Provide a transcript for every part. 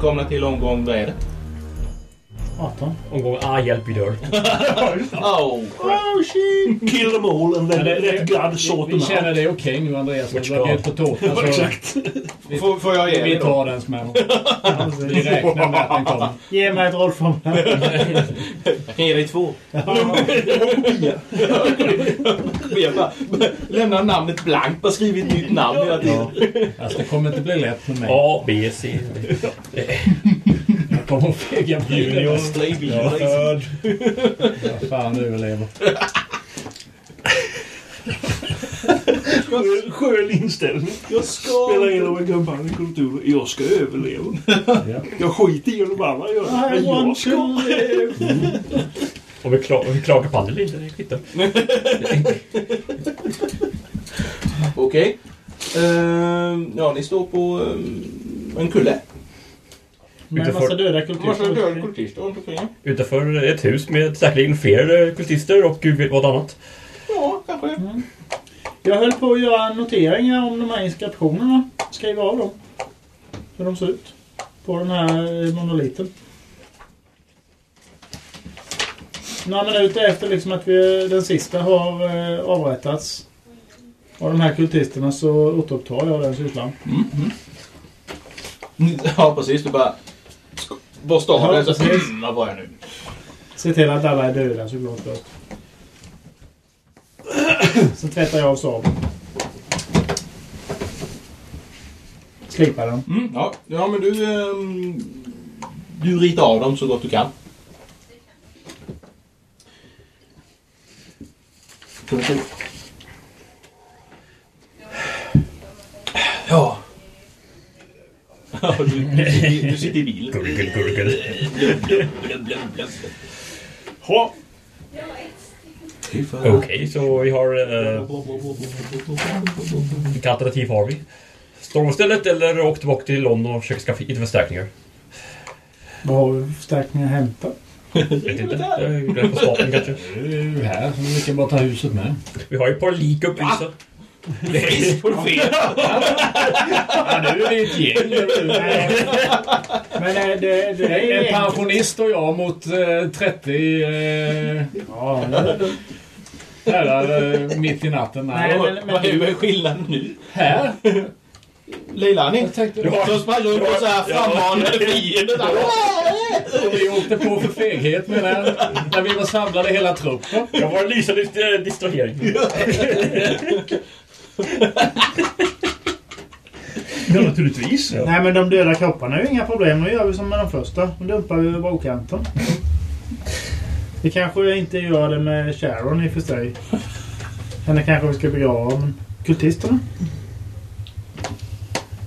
Välkomna till omgång, vad är det? 18. Omgång ah, hjälp vi dör. Oh, Oh shit! Kill them all and let, let God sort Vi them känner out. det är okej nu Andreas. Which Du har bjudit på tårta. får, får jag ge Vi tar den smällen. Vi räknar med att den kommer. Ge mig ett rollformulär. Jag kan ge dig två. Lämnar namnet blankt, bara skriver ett nytt namn hela tiden. Alltså det kommer inte bli lätt med mig. A, B, C. Kommer att fega. Junior. Jag hörd. Vad fan överlever. Skön- inställning. Jag ska Spelar igenom en kampanj i kultur. Jag ska överleva. Ja. Jag skiter i vad de andra gör. Men jag ska. Om vi, kla- om vi klagar på andra linjer, det kvittar. Okej. Ehm, ja, ni står på ehm, en kulle. Med en Utanför- massa döda Massa döda kultister. kultister runt omkring. Utanför ett hus med säkerligen fler eh, kultister och gud vet vad annat. Ja, kanske. Jag höll på att göra noteringar om de här inskriptionerna. Skriva av dem. Hur de ser ut. På den här eh, monoliten. Några minuter efter liksom att vi, den sista har eh, avrättats av de här kultisterna så återupptar jag den sysslan. Ja, precis. Du bara borstar av den så... Mm, vad var jag nu? Se till att alla är döda såklart först. Sen tvättar jag av sabeln. Slipar den. Mm, ja. ja, men du... ehm, du ritar av dem så gott du kan. Ja. Ja, du, du, sitter, du sitter i bilen. Gurgel, gurgel. Blum. Ha. Okej, så vi har... Eh, vilka alternativ har vi? Storma stället eller åka tillbaka till London och försöka skaffa lite förstärkningar? Vad har vi för förstärkningar att hämta? Vet inte. Eh, Det är på staten kanske. Du är ju här så vi kan bara ta huset med. Vi har ju ett par lik upplysta. Får du fel. Ja, nu är vi ett gäng. Men eh, det, det, det är En pensionist och jag mot eh, 30 eh, Ja, det är det. herrar eh, mitt i natten. Nej, Nej, men- Vad är skillnaden nu? här. Leilani? Så sprang du på så här så här. Och vi åkte på för feghet menar jag. När vi var samlade hela truppen. Jag var en lysande distrahering. Ja, naturligtvis. Nej men de döda kropparna är ju inga problem. Nu gör vi som med de första. Nu dumpar vi över brokanten. Vi kanske inte gör det med Sharon i och för sig. Henne kanske vi ska begrava. Men kultisterna?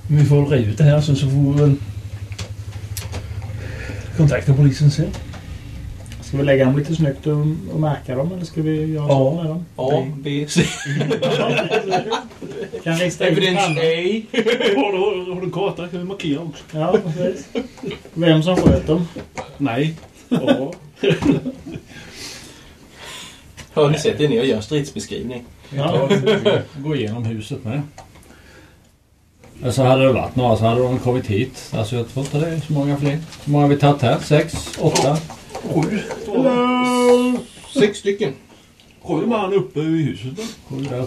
Vi får väl reda ut det här sen så får vi väl kontakta polisen sen. Ska vi lägga dem lite snyggt och, och märka dem eller ska vi göra Ja. så med dem? A, B, C. Kan rista in Evidence. A. Har du, har du en karta kan vi markera också. Ja, precis. Vem som sköt dem. Nej. Ja. Har ni sett det och gör en stridsbeskrivning? Ja. Gå igenom huset med. Alltså hade det varit några så hade de kommit hit. Alltså jag tror inte det är så många fler. Hur många har vi tagit här? Sex? Åtta? Sju. Sex stycken. Sju man uppe i huset då. Sju där.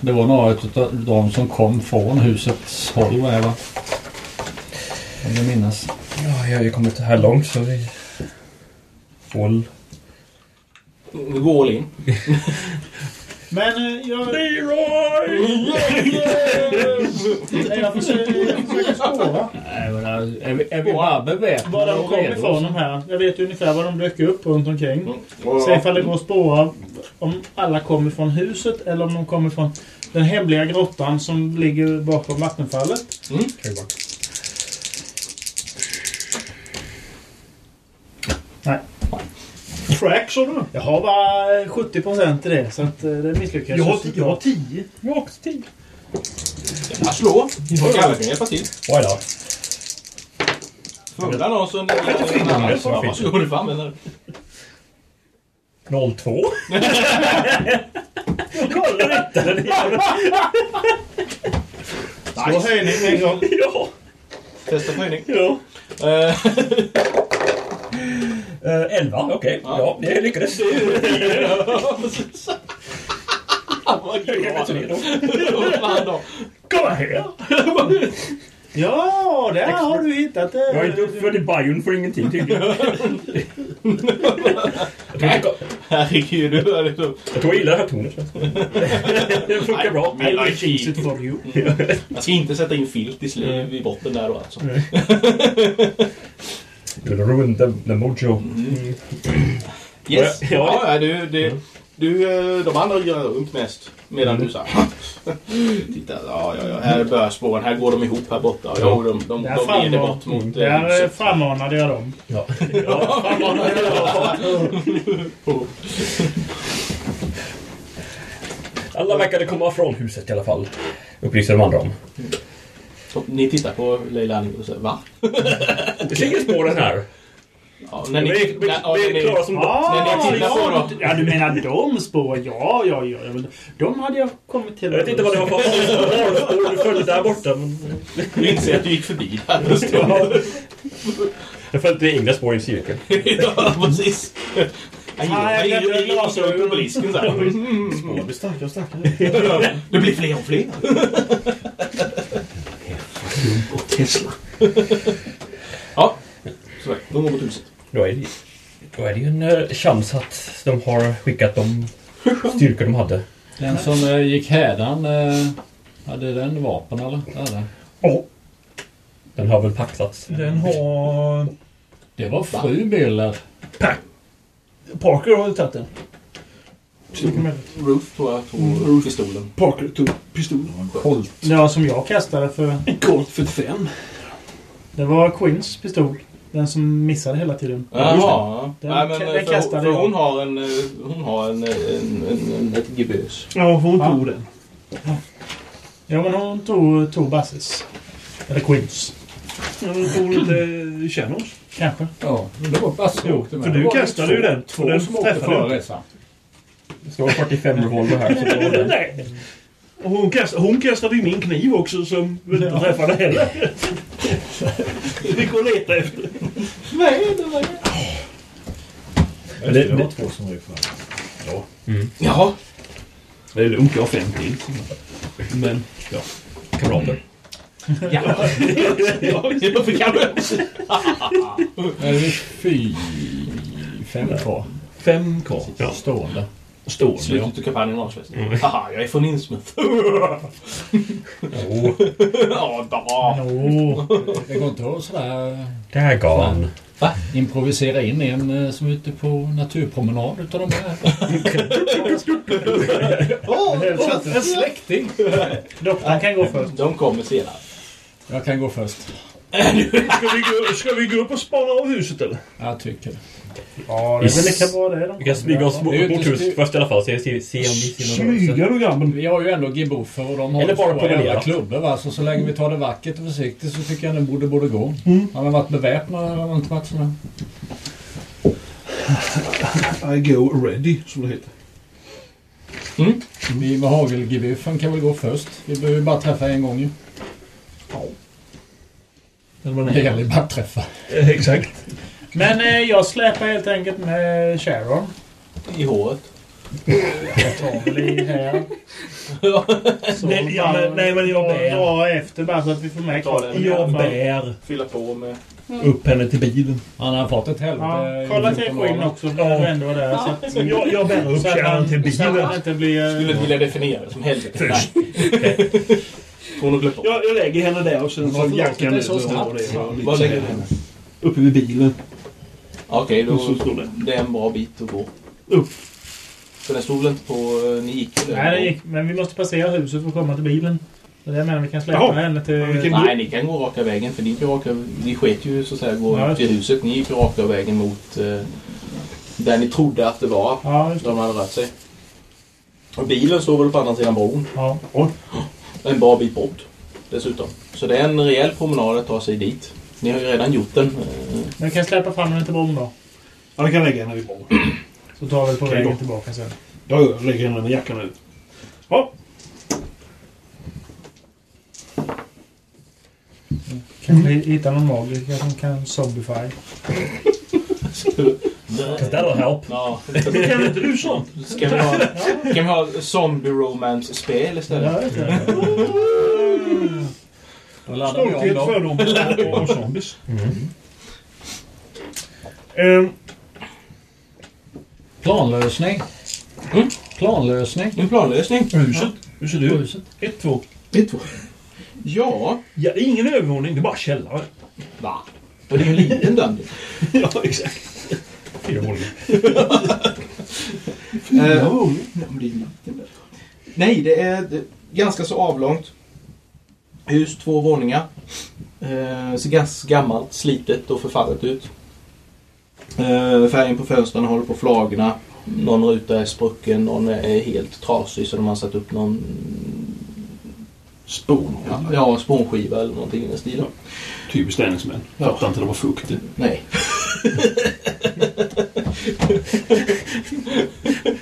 Det var några utav de som kom från husets håll det var. Om jag minns. Ja, jag har ju kommit här långt så vi... Håll. Vi går all in. Men eh, jag... Leroy! Nej, jag försöker, jag försöker spåra Nej, men är vi, är vi bara beväpnade var de kom ifrån de här. Jag vet ungefär var de dök upp runt omkring. Och- Se ifall det går att spåra om alla kommer från huset eller om de kommer från den hemliga grottan som ligger bakom vattenfallet. Nej. Track sa du? Jag har bara 70% i det så att eh, det misslyckas. Jag har, Så- jag har tio. Jag har också tid. Jag slår. Alla kan hjälpa till. Oj då. Fumla någon så... Ja, varsågod, du får använda den. 02. Slå höjning en gång. Ja. Testa höjning. ja. Eh, Uh, 11, okej. Ja, det lyckades. Vad glad. Fan då. Kom här! Ja, där har du hittat det. Jag är inte uppfödd i Bayern för ingenting tydligen. Herregud, du är liksom... jag tror jag gillar det här tornet. Det funkar bra. I like it for you. Jag ska inte sätta in filt i, sl- i botten där då alltså. Gonna ruin the, the mojo. Yes. Ja. Ja, ja, du, det, du, eh, de andra gör runt mest. Medan du såhär... Titta, ja, ja, ja. Här är börspåren. Här går de ihop här borta. Ja, de, de, de, de leder bort mot eh, Där eh, huset. frammanade jag dem. Ja. Alla verkade komma från huset i alla fall. Upplyser de andra om. Så Ni tittar på Leila och säger va? Det inga spåren här. Ja, när ni, Vi vi- när, ja, vi när är ni, klara som Ah, När ni tittar på ja, ja, du menar de spår? Ja, ja, ja. Men De hade jag kommit till. Jag vet inte vad det var för spår du följde där borta. Men du inser att du gick förbi där stund. jag följde egna spår i en cirkel. ja, precis. Jag gillar- jag gillar lasar så här. Spår blir starkare och starkare. Det blir fler och fler. Och Tesla. Ja, så de går mot huset. Då är det, då är det ju en eh, chans att de har skickat de styrkor de hade. Den som eh, gick hädan, eh, hade den vapen eller? Det hade den. Ja, Den har väl paxats. den har... Det var fru Biller. Parker har ju tagit den. Ruth tror jag tog pistolen. Parker tog pistolen. Colt. Det var som jag kastade för... En Colt 45. Det var Quins pistol. Den som missade hela tiden. Jaha. Den- Nej, men den för, kastade för jag. hon har en, eh, hon har en, en, en, en ett gebös. Ja, hon Ja. tog den. Ja, men hon tog, tog Basses. Eller Quins. Ja, Hon tog lite Shadows. Kanske. Ja, det var Basse som åkte med. för du kastade ju den, Två den som åkte före inte. Resan. Det står 45 revolver här. Så den. Nej. Och hon, kastade, hon kastade ju min kniv också som väl inte träffade heller. Vi fick gå och leta efter. Nej, det var Men det, Det var två som var kvar. Jaha. Det är lugnt, jag har fem till. Men, ja. kamrater. Ja. Varför kan du? Är det fy... Fem kvar. Fem kvar. Ja. Stående. Ja. Slutet av kampanjen avslutas. Haha, jag är från Innsmouth. Jo, Ja. Oh. Det går inte att sådär där gav han. improvisera in en eh, som är ute på naturpromenad utav de här. En släkting. Doktorn kan gå först. De kommer senare. Jag kan gå först. Ska vi, gå, ska vi gå upp och spana av huset eller? Jag tycker det. Ja, det är lika bra det. Vi kan smyga oss Det mot huset först i alla fall. Se, se, se om vi ser någon. Smyga du grabben. Vi har ju ändå gibuffer och de har Eller bara stora jävla klubbor va. Så, så länge vi tar det vackert och försiktigt så tycker jag den borde, borde gå. Mm. Har man varit beväpnad eller har man inte varit sådär? I go ready, som det heter. Vi med hagelgibuffen kan väl gå först. Vi behöver bara träffa en gång ju. Vad Det det gäller bara att träffa. Eh, Exakt. Men eh, jag släpar helt enkelt med Sharon. I håret. Jag tar väl i här. Så Nej, ja, men- nej, men jag bär. Dra efter bara så att vi får med den. Jag bär Fylla på med... upp henne till bilen. Han har fått ett helvete. Ja, kolla till journalen. skinn också. Ja. Ändå där. Så att, Jag, jag bär upp kärran till han, så att bilen. inte blir... Skulle inte vilja definiera det som helvete. Först. Nej. Jag, jag lägger henne där och sen det och lite Var lägger du henne? Uppe vid bilen. Okej, då... Och så står det. Det är en bra bit att gå. Upp. För den stod väl inte på... eh, Ni gick väl Nej, det gick, men vi måste passera huset för att komma till bilen. Det är det jag menar. Vi kan släppa Jaha. henne till... Ja, Nej, ni kan gå raka vägen. För ni gick ju raka... Ni sket ju så att säga gå Ja, ut till huset. Ni gick raka vägen mot... Eh, där ni trodde att det var. Ja, just Där de hade rört sig. Och bilen står väl på andra sidan bron. Ja. En bra bit bort. Dessutom. Så det är en rejäl promenad att ta sig dit. Ni har ju redan gjort den. Men vi kan släppa fram henne till bron då. Ja, jag kan lägga henne vid bron. Så tar vi på vägen då. tillbaka sen. Ja, jag lägger henne med jackan ut. Ja, Kanske hitta någon magiker som kan zombify. Because that'll help. Ja. kan inte du sånt? Ska vi ha, ska vi ha zombie romance-spel istället? Ja, Stolthet, fördomar och, och zombies. Ehm, Planlösning. Mm. Planlösning. En planlösning. huset. Hur ser det ut? Huset. Ett, två. Ett, två. Ja. Ja, det är ingen övervåning, det är bara källare. Va? Och det är en liten dungeon. ja, exakt. Fyra våningar. Eh, nej, men det är ju liten där. Nej, det är ganska så avlångt. Hus, två våningar. Eh, ser ganska gammalt, slitet och förfallet ut. Eh, färgen på fönstren håller på att flagna. Någon ruta är sprucken, någon är helt trasig så de har satt upp någon Spån. ja, ja, spånskiva eller någonting i den stilen. Typiskt engelsmän. Ja. Fattar inte det var fuktigt. Nej.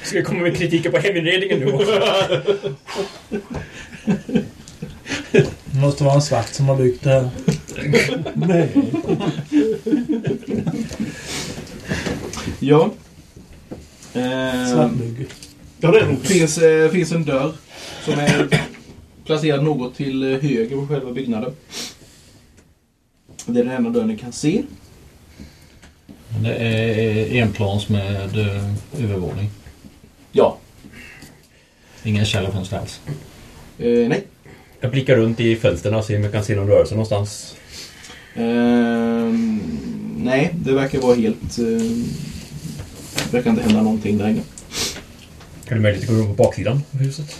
Ska jag komma med kritiken på heminredningen nu också? Det måste vara en svart som har byggt det här. Nej. Ja. Eh, Svartbygge. Ja, det är nog. finns, eh, finns en dörr som är placerad något till eh, höger på själva byggnaden. Det är den enda dörren ni kan se. Det är enplans med eh, övervåning. Ja. Ingen källarfönster alls. Eh, nej. Jag blickar runt i fönstren och ser om jag kan se någon rörelse någonstans. Ehm, nej, det verkar vara helt... Eh, det verkar inte hända någonting där inne. Kan du möjligtvis gå runt på baksidan av huset?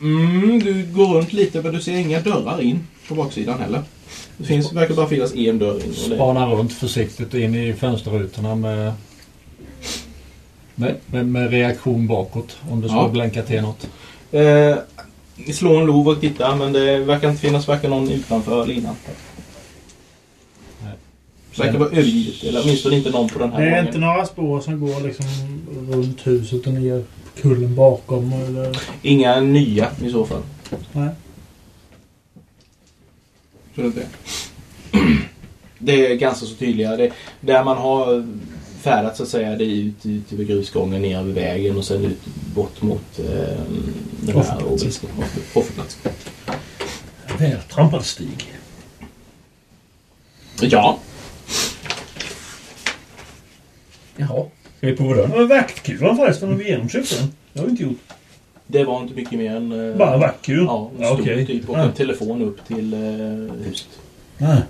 Mm, du går runt lite men du ser inga dörrar in på baksidan heller. Det finns, verkar bara finnas en dörr in. Och det, Spana runt försiktigt in i fönsterrutorna med, med, med, med reaktion bakåt. Om det skulle Ja. blänka till något. eh, ni slår en lov och tittar men det verkar inte finnas varken någon utanför eller innanför. Nej. Det verkar vara övergivet. Eller åtminstone inte någon på den här Det är gången. inte några spår som går liksom runt huset och ner kullen bakom. Eller... Inga nya i så fall. Nej. Så det är det. Det är ganska så tydliga. Det, där man har färdat så att säga, det är ut, ut över grusgången, ner över vägen och sen ut bort mot eh, den här obelisken. Offer- Offerplatsen. Vältrampad stig. Ja. Jaha. Ska vi prova dörren? Ja, Vaktkulan förresten, har vi genomsökt den? Det har vi inte gjort. Det var inte mycket mer än... eh, Bara vaktkur? Ja, en Ja, stor okej. typ och Ja. en telefon upp till eh, huset. Nej.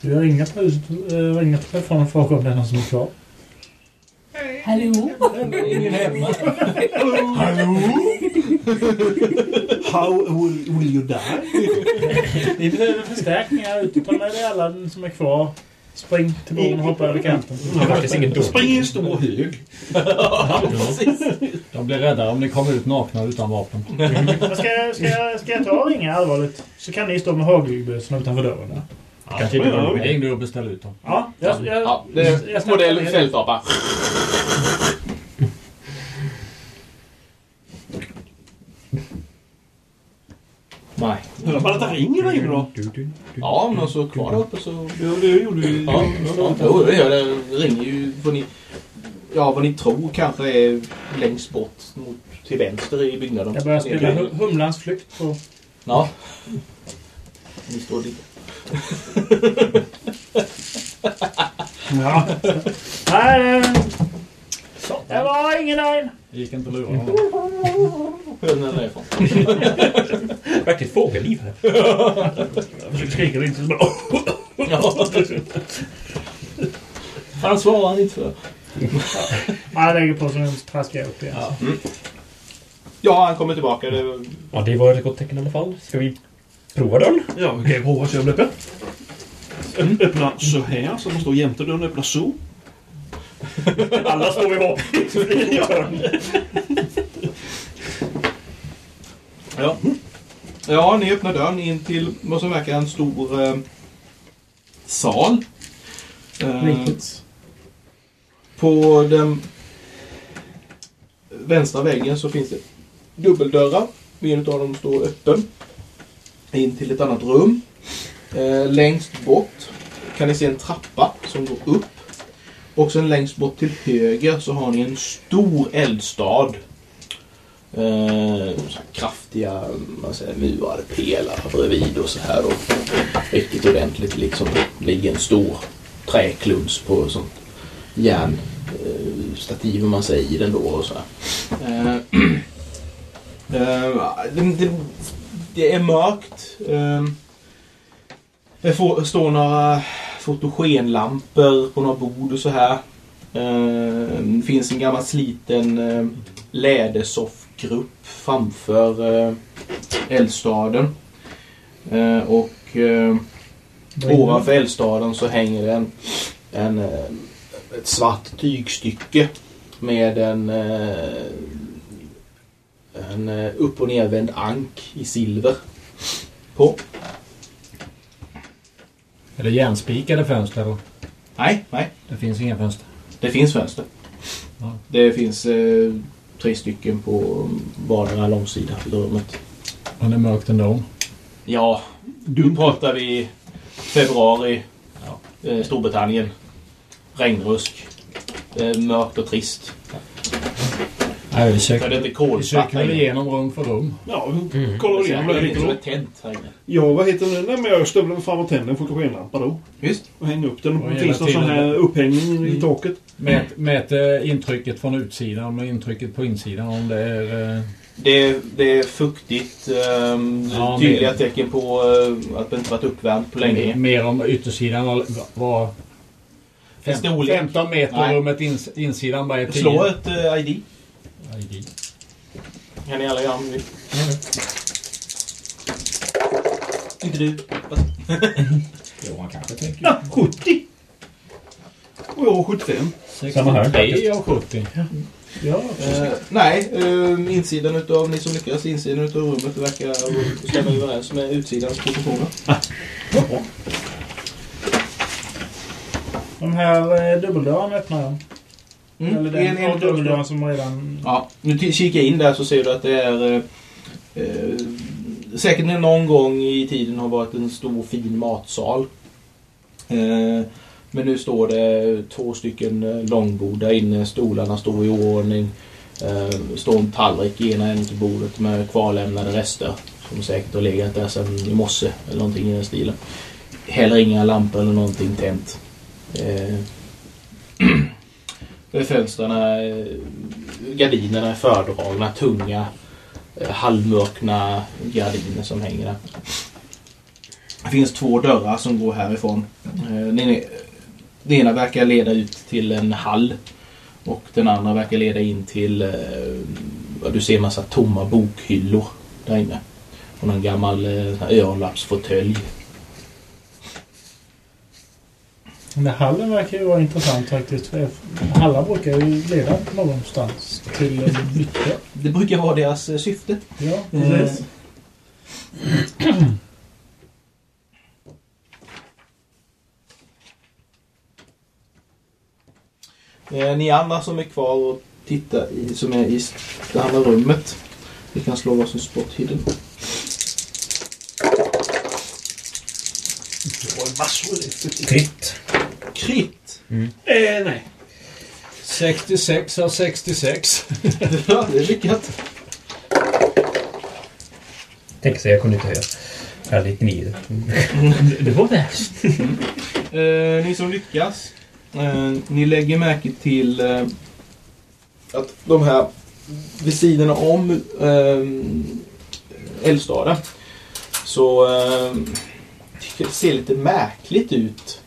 Vi har inga, huset, äh, inga telefoner och fråga om det är någon som är kvar. Hallå? Ingen hemma. Hallå? How will, will you die? Vi behöver förstärkningar ute. Ta med dig alla som är kvar. Spring till bron och hoppa över kanten. Det är faktiskt ingen dålig. Spring i en stor hög. De blir rädda om ni kommer ut nakna utan vapen. Ska, jag- ska, jag- ska jag ta och ringa allvarligt så kan ni stå med hagelbössorna utanför dörren. Kanske inte var Det är det. ingen att beställa ut dem. Ja, jag, jag, Ja, det är jag modell fältapa. Nej. Hör man att det ringer där inne då? Ja, men så kvar där uppe så... Ja, det gjorde vi. Ja, jo, det gör det. Det ringer ju. Får ni... ja, vad ni tror kanske är längst bort mot, till vänster i byggnaden. Jag börjar spela Hu- Humlans flykt på... Ja. Ni står dit. Ja. Nej, det var ingen nöjd. Det gick inte att lura honom. Hör ni därifrån? Verkligt fågelliv här. Jag försöker skrika lite så bara... Ja. Han svarar han inte för. Jag lägger på så den traskar upp igen. Ja. Ja, han kommer tillbaka. Det, Ja, det var ett gott tecken i alla fall. Ska vi prova dörren? Ja, vi kan ju prova så jag blir öppen. Ö- Öppna så här, så man står jämte dörren. Öppna så. Alla står vid vapen. ja. ja, ni öppnar dörren in till vad som verkar en stor eh, sal. Eh? På den vänstra väggen så finns det dubbeldörrar. En av dem står öppen. In till ett annat rum. Eh, längst bort kan ni se en trappa som går upp. Och sen längst bort till höger så har ni en stor eldstad. Eh, så kraftiga man säger, murade pelare bredvid och så här. Och riktigt ordentligt liksom. ligger en stor träkluns på sånt järnstativ. eh, man säger i den då och så här. Eh, eh, det, det, det är mörkt. Eh, det får, står några fotogenlampor på några bord och så här. Eh, det finns en gammal sliten eh, lädersoffgrupp framför eh, eldstaden. Och ovanför eldstaden så hänger det en, en, ett svart tygstycke med en, eh, en eh, upp och nervänd ank i silver på. Är det järnspikade fönster? Eller? Nej, nej. Det finns inga fönster. Det finns fönster. Ja. Det finns eh, tre stycken på vardera långsida i rummet. Men det är mörkt ändå. Ja, nu pratar vi februari. Eh, Storbritannien. Regnrusk. Eh, mörkt och trist. Nej, vi söker, det är inte vi kolsvart här inne. igenom rum för rum. Ja, Mm. kolla Det igenom det är lite som ett tänt här inne. Ja, vad heter det? Nej, men jag stövlar fram och tänder en fotogenlampa då. Visst. Och hänger upp den. Och Det finns någon sån här upphängning i Mm. taket. Mät, mäter intrycket från utsidan med intrycket på insidan om det är... Eh, Det, det är fuktigt. ehm, Ja, tydliga tecken på eh, att det inte varit uppvärmt på länge. mer om yttersidan var... var fem, Storlek. 15 meter Nej. rummet ins, insidan bara är 10. Slå ett eh, ID. ID. Kan ni alla göra om ni vill. Inte du. Jo, han kanske tänker... Ja, 70! Och jag har 75. Samma här. 63 och 70. Ja, Eh, nej, eh, insidan utav, ni som lyckas, insidan utav rummet verkar stämma överens med utsidans positioner. de här eh, dubbeldörrarna öppnar jag. Mm. Eller den En- en av utav de dubbeldörren som redan... Ja, nu t- kika in där så ser du att det är eh, eh, säkert någon gång i tiden har varit en stor fin matsal. Eh, men nu står det två stycken eh, långbord där inne. Stolarna står i ordning. Eh, står en tallrik i ena änden av bordet med kvarlämnade rester. Som säkert har legat där sedan i morse eller någonting i den stilen. Heller inga lampor eller någonting tänt. Eh, Fönstren eh, gardinerna är fördragna, tunga, eh, halvmörkna gardiner som hänger där. Det finns två dörrar som går härifrån. Eh, den ena, verkar leda ut till en hall och den andra verkar leda in till, ja, du ser massa tomma bokhyllor där inne. Och någon gammal örlappsfåtölj. Där hallen verkar ju vara intressant faktiskt. För hallar brukar ju leda någonstans till en nytta. Det brukar vara deras eh, syfte. Ja, Eh, precis. Eh, ni andra som är kvar och tittar i, som är i det andra rummet. Vi kan slå vad som spot hidden. Det var massor. Kritt. Krit! Eh, nej. 66 av 66. Ja, det är lyckat. Tänk sig jag kunde inte höra. Jag hade 99. Det var värst. Eh, ni som lyckas, eh, ni lägger märke till eh, att de här vid sidorna om eh, eldstaden så eh, tycker det ser lite märkligt ut.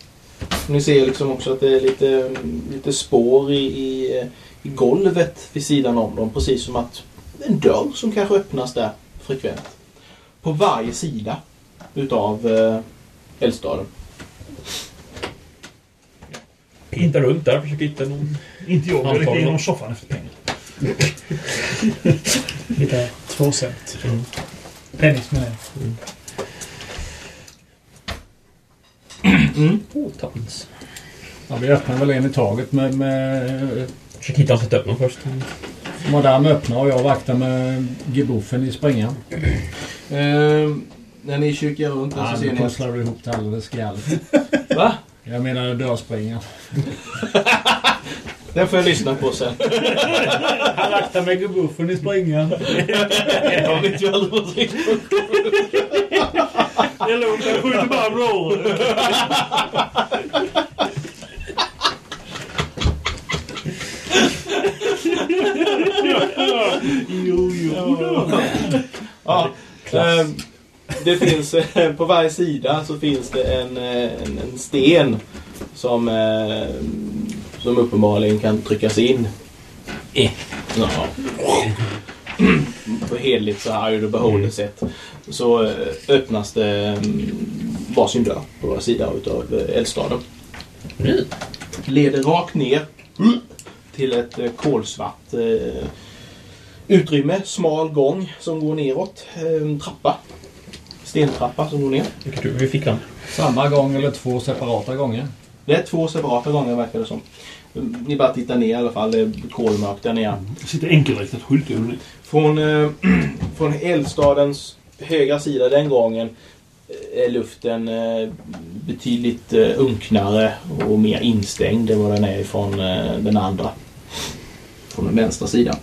Ni ser liksom också att det är lite, lite spår i, i, i golvet vid sidan om dem. Precis som att en dörr som kanske öppnas där frekvent. På varje sida utav eh, eldstaden. Petar runt där försöker hitta någon... Inte jag. Jag Antagligen. igenom soffan efter pengar. Hitta två cent. Pennis med det. Oh, tappens. Ja, vi öppnar väl en i taget med, med Försök hitta något sätt att öppna först. Madame öppnar och jag vaktar med gebuffen i springan. Eh, när ni kikar runt Ja, så ser nu ni att... pusslar du ihop det alldeles galet. Va? Jag menar dörrspringan. Den får jag lyssna på sen. Han vaktar med gubbuffen i springan. Jag vet ju aldrig vad är. Det är lugnt. Jag skjuter bara roll. Jo, jo. Ja, eh, det finns, eh, på varje sida så finns det en, eh, en, en sten som, eh, som uppenbarligen kan tryckas in. Ja. På heligt så här ur behovet sett så eh, öppnas det mm, varsin dörr på var sida utav eh, eldstaden. Mm. Leder rakt ner till ett eh, kolsvart eh, utrymme, smal gång som går neråt. En trappa. Stentrappa som går ner. Vilket du vi fick han. Samma gång eller två separata gånger. Det är två separata gånger verkar det som. Mm, Ni bara tittar ner i alla fall. Det är kolmörkt där nere. Det sitter enkelriktat skylt över. Från, eh, från eldstadens högra sida den gången eh, är luften eh, betydligt eh, unknare och mer instängd än vad den är från eh, den andra. Från den vänstra sidan.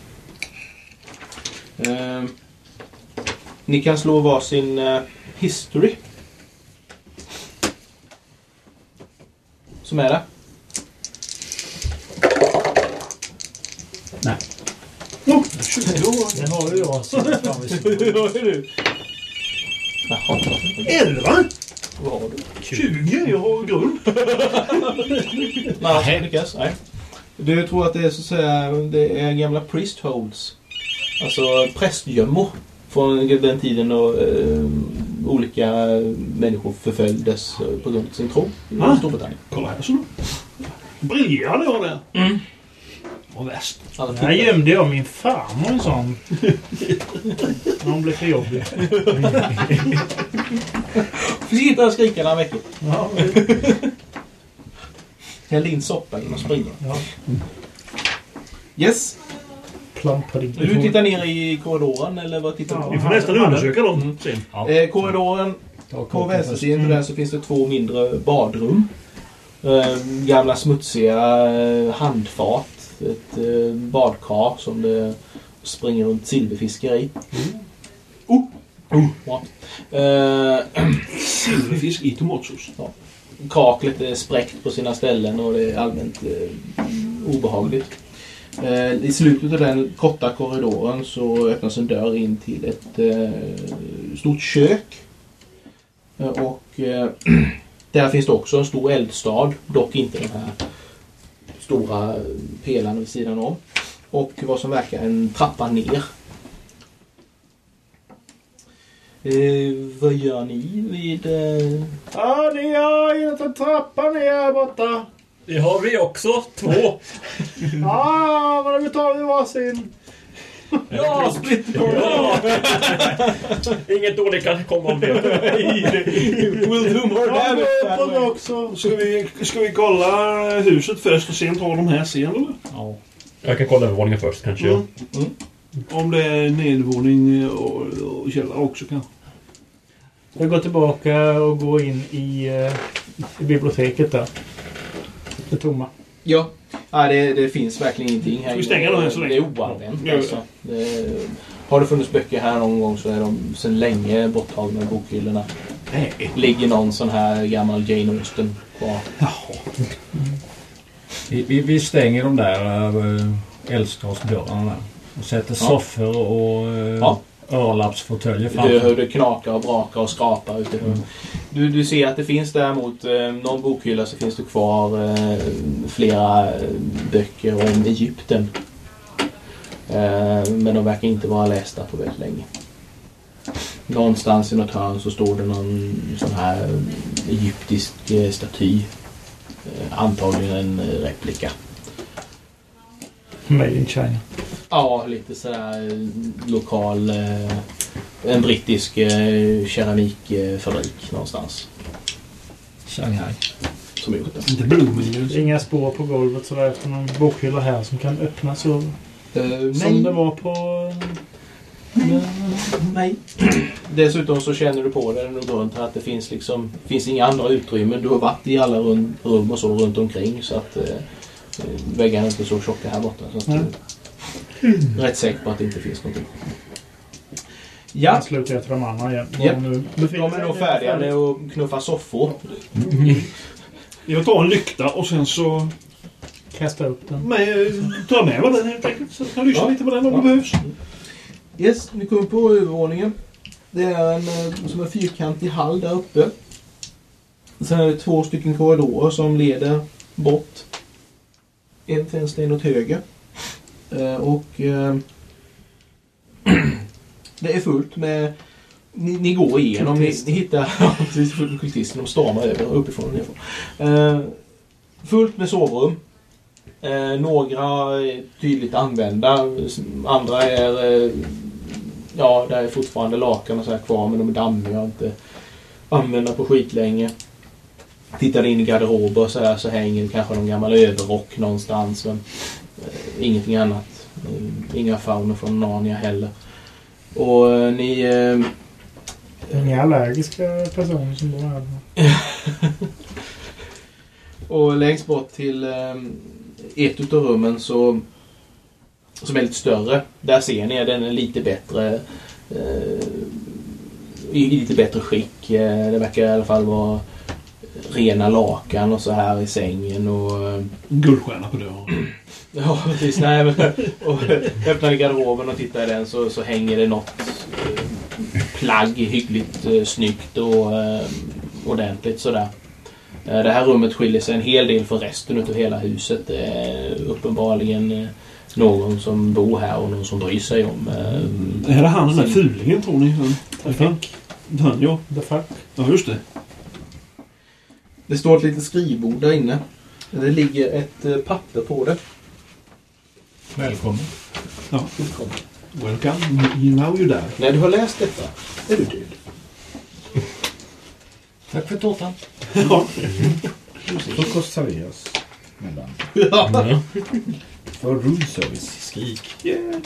Eh, ni kan slå varsin eh, history. Som är det. Oh, 20 år. Den har ju jag. Hur är du? Jaha, 11. vad har du? 20. Jag har grund. Nej, jag lyckas. Nej. Du tror att det är så att säga, det är gamla priestholds. Alltså prästgömmor. Från den tiden då eh, olika människor förföljdes eh, på grund av sin tro i Ah. Storbritannien. Kolla här så. Briljerade jag där. Mm. Vad värst. Där tittar. gömde jag min farmor en sån. När hon blev för jobbig. Får sitta och skrika några veckor. Ja, Häll in soppa att springa. ja. Yes. Plump på din. Du tittar ner i korridoren eller vad tittar du på? Vi får nästan undersöka dem sen. Eh, korridoren På vänstersidan Mm. den så finns det två mindre badrum. Eh, gamla smutsiga eh, handfat. Ett eh, badkar som det springer runt silverfiskar i. Oh. Oh. Bra. Eh, Silverfisk i tomatsås. kaklet är spräckt på sina ställen och det är allmänt eh, obehagligt. Eh, I slutet av den korta korridoren så öppnas en dörr in till ett eh, stort kök. Eh, och där finns det också en stor eldstad, dock inte den här stora pelaren vid sidan om. Och vad som verkar en trappa ner. Eh, vad gör ni vid... Eh, Ja, ni har en trappa ner här borta. Det har vi också. Två. Ja, men då tar vi varsin. Ja, split ja. Inget dåligt kan komma om det. Will do more damage också. Ska vi, ska vi kolla huset först och sen ta de här sen eller? Ja. Jag kan kolla övervåningen först kanske. Mm. Om det är nedervåning och, och källare också kanske. Jag går tillbaka och går in i, eh, i biblioteket där. Det tomma. Ja. ja det, det finns verkligen ingenting här Ska vi stänga dem än så länge? Det är oanvänt Ja. alltså. Det, har det funnits böcker här någon gång så är de sedan länge borttagna ur bokhyllorna. Nej. Ligger någon sån här gammal Jane Austen kvar. Vi, vi, vi stänger de där äh, eldstadsdörrarna där. Och sätter soffor och äh, Ja. Örlappsfåtöljer Du hör hur framför. det knakar och brakar och skrapar ute. Mm. Du, du ser att det finns däremot eh, någon bokhylla så finns det kvar eh, flera eh, böcker om Egypten. Eh, men de verkar inte vara lästa på väldigt länge. Någonstans i något hörn så står det någon sån här egyptisk eh, staty. Eh, antagligen en replika. Made in China. Ja, lite sådär eh, lokal... Eh, en brittisk eh, keramikfabrik någonstans. Shanghai. Som gjort det. Inte Bloomingdale's. Inga spår på golvet sådär efter någon bokhylla här som kan öppnas och, Eh, som det var på... Nej. Dessutom så känner du på dig när du går runt här att det finns liksom finns inga andra utrymmen. Du har varit i alla rum, och så runt omkring så att väggarna är inte så tjocka här borta. Så att, Mm. eh, rätt säker på att det inte finns någonting. Ja, jag till de andra igen. Ja. De nu befinner de är nog färdiga med att knuffa soffor. Jag tar en lykta och sen så Kasta upp den. med, tar med mig den helt enkelt. Så jag kan lyssna Ja. lite på den om Ja. det behövs. Yes, ni kommer på övervåningen. Det är en, eh, som en fyrkantig hall där uppe. Sen är det två stycken korridorer som leder bort. En till vänster, en åt höger. Eh, Och eh, det är fullt med... Ni, ni går igenom, ni, ni hittar... Ja, precis. Kultister. De stormar över uppifrån och nerifrån. Eh, fullt med sovrum. Eh, några är tydligt använda. Andra är... Eh, ja, där är fortfarande lakan och så här kvar men de är dammiga och inte använda på skitlänge. Tittar in i garderober så här så hänger kanske någon gammal överrock någonstans men eh, ingenting annat. Eh, inga fauner från Narnia heller. Och eh, ni... Eh, Inga allergiska personer som bor här. Och längst bort till eh, ett utav rummen så som är lite större. Där ser ni den är lite bättre eh, i, i lite bättre skick. Eh, det verkar i alla fall vara rena lakan och så här i sängen och eh, Guldstjärna på dörren. Ja, precis. Nej, men, och öppnar ni garderoben och tittar i den så, så hänger det något eh, plagg hyggligt eh, snyggt och eh, ordentligt sådär. Eh, det här rummet skiljer sig en hel del från resten av hela huset. Det är uppenbarligen någon som bor här och någon som bryr sig om. Eh, Är det han den där fulingen tror ni? Han ja. The fuck? ja, just det. Det står ett litet skrivbord där inne. Det ligger ett eh, papper på det. Välkommen. Ja. Welcome. You know you're there. När du har läst detta är du död. Tack för tårtan. Ja. Frukost serveras. Mellan. Ja. För roomservice. Skrik. Yeah.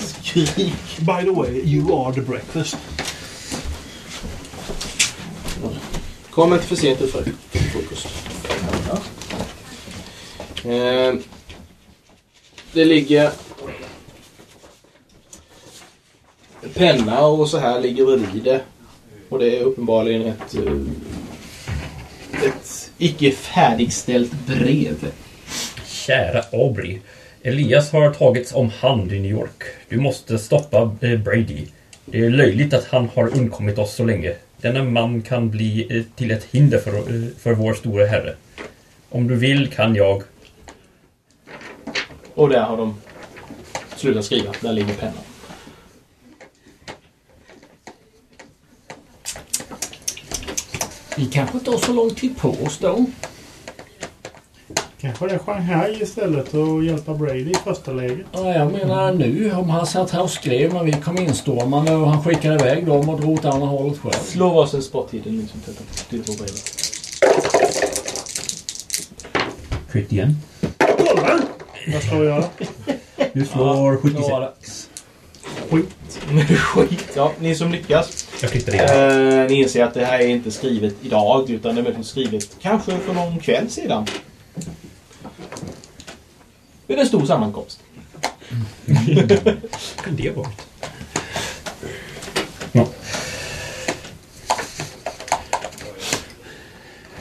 Skrik. By the way, you are the breakfast. Kom inte för sent till fru- frukost. Eh, det ligger penna och så här ligger bredvid det. Och det är uppenbarligen ett, eh, ett icke färdigställt brev. Kära Aubrey. Elias har tagits om hand i New York. Du måste stoppa eh, Brady. Det är löjligt att han har undkommit oss så länge. Denna man kan bli eh, till ett hinder för, eh, för vår store herre. Om du vill kan jag... Och där har de slutat skriva. Där ligger pennan. Vi kanske inte har så lång tid på oss då. Kanske det är Shanghai istället och hjälpa Brady i första läget. Ja, jag menar nu om han satt här och skrev när vi kom instormande och han skickade iväg dem och drog åt andra hållet själv. Slå varsin spottiden liksom. Till två brev. Skjut igen. Kolla! Vad ska jag göra? Du slår 76. Ja, det- Skit. Ja, ni som lyckas. Jag klippte igen. Eh, ni inser att det här är inte skrivet idag utan det är skrivet kanske för någon kväll sedan. Vid en stor sammankomst. Kan det?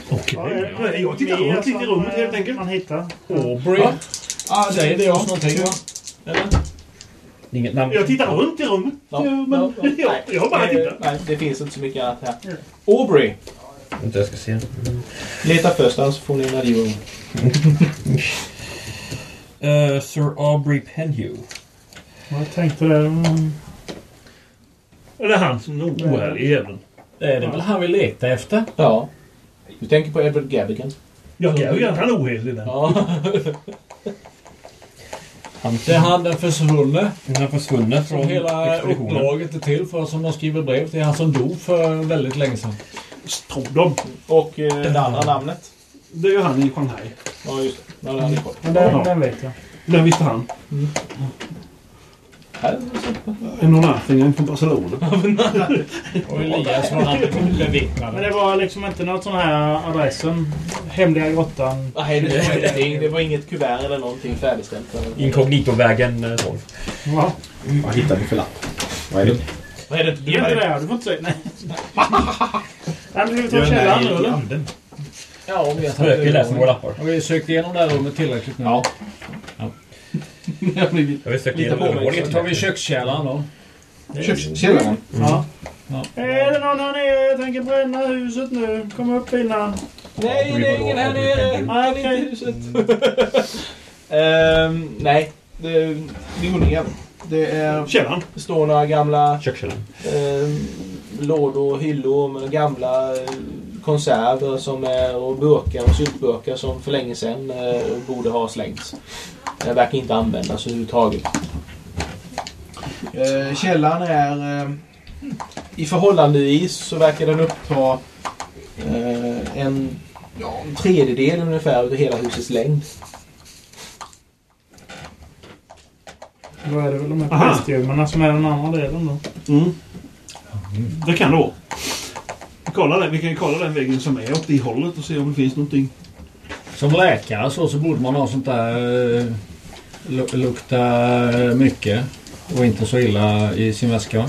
Okej. Ja, är- Nej, Jag tittar runt lite i som, rummet helt eh, enkelt. Man hittar. Aubrey. Ja. Ah, Säger det oss någonting va? Eller? Inget namn? Jag tittar runt i rummet. Men ja, ja. jag, jag bara tittar. Nej, det finns inte så mycket annat här. Aubrey. Vänta, jag ska se. Leta först, annars får ni en adjung. Uh, Sir Aubrey Penhew. Jag tänkte det. mm, Är det han som är oärlig jäveln? Det är det väl han vi letar efter? Ja. Du tänker på Edward Gavigan? Ja, Gavigan, han är ohederlig den. Ja. Han Det är han den försvunne. Han har försvunnit Som från hela expeditionen. uppdraget är till för som de skriver brev till. Han som dog för väldigt länge sedan. Tror de. Och eh, det andra namnet? Det är ju han i Shanghai. Ja, just det. Ja, det hade jag koll. Men den, vet jag. Den visste han. Här. En nonathingen från Barcelona. Och Elias var han Men bevittnade. det var liksom inte något sån här adressen. Hemliga grottan. Nej, det var, ingenting. det var inget kuvert eller någonting färdigställt. Inkognitovägen eh, 12. Va? Vad hittar ni för lapp? Vad är det? Vad är det Ge inte det här. Du får inte säga nej. Nej, men vi ta källaren nu eller? Ja, om vi har Spöke läser våra lappar. Har vi sökt igenom det här rummet tillräckligt nu? Ja. Jag har blivit... Jag sökt Lite igenom på mig, övervåningen. Så tar vi kökskällaren då. Kökskällaren. Ja. Ja. Är det någon här nere? Jag tänker bränna huset nu. Kom upp innan. Nej, det är ingen här nere. Nej, är inte huset. Ehm, nej, det är vioningen. Det är, Källaren. det står några gamla Kökskällaren. eh, lådor och hyllor med gamla eh, konserver som är, och burkar och syltburkar som för länge sedan eh, borde ha slängts. Det verkar inte användas överhuvudtaget. Eh, källaren är eh, i förhållandevis så verkar den uppta eh, en, ja, en tredjedel ungefär av hela husets längd. Då är det väl de här Aha. prästgömmorna som är den andra delen då. Mm. Det kan det vara. Vi, kollar den, vi kan ju kolla den väggen som är åt det hållet och se om det finns någonting. Som läkare så, så borde man ha sånt där eh, lu- lukta mycket och inte så illa i sin väska.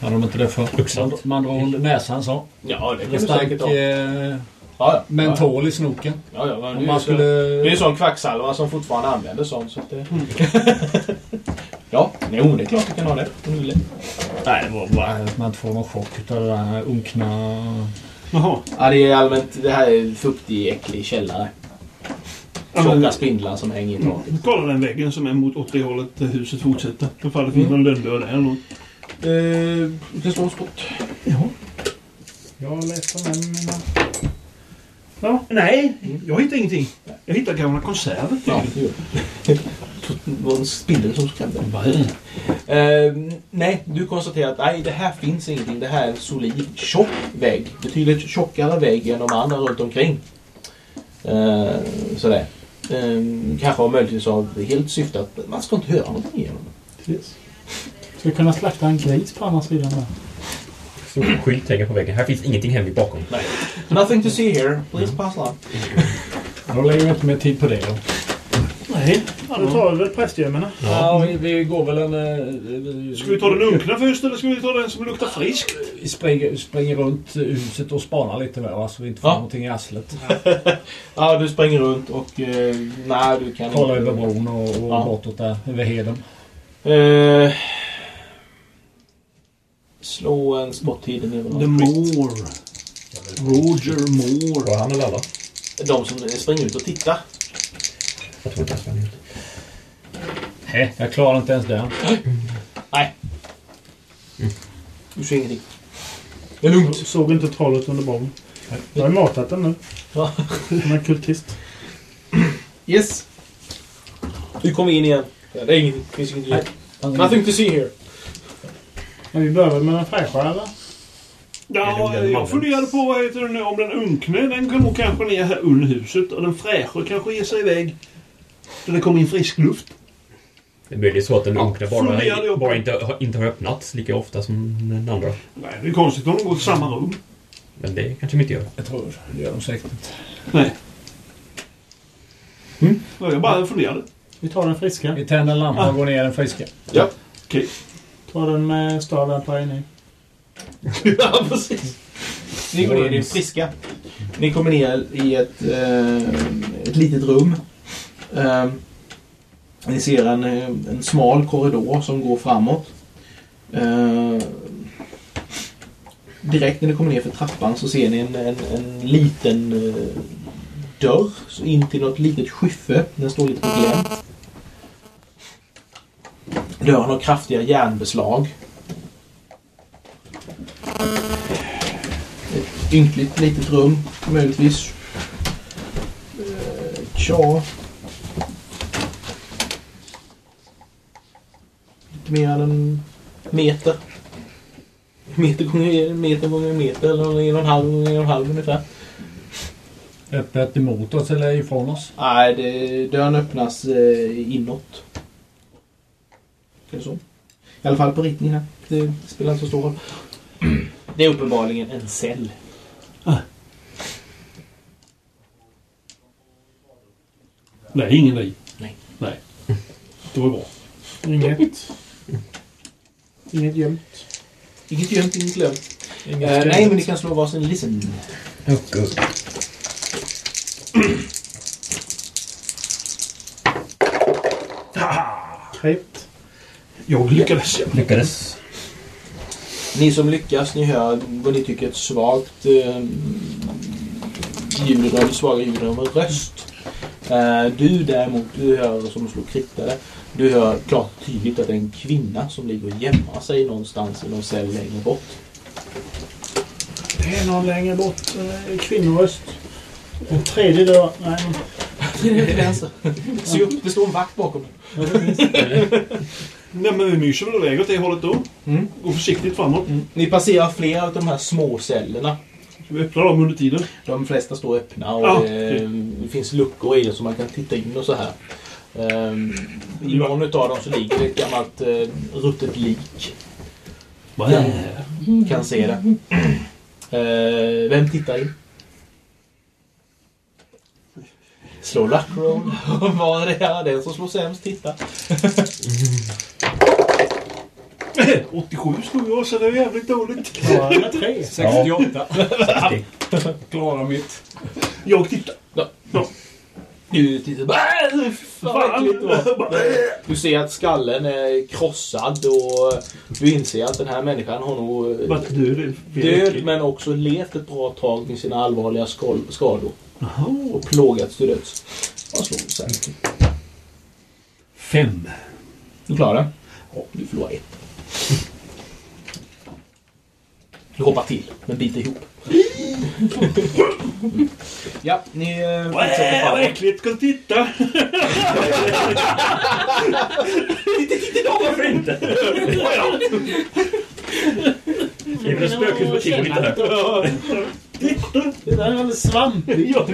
Hade de inte det för? Man, man drar näsan så. Ja, det Det kan du stank säkert ha. eh, Ja, ja. mentol i snoken. Ja, ja, det, är man så, skulle... det är ju sån kvacksalva som fortfarande använder sånt. Så det... ja, jo, det är klart du kan ha det. om du vill. Nej, det var bara att man inte får någon chock utav det där unkna... Jaha. Ja, det är allmänt... Det här är fuktig, äcklig källare. Ja, Tjocka spindlar som hänger i taket. Kolla den väggen som är mot åt det hållet där huset fortsätter. Ifall det finns någon lönnbörda där eller något. Eh, du kan slå en skott. Jag letar med mina... Ja, nej, jag hittar ingenting. Jag hittar gamla konserver. Ja, var en spindel som skrämde dig. Eh, nej, du konstaterar att nej, det här finns ingenting. Det här är en solid, tjock vägg. Betydligt tjockare vägg än de andra runt omkring. Eh, sådär. Eh, kanske har möjligtvis av helt syfte att man ska inte höra någonting igenom. Precis. Ska vi kunna slakta en gris på andra sidan där? Stor skylt hänger på väggen. Här finns ingenting hemligt bakom. Nothing to see here. Please pass on. Då lägger vi inte mer tid på det då. Nej. Då tar vi väl prästgömmorna. Ja, vi, vi går väl en... eh, Ska vi ta den unkna först eller ska vi ta den som luktar friskt? Vi springer, springer runt huset och spanar lite där va, så vi inte får Ja. någonting i arslet. Ja, du springer runt och eh, nej, du kan Kolla inte. över bron och, och Ja. bortåt där, över heden. Eh, slå en spottid ner The Moore. Roger Moore. Var han eller alla? De som springer ut och tittar. Jag tror inte ens är ute. Nej, jag klarar inte ens det. Du ser ingenting. Det är lugnt. Jag såg inte trollet under bron. Jag har matat den nu. Ja. Som en kultist. Yes. Du kommer in igen. Ja, det är ingenting. Det finns ingenting. Nothing to see here. Men vi börjar väl med den fräscha eller? Ja, jag funderade på vad heter det nu, om den unkne den kan nog kanske ner här under huset och den fräscha kanske ger sig iväg. Så det kommer in frisk luft. Det blir ju så att den unkna funderade bara, bara inte, har- inte har öppnats lika ofta som den andra. Nej, det är konstigt om de går till samma rum. Men det kanske de inte gör. Jag tror det gör de säkert inte. Nej. Ja, jag bara funderade. Vi tar den friska. Vi tänder lampan och går ner den friska. Ja. Okej. Tar den med stavlampa in i. ja, precis. Ni går ner i den friska. Ni kommer ner i ett, eh, ett litet rum. Eh, ni ser en, eh, en smal korridor som går framåt. Eh, direkt när ni kommer ner för trappan så ser ni en, en, en liten eh, dörr så in till något litet skyffe. Den står lite på glänt. Dörren har kraftiga järnbeslag. Ett ynkligt litet rum, möjligtvis. Ehm, tja. Mer än en meter. Meter gånger meter gånger meter eller en och en halv gånger en och en halv ungefär. Öppet emot oss eller ifrån oss? Nej, det, dörren öppnas eh, inåt. Så? I alla fall på ritningen här. Det spelar inte så stor roll. Det är uppenbarligen en cell. Nej, ingen i. Nej. Nej. Det var bra. Inget. Inget gömt. Inget gömt, inget glömt. Inget Eh, nej, men ni kan slå varsin listen. Krit. Jag lyckades. Lyckades. Ni som lyckas, ni hör vad ni tycker är ett svagt eh, ljud av, svaga ljud av en röst. Eh, du däremot, du hör som slår krittare. Du hör klart och tydligt att det är en kvinna som ligger och gömmer sig någonstans i någon cell längre bort. Det är någon längre bort. eh, Kvinnoröst. En tredje dörr. Nej, men-. Se upp, det står en vakt bakom. Nej, men vi myser väl iväg åt det hållet då. Mm. Gå försiktigt framåt. Ni passerar flera av de här små cellerna. Ska vi öppna dem under tiden? De flesta står öppna och Ja. det, det finns luckor i dem så man kan titta in och så här. Ehm, I någon av dem så ligger det ett gammalt uh, ruttet lik. Vad är det? Kan se det. Eh, vem tittar in? Slå luck roll. Vad är det? Den som slår sämst tittar. 87 slog jag så det är jävligt dåligt. Med tre? 68. Klara mitt. Jag tittar. Du tittar bara... "Äh, Fan vad äckligt det var." Du ser att skallen är krossad och du inser att den här människan har nog eh, Vart död. död men också levt ett bra tag med sina allvarliga skador. Och plågats till döds. Vad slår du sen? Fem. Du klarar det? Ja, du förlorar ett. Du hoppar till, men biter ihop. ja, ni Äh, vad äckligt. Ska du titta? Varför inte? Det är väl spökhus på tivoli det här. Det där är alldeles svampigt. Ja,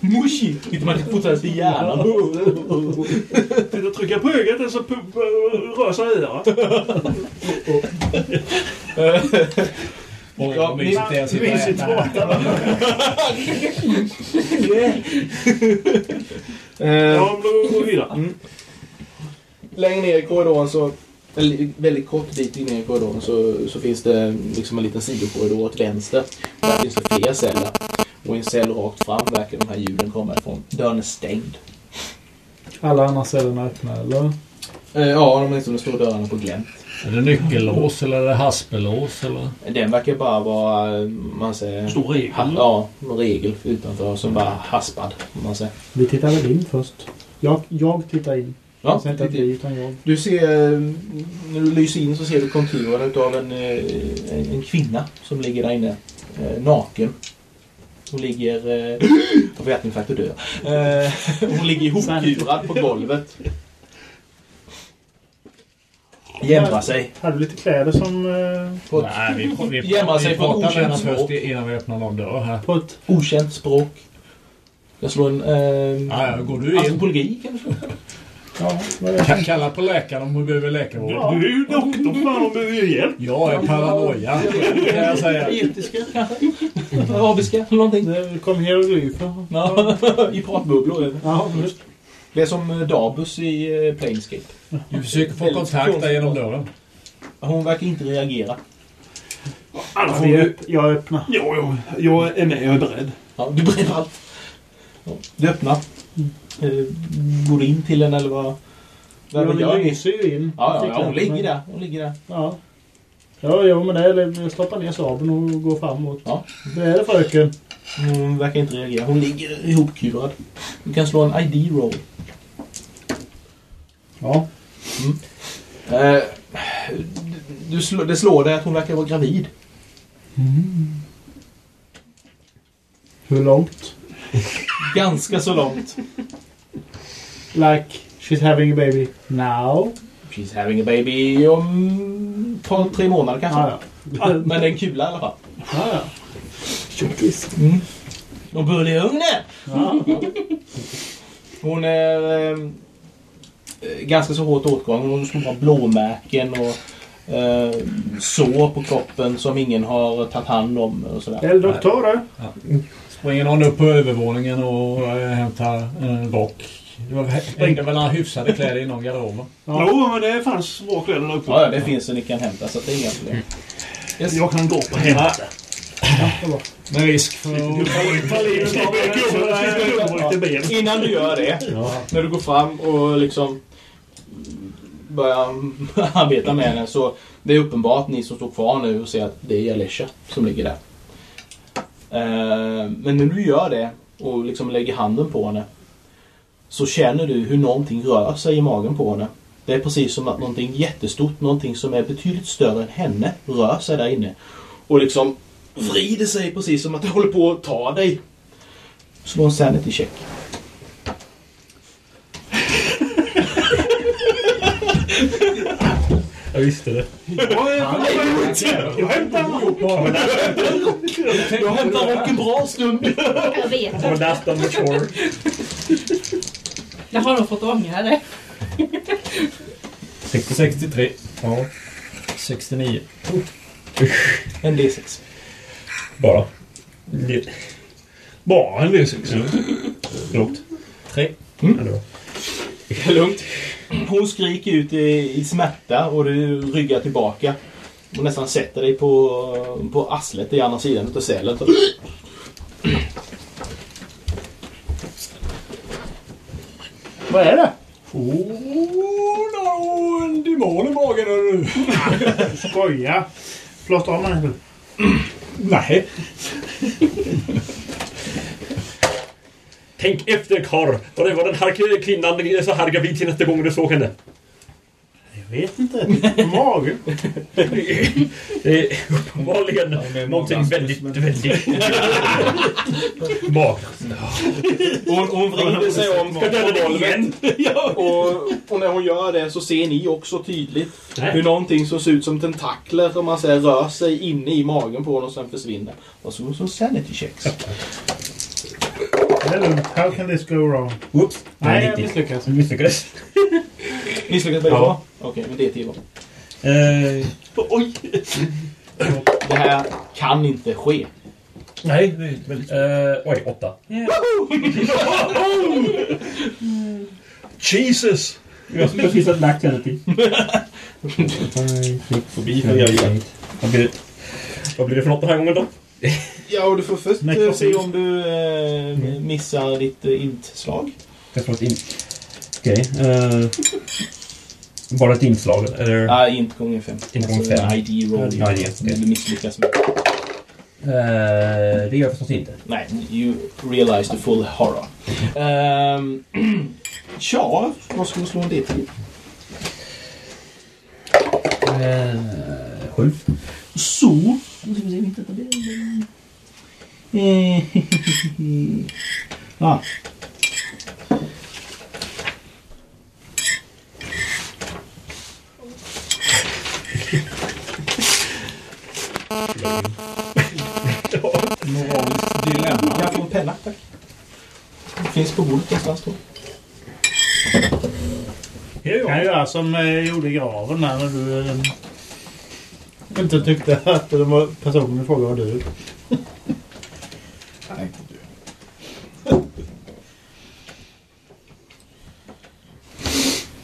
mushi. Lite man kan fortsätta till hjärnan. Titta, trycka på ögat så rör sig örat. Oj, Ja, vad mysigt det är att sitta och äta. Ja, men då går vi vidare. Längre ner i korridoren så eller väldigt kort bit in i korridoren så, så finns det liksom en liten sidokorridor åt vänster. Där finns det fler celler. Och i en cell rakt fram verkar de här ljuden komma ifrån. Dörren är stängd. Alla andra cellerna är öppna, eller? Eh, ja, de liksom står dörrarna på glänt. Är det nyckellås eller är det haspellås? Eller? Den verkar bara vara, man säger... Stor regel. Ha, ja, en regel utanför som bara haspad. Man säger. Vi tittar väl in först. Jag, jag tittar in. Ja, inte att vi, utan jag. Du ser, när du lyser in så ser du konturerna utav en, eh, en, en kvinna som ligger där inne. Eh, naken. Hon ligger... Eh, jag vet inte faktiskt dö. Eh, hon ligger ihopkurad på golvet. Jämrar sig. Hade du lite kläder som... Eh, ett Nej, vi, vi, vi, Gömma sig på ett okänt först språk. innan vi öppnar någon dörr här. på ett... okänt språk. Jag slår en... Eh, Ja, ja, går du in? antropologi kanske? Ja? Kan kalla på läkaren om hon behöver läkarvård. Du är ju doktor för fan om du behöver hjälp. Jag är paranoia, kan jag säga. Egyptiska kanske? Arabiska eller någonting. Det kom hieroglyfer. Ja, I pratbubblor. Ja, just. Det är som eh, Dabus i eh, Planescape. Du försöker få kontakt där genom dörren. Hon verkar inte reagera. Vi vi... öpp- Jag öppnar. Jo, jo. Jag är med. Jag är beredd. Ja, du brinner allt. Ja, du öppnar. Eh, Går in till henne eller vad? Vad gör Jag lyser ju in. Ja, ja, ja, hon ligger där. Hon ligger där. Ja. Ja, jo men det är det. Jag stoppar ner sabeln och går framåt. Ja. Det är det fröken. Hon verkar inte reagera. Hon ligger ihopkurad. Du kan slå en ID-roll. Ja. Eh, du slå, det slår dig att hon verkar vara gravid. Hur långt? Ganska så långt. Like she's having a baby now. She's having a baby om ett par, tre månader kanske. Ja, ja. Ah, men det är en kula i alla fall. ja, ja. Mm. Och bull i ugnen! ja. Hon är eh, ganska så hårt åtgången. Hon har blåmärken och eh, sår på kroppen som ingen har tagit hand om. Och sådär. Eldoktor du. Springer någon upp på övervåningen och äh, hämtar en rock. Det hängde väl några hyfsade kläder i någon garderob. Ja. Jo, men det fanns bra kläder där uppe. Ja, ja, det finns så ni kan hämta så att det är inga problem. Yes. Jag kan gå upp och hämta. Med risk för att... Innan du gör det, när du går fram och liksom börjar arbeta med henne så det är uppenbart ni som står kvar nu och ser att det är Alesha som ligger där. Eh, men när du gör det och liksom lägger handen på henne så känner du hur någonting rör sig i magen på henne. Det är precis som att någonting jättestort, någonting som är betydligt större än henne rör sig där inne. Och liksom vrider sig precis som att det håller på att ta dig. Slå en sanity check. Jag visste det. Jag hämtar en rock. Jag hämtar rocken bra stund. Jag vet Och. Jag har nog fått ångra det. 63. Ja, 69. En D6. bara. Bara en V6. Lågt. Tre. Ja, det var. Lugnt. Hon skriker ut i, i smärta och du ryggar tillbaka. Och nästan sätter dig på, på arslet i andra sidan av sälen. Så- Vad är det? Oh, en demon i magen hör du. Skoja. Plåstra av mig. Nej. Tänk efter karl. Och det var den här kvinnan så här gravid till nästa gång du såg henne. Jag vet inte. Magen. Det är uppenbarligen någonting väldigt, väldigt magert. Hon, hon vrider sig om dig igen? och, och när hon gör det så ser ni också tydligt Nej. hur någonting som ser ut som tentakler om man säger, rör sig inne i magen på honom och sen försvinner. Och så som sanity checks. Det är lugnt. How can this go wrong? Oops. Nej, jag 90. misslyckas. Du misslyckades. Misslyckades bägge Ja. Okej, men det är till då. Eh, Oj! Det här kan inte ske. nej, det är väldigt... Eh, oj, åtta. Jesus! Jag skulle precis ha lagt hela tiden. Förbi för jag det? Vad blir det för något den här gången då? Ja, och du får först Necrophil. eh, se om du eh, missar ditt eh, int-slag. Jag får ett in... Okej. eh, bara ett inslag, eller? Ja, int gånger fem. Int gånger Alltså, fem. ID-roll. Ja, det är som det. du misslyckas med. Eh, det gör jag förstås inte. Nej, you realize the full horror. Um, vad ska du slå en D till? Uh, sju. Så. Nu ska vi se vilken tabell. Eh, ah. Moraliskt dilemma. Jag får en penna, tack. Finns på bordet någonstans då. kan jag göra som jag gjorde i graven här när du eh, inte tyckte att var personen i fråga var du. Thank you.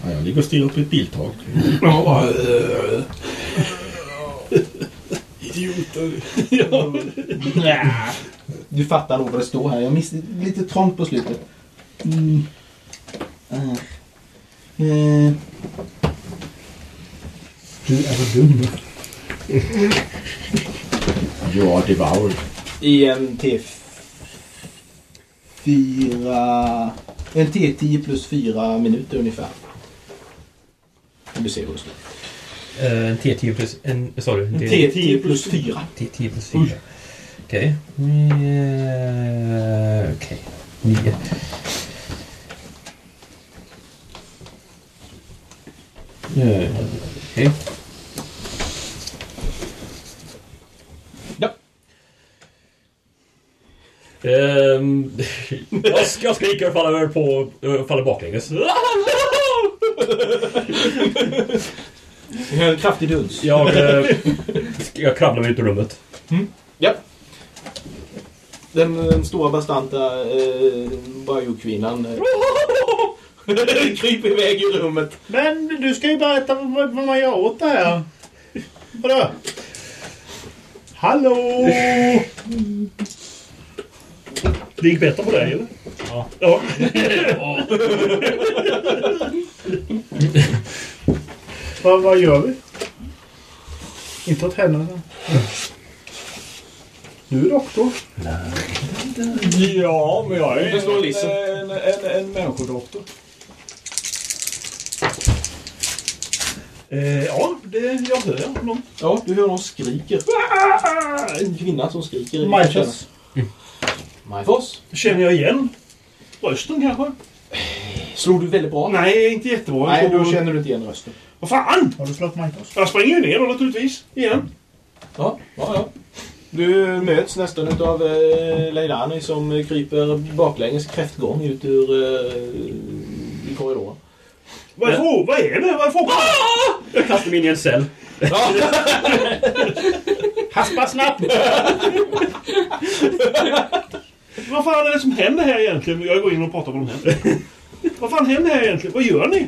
Ja, jag ligger och stirrar på ett biltak. Ja, eh, Idioter. ja. Du fattar nog vad det står här. Jag missade lite trångt på slutet. Mm. Äh. Du är så dum. You are devoured. I en till fyra... En T10 plus fyra minuter ungefär. Om du ser hur Uh, en T10 plus... En, sorry, en T10 plus fyra. T10 plus 4. Okej. Okej. 9. Eh, okej. Ehm, jag, sk- jag skriker och faller över på... faller baklänges. Jag hör en kraftig duns. Jag, eh, jag kravlar mig ut ur rummet. Ja. Den, den stora bastanta eh, biokvinnan eh, kryper iväg ur rummet. Men du ska ju berätta vad, vad man gör åt det här. Vadå? Hallå! Det gick bättre på dig eller? Ja. ja. Vad, vad gör vi? Inte åt henne. Du är doktor. Ja, men jag är en, Lisse. en, en, en människodoktor. Eh, ja, det, jag hör någon. Ja, du hör någon skriker. En kvinna som skriker. i Majfors. Majfors. Känner jag igen rösten kanske? Slog du väldigt bra? Nej, inte jättebra. Nej, då känner du inte igen rösten. Vad fan! Har du slått Majfors? Jag springer ju ner då naturligtvis. Igen. Ja, ja, ja. Du möts nästan utav eh, Leilani som kryper baklänges kräftgång ut ur eh, i korridoren. Vad är, det? vad är det? Vad är frågan? Jag kastar mig in i en cell. Ja. Haspa snabbt! Vad fan är det som händer här egentligen? Jag går in och pratar med dem här. Vad fan händer här egentligen? Vad gör ni?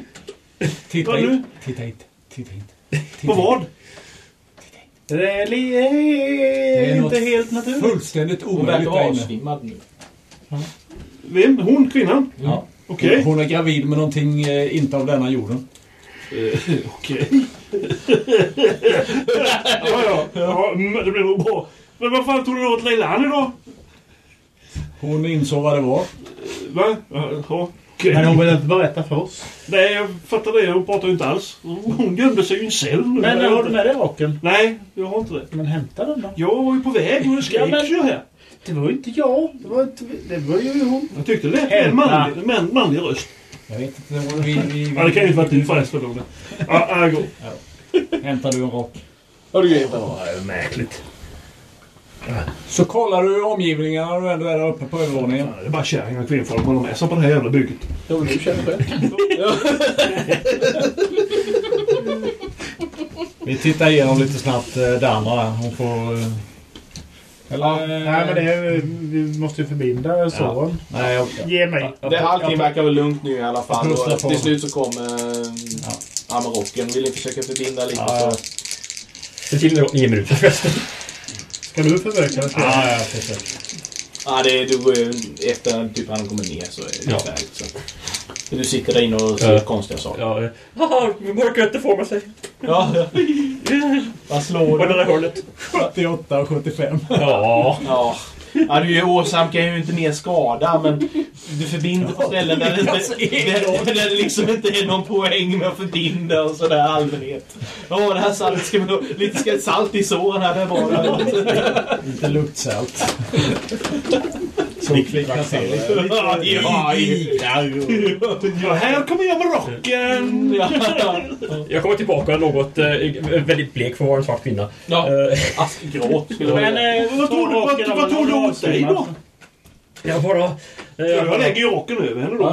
Titta Vad hit. Titta hit. Titta hit. På vad? Det är, li- är inte något helt naturligt. Fullständigt Hon omöjligt verkar där inne. avsvimmad nu. Vem? Hon? Kvinnan? Ja. Okej. Hon är gravid med någonting eh, inte av denna jorden. Eh, Okej. ja, ja. ja. mm, Det blir nog bra. Men vad fan tog du åt Leilani då? Hon insåg vad det var. Va? Ja, okej. Men hon vill inte berätta för oss. Nej, jag fattar det. Hon pratar ju inte alls. Hon gömde sig i en cell. Men har du med dig rocken? Nej, jag har inte det. Men hämta den då. Jag var ju på väg och det skreks Ja, men- ju här. Det var ju inte jag. Det var, inte, det var ju hon. Jag tyckte det lät en Hämta. manlig, man, manlig röst. Jag vet inte. det var- Vi, vi, Ja, det kan ju inte vara du förresten. Ja, går. Hämtar du en rock? Ja, du är Märkligt. Så kollar du omgivningen när du ändå är där uppe på övervåningen. Det är bara kärringar och kvinnfolk man har med sig på det här jävla bygget. Ja, men du känner själv. Vi tittar igenom lite snabbt eh, det andra. Hon får... eh, Eller... Ja, nej, men det är, vi måste ju förbinda såren. Nej, jag, Ge mig. Det, allting verkar väl lugnt nu i alla fall. Och till slut så kommer eh, Ja. ja. med rocken. Vill ni försöka förbinda lite? Ja, ja. så- Se till att nio minuter förresten. Ska du ska jag? Ja, jag försöker. Ja, det, du, går ju- efter typ han kommer ner så är det Ja. färdigt. Så. Du sitter där inne och ser Ja. konstiga saker. Ja, eh, haha, mörkret formar sig. Ja, ja. Vad slår På det du? där hörnet. 78 och 75. Ja. Ja. Ja, du åsamkar ju inte mer skada, men du förbinder på ställen där det, inte, där, där det liksom inte är någon poäng med att förbinda och sådär allmänhet. Ja, det här saltet ska vi. Lite ska salt i såren här, det var. Lite luktsalt. Ja, här kommer jag med rocken! ja. Jag kommer tillbaka något eh, väldigt blek för att vara en svart kvinna. ja. Eh, Askgråt skulle Men, eh, Vad tog du- vad- rocken vad tog du åt dig då? jag bara... jag lägger ju rocken över henne då.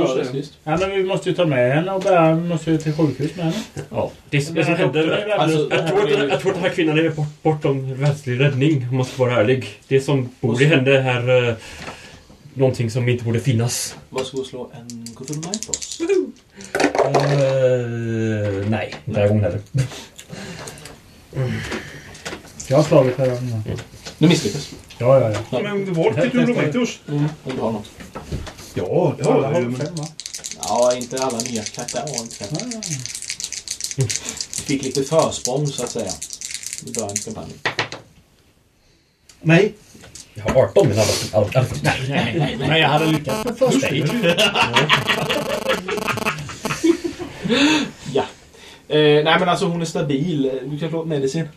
Ja, men vi måste ju ta med henne och bära, vi måste ju till sjukhus med henne. ja, det, det, som händer... Alltså, Jag tror, att, jag tror att den här kvinnan är bort, bortom världslig räddning, om man ska vara ärlig. Det som borde hända här... någonting som inte borde finnas. Varsågod slå en Cthulhu Mythos. Uh, nej, inte den här gången heller. Jag har slagit här. Mm. Du misslyckas. Ja, ja, ja. Men det var till Tulometos. Mm, om du har något. Ja, det har jag ju. men- fem va? Ja, inte alla nya karaktärer har inte. Du fick lite försprång så att säga. I början av kampanjen. Nej. Jag har 18 men alla... alla, alla Men jag hade lyckats med första aid. Ja. Eh, nej men alltså hon är stabil. Du kan slå medicin.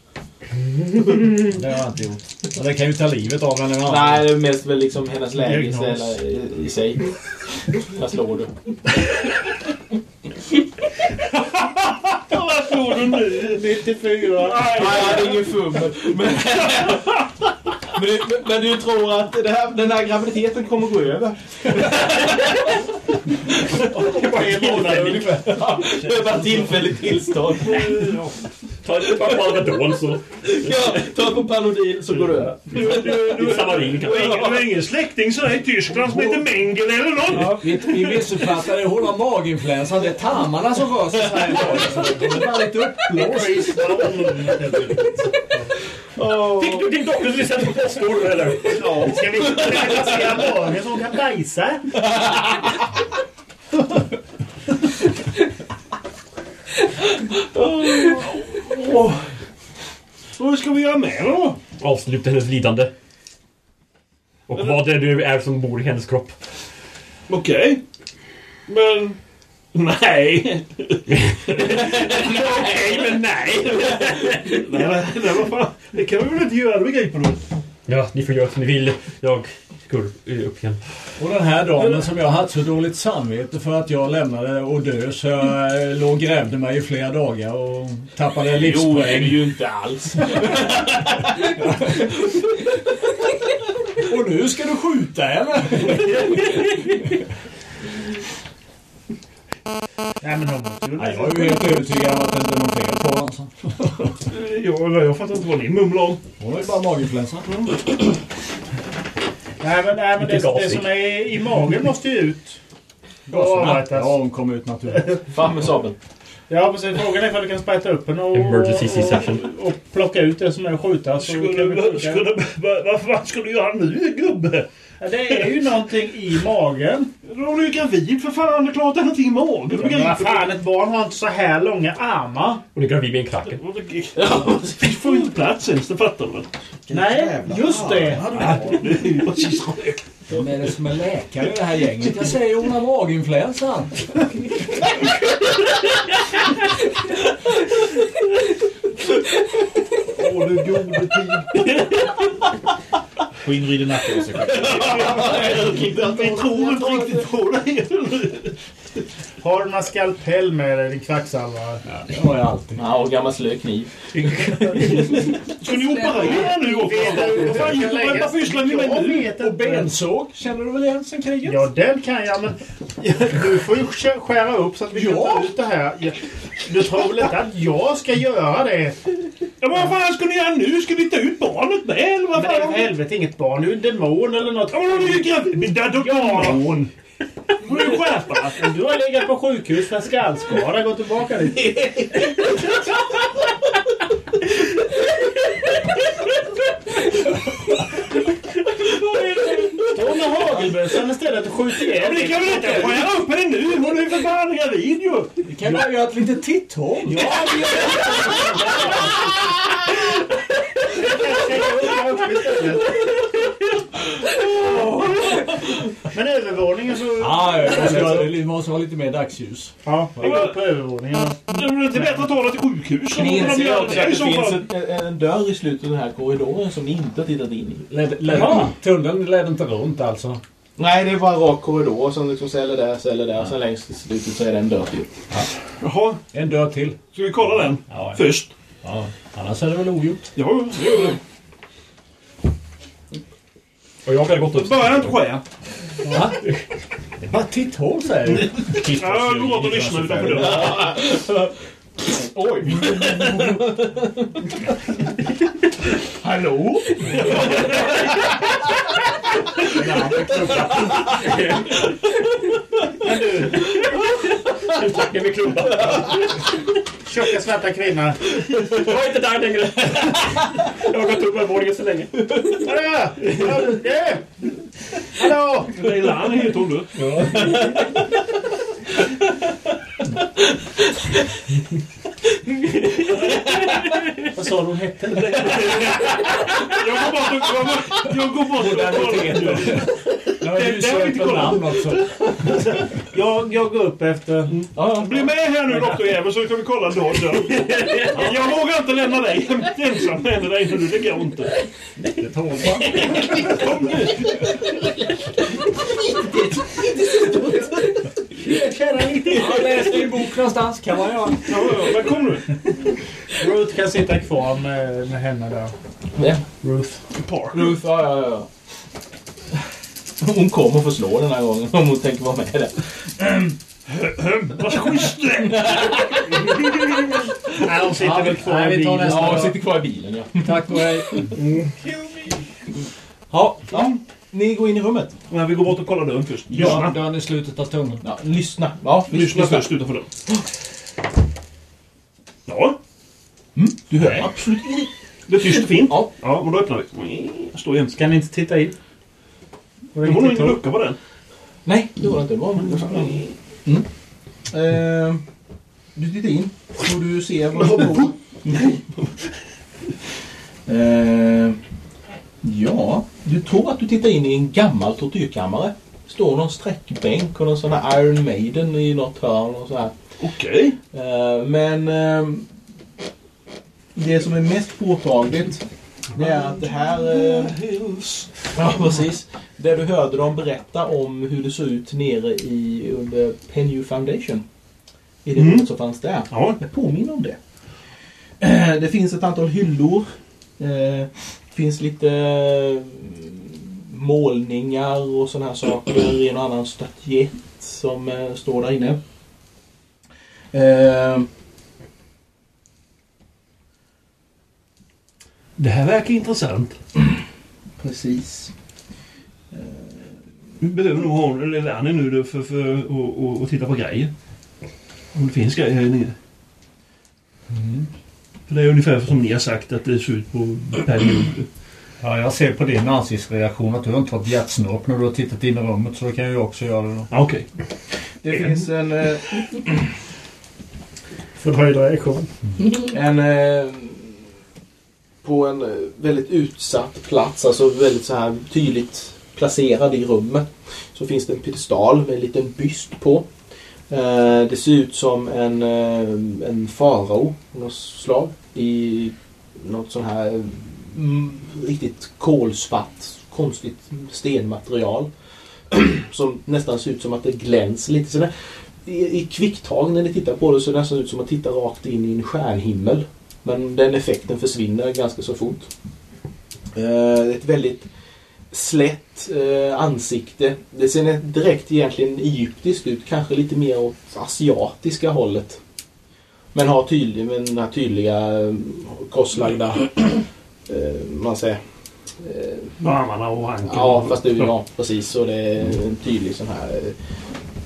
Det har jag inte gjort. Men det kan ju ta livet av henne. men- Nej, det är mest väl liksom hennes läge i, Diagnos. i, i sig. Vad slår du? Vad slår du nu? 94. Nej, det är ingen fummel. Men, men, du, men du tror att det här, den här graviditeten kommer gå över? På en månad ungefär. Det är bara tillfälligt tillstånd. Ta ett par Alvedon så... Ja, ta på Panodil så går det över. Du, har ingen, släkting sådär i Tyskland som heter Mengele eller något? Ja, vi, vi missuppfattade. Hon har maginfluensa. Det är tarmarna som rör sig så här Hon är bara lite uppblåst. Fick du din dotters recept på Postnord eller? Ja. Ska vi placera magen så hon kan bajsa? Vad ska vi göra med då? Avsluta hennes lidande. Och vad det nu är som bor i hennes kropp. Okej. Men... Nej. Okej, men nej. nej, nej, nej, vad fan. Det kan vi väl inte göra, begriper du? Ja, ni får göra som ni vill. Jag går upp igen. Och den här damen som jag hade så dåligt samvete för att jag lämnade och dö så jag eh, låg och grävde mig i flera dagar och tappade Jo, det är livspoäng. ju inte alls. Och nu ska du skjuta henne! Nej men hon måste ju... Nej, jag är ju helt övertygad om att det inte är någon fel på henne. Alltså. Jag, jag fattar inte vad ni mumlar om. Hon har ju bara maginfluensa. Nej men, nej, men det, det som är i magen måste ju ut. Och Ja, hon kom ut naturligt. Fram med sabeln. Ja precis. Frågan är ifall du kan sprätta upp den och, Emergency och, och plocka ut det som är att skjuta. Så Skulle, vi skulle, vad fan ska du göra nu, gubbe? Det är ju någonting i magen. Då är du ju gravid för fan. Det är klart det är någonting i magen. Men vad fan, ett barn har inte så här långa armar. Hon är gravid med en kraken. Ja, vi får inte plats ens, det fattar du väl? Nej, just det. Vem är det som är läkare i det här gänget? Jag säger hon har maginfluensa. Åh, du gode tid. Skinn vrider nacken av sig själv. Vi tror inte riktigt på dig. Har du någon skalpell med dig, din kvacksalvare? Det har jag alltid. Ja, och gammal slö kniv. Ska ni operera nu också? Vad pysslar ni med nu? Och bensåg känner du väl igen sen kriget? Ja, den kan jag, men du får ju sk- skära upp så att vi kan Ja. ta ut det här. Ja, Du tror väl inte att jag ska göra det? Ja, men vad fan ska ni göra nu? Ska ni ta ut barnet med? Eller vad Men fan? för helvete inget barn. Du är en demon eller något. Ja, men du är ju gravid. Men där, då, Ja. demon. Du får ju skärpa Du har legat på sjukhus en skallskada. Gå tillbaka dit. Stå med hagelbössan istället och skjut Ja, ihjäl men ni kan väl inte skära upp henne nu? Hon är ju för fan gravid ju. Vi kan bara göra ett litet titthål. Ja, vi gör det. Men övervåningen så... Ja, ja, vi måste ha lite mer dagsljus. Ja, vi går upp på övervåningen. Det är inte bättre att ta det till sjukhus? Så Ni inser också det att i det finns en, en dörr i slutet av den här korridoren som ni inte har tittat in i. Led, led, tunneln ledde inte runt alltså. Nej, det är bara en rak korridor som liksom celler där, celler där. Sen längst till slutet så är det en dörr till. Jaha, En dörr till. ska vi kolla den Ja, först? ja. Annars är det väl ogjort. Ja, det gör vi. Och jag hade gått upp. Börja inte skära. Va? Det är bara ett titthål säger du. Ja, jag går åt och lyssnar utanför dörren. Oj! Hallå? Nu tackar vi klubba. Tjocka svarta kvinna. Jag är inte där längre. Jag har gått upp övervåningen så länge. Hallå! Hallå! Ja. Hallå! Leilani heter hon du. Vad sa du hon hette? Jag går bort och, jag går, jag och Det- du det har vi inte kollat. namn också. Jag, jag går upp efter... Bli med här nu doktorjävel så kan vi kolla då. då. Jag vågar inte lämna dig ensam med dig nu. Det går inte. Det tål man. Kom nu. Jag läste en bok någonstans. Kan man göra. Ja, ja, men kom nu. Ruth kan sitta kvar med, med henne där. Vem? Ruth. Park. Ruth, ja, ja, ja. Hon kommer få slå den här gången om hon tänker vara med där. Vad schysst det är. Nej, hon sitter väl kvar i vi tar bilen. nästa. Ja, hon sitter kvar i bilen ja. Tack och hej. Ja, ja. Ni går in i rummet. Men vi går bort och kollar dörren först. Ja, Lyssna. dörren i slutet av tunneln. Ja, lyssna. Ja, Lyssna först utanför dörren. Ja, Du hör absolut ingenting. det är tyst och fint. Ja. Ja, men då öppnar vi. Står igen. Ska ni inte titta in? Det var nog ingen lucka på den. Nej, det var det inte. Det var mm. Eh, Du tittar in och du ser vad som står. Eh, Ja, du tror att du tittar in i en gammal tortyrkammare. Står någon sträckbänk och någon sån här Iron Maiden i något hörn och så här. Okej. Eh, Men eh, det som är mest påtagligt det är att det här... eh, Ja, precis. Där du hörde dem berätta om hur det såg ut nere i under Penny Foundation. I det Mm. rummet som fanns där. Ja. Det påminner om det. Eh, Det finns ett antal hyllor. Eh, Det finns lite eh, målningar och sådana här saker. En och annan statyett som står där inne. Det här verkar intressant. Precis. Vi behöver nog ha en Leilani nu då för, för att och, och titta på grejer. Om det finns grejer här nere. För det är ungefär som ni har sagt att det ser ut på period. Ja, jag ser på din ansiktsreaktion att du har inte fått hjärtsnopp när du har tittat in i rummet så då kan jag också göra det då. Ja, Okej. Det finns en, eh, Fördröjd reaktion. en eh, på en eh, väldigt utsatt plats, alltså väldigt så här tydligt placerad i rummet. Så finns det en piedestal med en liten byst på. Eh, det ser ut som en, eh, en farao av något slag i något sån här mm, riktigt kolsvart, konstigt stenmaterial. som nästan ser ut som att det glänser lite. Så där. I, I kvicktag när ni tittar på det så det nästan ut som att titta rakt in i en stjärnhimmel. Men den effekten försvinner ganska så fort. Eh, ett väldigt slätt eh, ansikte. Det ser direkt egentligen egyptiskt ut. Kanske lite mer åt asiatiska hållet. Men har tydlig, med den här tydliga eh, korslagda... Man säger... Eh, Armarna och hanken. Ja, fast det, ja, precis. Och det är en tydlig sån här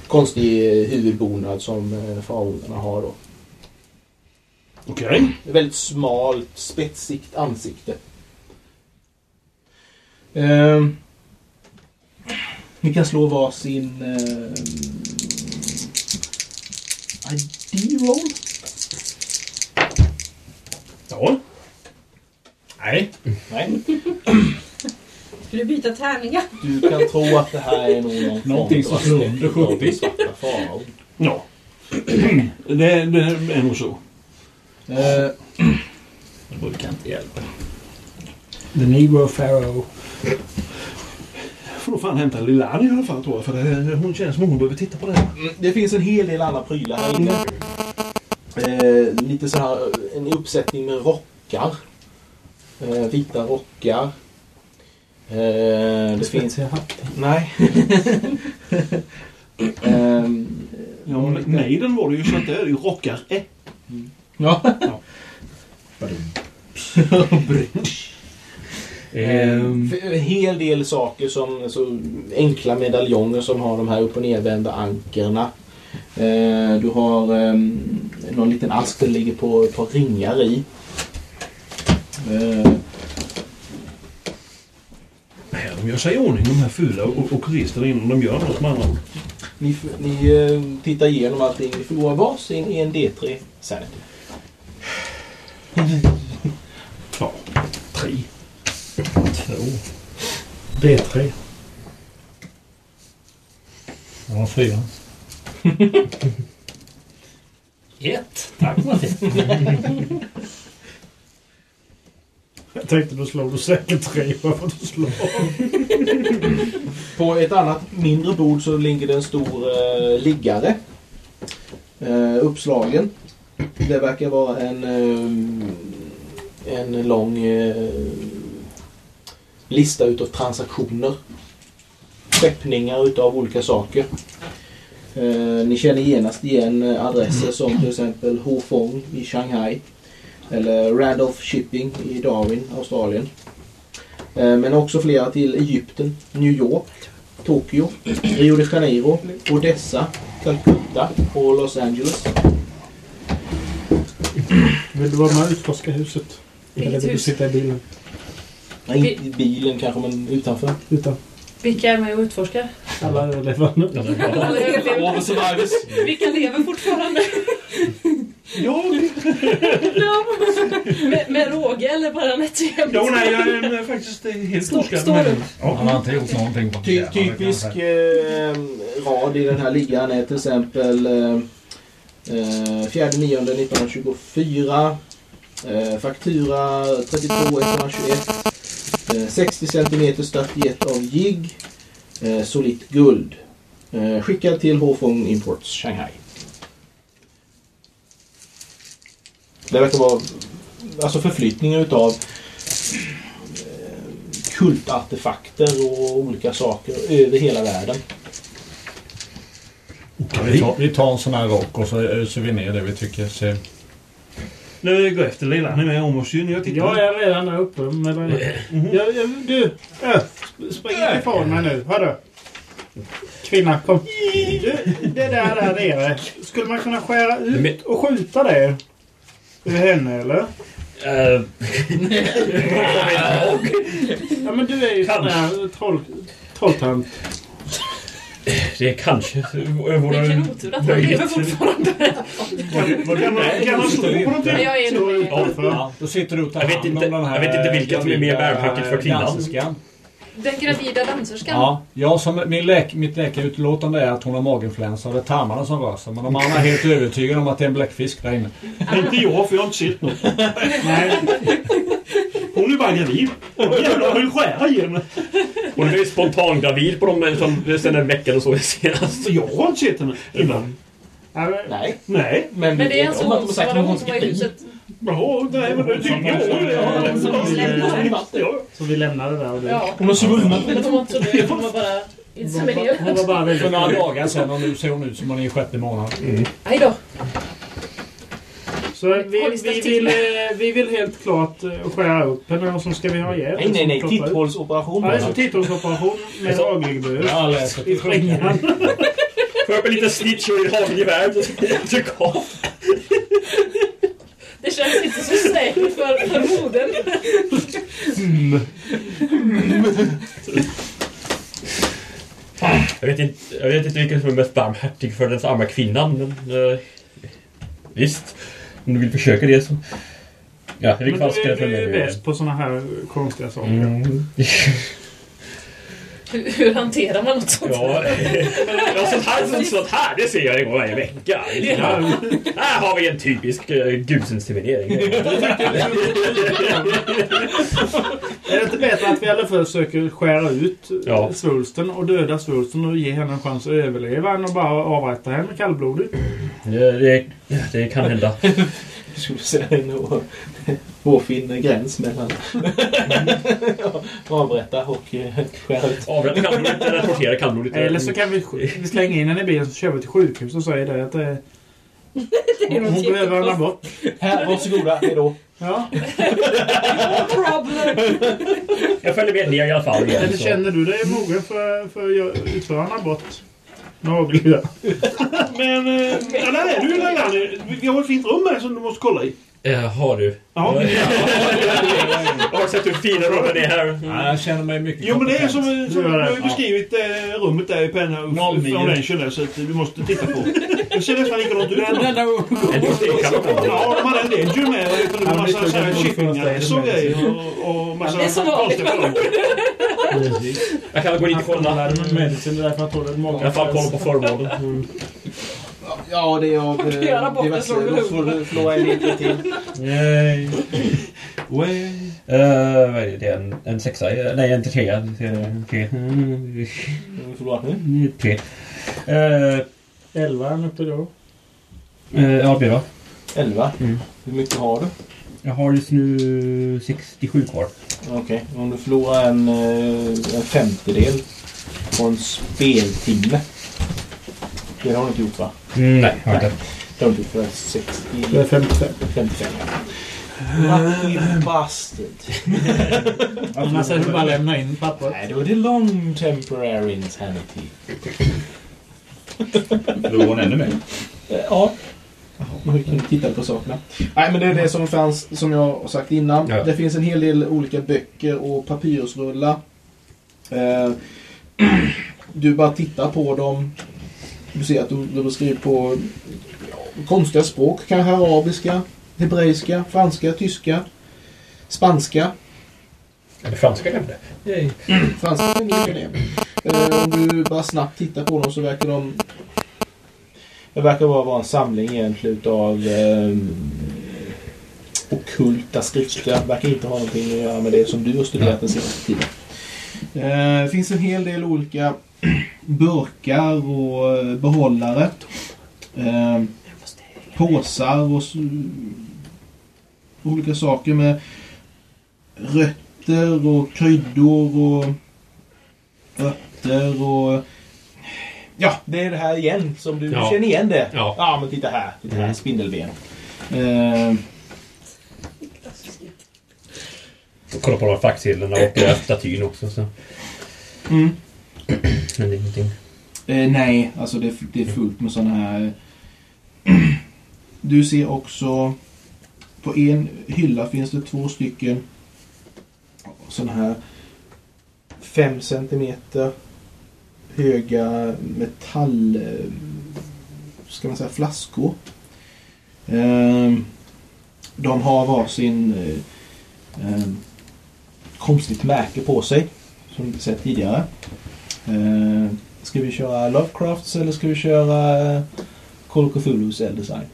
konstig huvudbonad som faraonerna har då. Okej. Ett väldigt smalt, spetsigt ansikte. Ehm, ni kan slå varsin eh, ID-roll. Ja. Nej. Nej. Ska du byta tärningar? Du kan tro att det här är någon Någonting som slår under släkt av 70. svarta farao. Ja. Det, det är nog så. Eh, Det brukar inte hjälpa. The Negro Pharaoh. Får nog fan hämta Leilani i alla fall tror jag. För det, hon känns som hon behöver titta på det. här. Mm, Det finns en hel del andra prylar här inne. Eh, lite så här, en uppsättning med rockar. Eh, vita rockar. Eh, det finns... Nej. Ehm, Ja, men Maiden var det ju så att det är ju rockar ett. Ja. Ehm. För En hel del saker som så enkla medaljonger som har de här upp och nervända ankerna. Eh, Du har ehm, någon liten ask där det ligger på ett par ringar i. De gör sig i ordning de här fula okkultisterna innan de gör något med andra ord. Ni, ni eh, tittar igenom allting. Ni förlorar varsin i en D3 sanity. Ja, tre. Två. D3. Ja, fyra. Ett. Tack Martin. Jag tänkte då slår du säkert tre för att du slår. På ett annat mindre bord så ligger det en stor eh, liggare. Eh, uppslagen. Det verkar vara en, eh, en lång eh, lista utav transaktioner. Skeppningar utav olika saker. Eh, ni känner genast igen adresser som till exempel Hofong i Shanghai. Eller Randolph Shipping i Darwin, Australien. Men också flera till Egypten, New York, Tokyo, Rio de Janeiro, Odessa, Calcutta och Los Angeles. Vill du vara med och utforska huset? Eller vill du hus? sitta i bilen? Nej, inte i bilen kanske, men utanför. Utan Vilka är med och utforskar? alla överlevande. The survivors. Vilka lever fortfarande? Ja, Ja. med, med råge eller bara nätt och jämnt? ja nej, jag är faktiskt helt oskadd. står det. Han har inte gjort någonting Ty, typisk jag eh, rad i den här ligan är till exempel eh, 4 9 1924 eh, faktura 32 121 eh, 60 cm statyett av jigg eh, solitt guld eh, skickad till Hofong Imports Shanghai. Det verkar vara alltså förflyttningar utav eh, kultartefakter och olika saker över hela världen. Vi tar, vi tar en sån här rock och så öser vi ner det vi tycker ser... Nu går efter lilla. Han är med om oss ju. Jag. Jag är redan där uppe. Men jag, jag, du, äh, spring inte ifrån mig nu. Hörru. Kvinna, kom. Du, det där där nere. Skulle man kunna skära ut och skjuta det? Ur henne eller? Eh, Ja men du är ju sån där troll, trolltant. Det är kanske vore... Vilken otur att han lever fortfarande. Kan man, kan man slå på någonting? Jag är nog med. Ja, då sitter du och tar Jag vet hand inte- om den här jag vet inte vilket som är mer värnpliktigt för kvinnan. Den gravida danserskan. Ja, jag som, min läk, mitt läkarutlåtande är att hon har maginfluensa och det är tarmarna som rör sig. Men de andra är helt övertygade om att det är en bläckfisk där inne. Inte jag, för jag har inte sett något. Nej. Hon är bara gravid. Jävlar, ju skära i henne. Hon är ju spontangravid på de som, sen en vecka och så senast. Jag har inte sett henne innan. Nej, Nej. men, Men det är alltså hon hon som var i huset. Jaha, nej men det tycker jag. Ja. Så vi lämnar det där. Och det. Ja. Hon har. Men hon var inte så dum. Hon var bara Hon var, inseminerad. hon var bara För väldigt... några dagar sedan och nu ser hon ut som hon är i sjätte månaden. Aj då. Så vi, vi, vill, eh, vi vill helt klart eh, skära upp henne och så ska vi ha ihjäl Nej, nej, nej. Titthålsoperation Ja, det är bara. så titthålsoperation med har läst det. i springan. Får upp en liten snitch och ett hagelgevär. Tryck av. Det känns inte så säkert för, för modern. Jag vet inte, jag vet inte vilken som är mest barmhärtig för den arma kvinnan. Men, eh, visst, om du vill försöka det så... Ja, Men du ska är, jag du följa är bäst på såna här konstiga saker. Mm. Hur, hur hanterar man något sånt? Ja, ja sånt, här, sånt här det ser jag en gång varje vecka. Ja. Här har vi en typisk uh, gusinseminering. Är det inte bättre att vi i alla fall försöker skära ut Ja. ja. svulsten och döda svulsten och ge henne en chans att överleva än att bara avrätta henne kallblodigt? Det, det, det kan hända. Du skulle säga hårfin gräns mellan avrätta och eh, skära ut. Avrätta kallblodigt eller tortera kallblodigt. Eller så kan vi, vi slänga in henne i bilen så kör vi till sjukhus och säger det att det, Det är Hon något behöver en abort. Här, varsågoda. Hejdå. Ja. Problem. Jag följer med ner i alla fall. Eller så. känner du dig mogen för, för att utföra en abort? Nagelgör. Men, eh, ja, där är du Leilani. Vi har ett fint rum här som du måste kolla i. Eh, har du? Ja. Jag har sett hur fina rummen är här. Ja, jag känner mig mycket Jo men det är som, som Du har beskrivit eh, rummet där i 09. Foundation där, så att du måste titta på. Det ser nästan likadant ut. Den, den, En diskkanon. Ja, de hade en Ledger med. Det var massa kycklingar och grejer. Och, massa konstiga. Jag kan gå dit och kolla. lärde mig medicin, det är därför jag tror det är många. kolla på förmånen. Ja, det är av kan göra eh, bort det diverse... från Då får du förlora en liter till. Yay. Way. Eh, vad är det? Det är en, en sexa? eh, Nej, en trea. En Tre. Du förlorar nu. Tre. Eh, Elva är uppe då. eh, ja, det blir det va? 11. Mm. Hur mycket har du? Jag har just nu 67 kvar. Okej, om du förlorar en, eh, en femtedel på en speltimme. Det har du inte gjort va? Mm, nej, jag har inte. Det har du inte gjort för 60... Det är 55. 55. Lucky bastard. Annars är det bara lämna in pappret. Nej, då är det long temporary insanity. Förlorar hon ännu mer? Ja. Nu kan titta på sakerna. Nej, men det är det som fanns, som jag har sagt innan. Ja. Det finns en hel del olika böcker och papyrusrullar. Eh, du bara tittar på dem. Du ser att du, du skriver på ja, konstiga språk. Kanske arabiska, hebreiska, franska, tyska, spanska. Eller franska nämnde. Yay. Franska är mycket det. Eh, om du bara snabbt tittar på dem så verkar de... Det verkar bara vara en samling egentligen utav eh, okulta skrifter. Verkar inte ha någonting att göra med det som du har studerat den senaste tiden. Eh, Det finns en hel del olika burkar och eh, behållare. Eh, påsar och olika saker med rötter och kryddor och örter och... Ja, det är det här igen som du, Ja. känner igen det. Ja. ja, men titta här. Titta här, Mm. spindelben. Eh, Och kolla på de här facksedlarna och statyn också. Så. mm. Men det är ingenting. Eh, nej, alltså det, det är fullt med sådana här... Eh, du ser också... På en hylla finns det två stycken sådana här 5 centimeter höga metall... Eh, ska man säga flaskor. Ehm, de har varsin eh, ehm, konstigt märke på sig. Som vi inte sett tidigare. Eh, Ska vi köra Lovecrafts eller ska vi köra eh, Call of Cthulhu's Elddesign?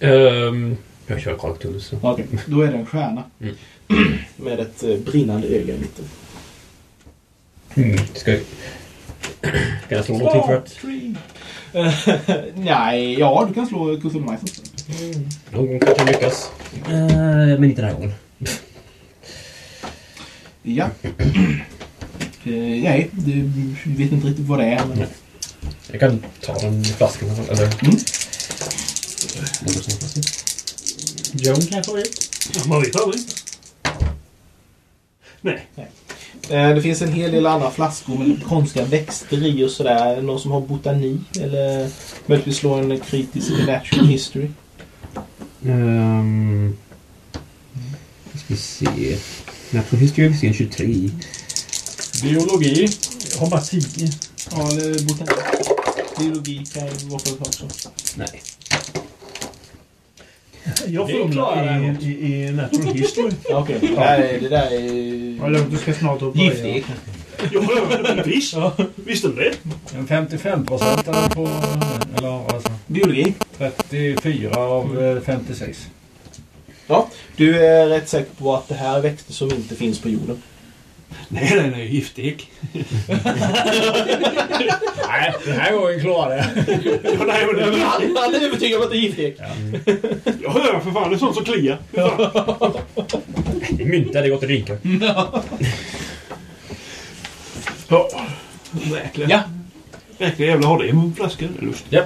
Um, jag kör Call of Cthulhu. så. Okej, då är det en stjärna. Mm. Med ett eh, brinnande öga i mitten. Mm. Ska jag... Kan jag slå någonting för att... Nej, ja du kan slå Cthulhu Mythos. Någon gång kanske jag lyckas. Eh, men inte den här gången. Ja. Eh, nej, du vet inte riktigt vad det är. Men... Jag kan ta den i flaskan. Eller... Mm. Joan kanske vet. Ja, man vet aldrig. Nej. Eh, det finns en hel del andra flaskor med konstiga växter i och sådär. Någon som har botani eller möjligtvis slå en kritisk natural history. Um, ska vi se. Natural History finns det en 23. Biologi. Jag har bara tio. Ja, eller botani. Biologi kan ju vara för också. Nej. Jag Det är klart, fumlar i, i, i Natural History. Ja, Okej, det där är... Det där Ja, är... lugnt, du ska snart upp och börja. Giftig. Jag har visst. Visste du det? En 55 procent på... Eller alltså Biologi. 34 av eh, 56. Du är rätt säker på att det här är växter som inte finns på jorden. Nej, nej, nej. Giftig. Nej, den här gången klarar jag Ja, nej, men det, Han han är övertygad om att det är giftig. jag hör för fan. Det är sånt som kliar. Det är mynta, det går till drinkar. Ja. Verkligen. Ja. Verkligen jävla har det i munflaskan. Det är lustigt.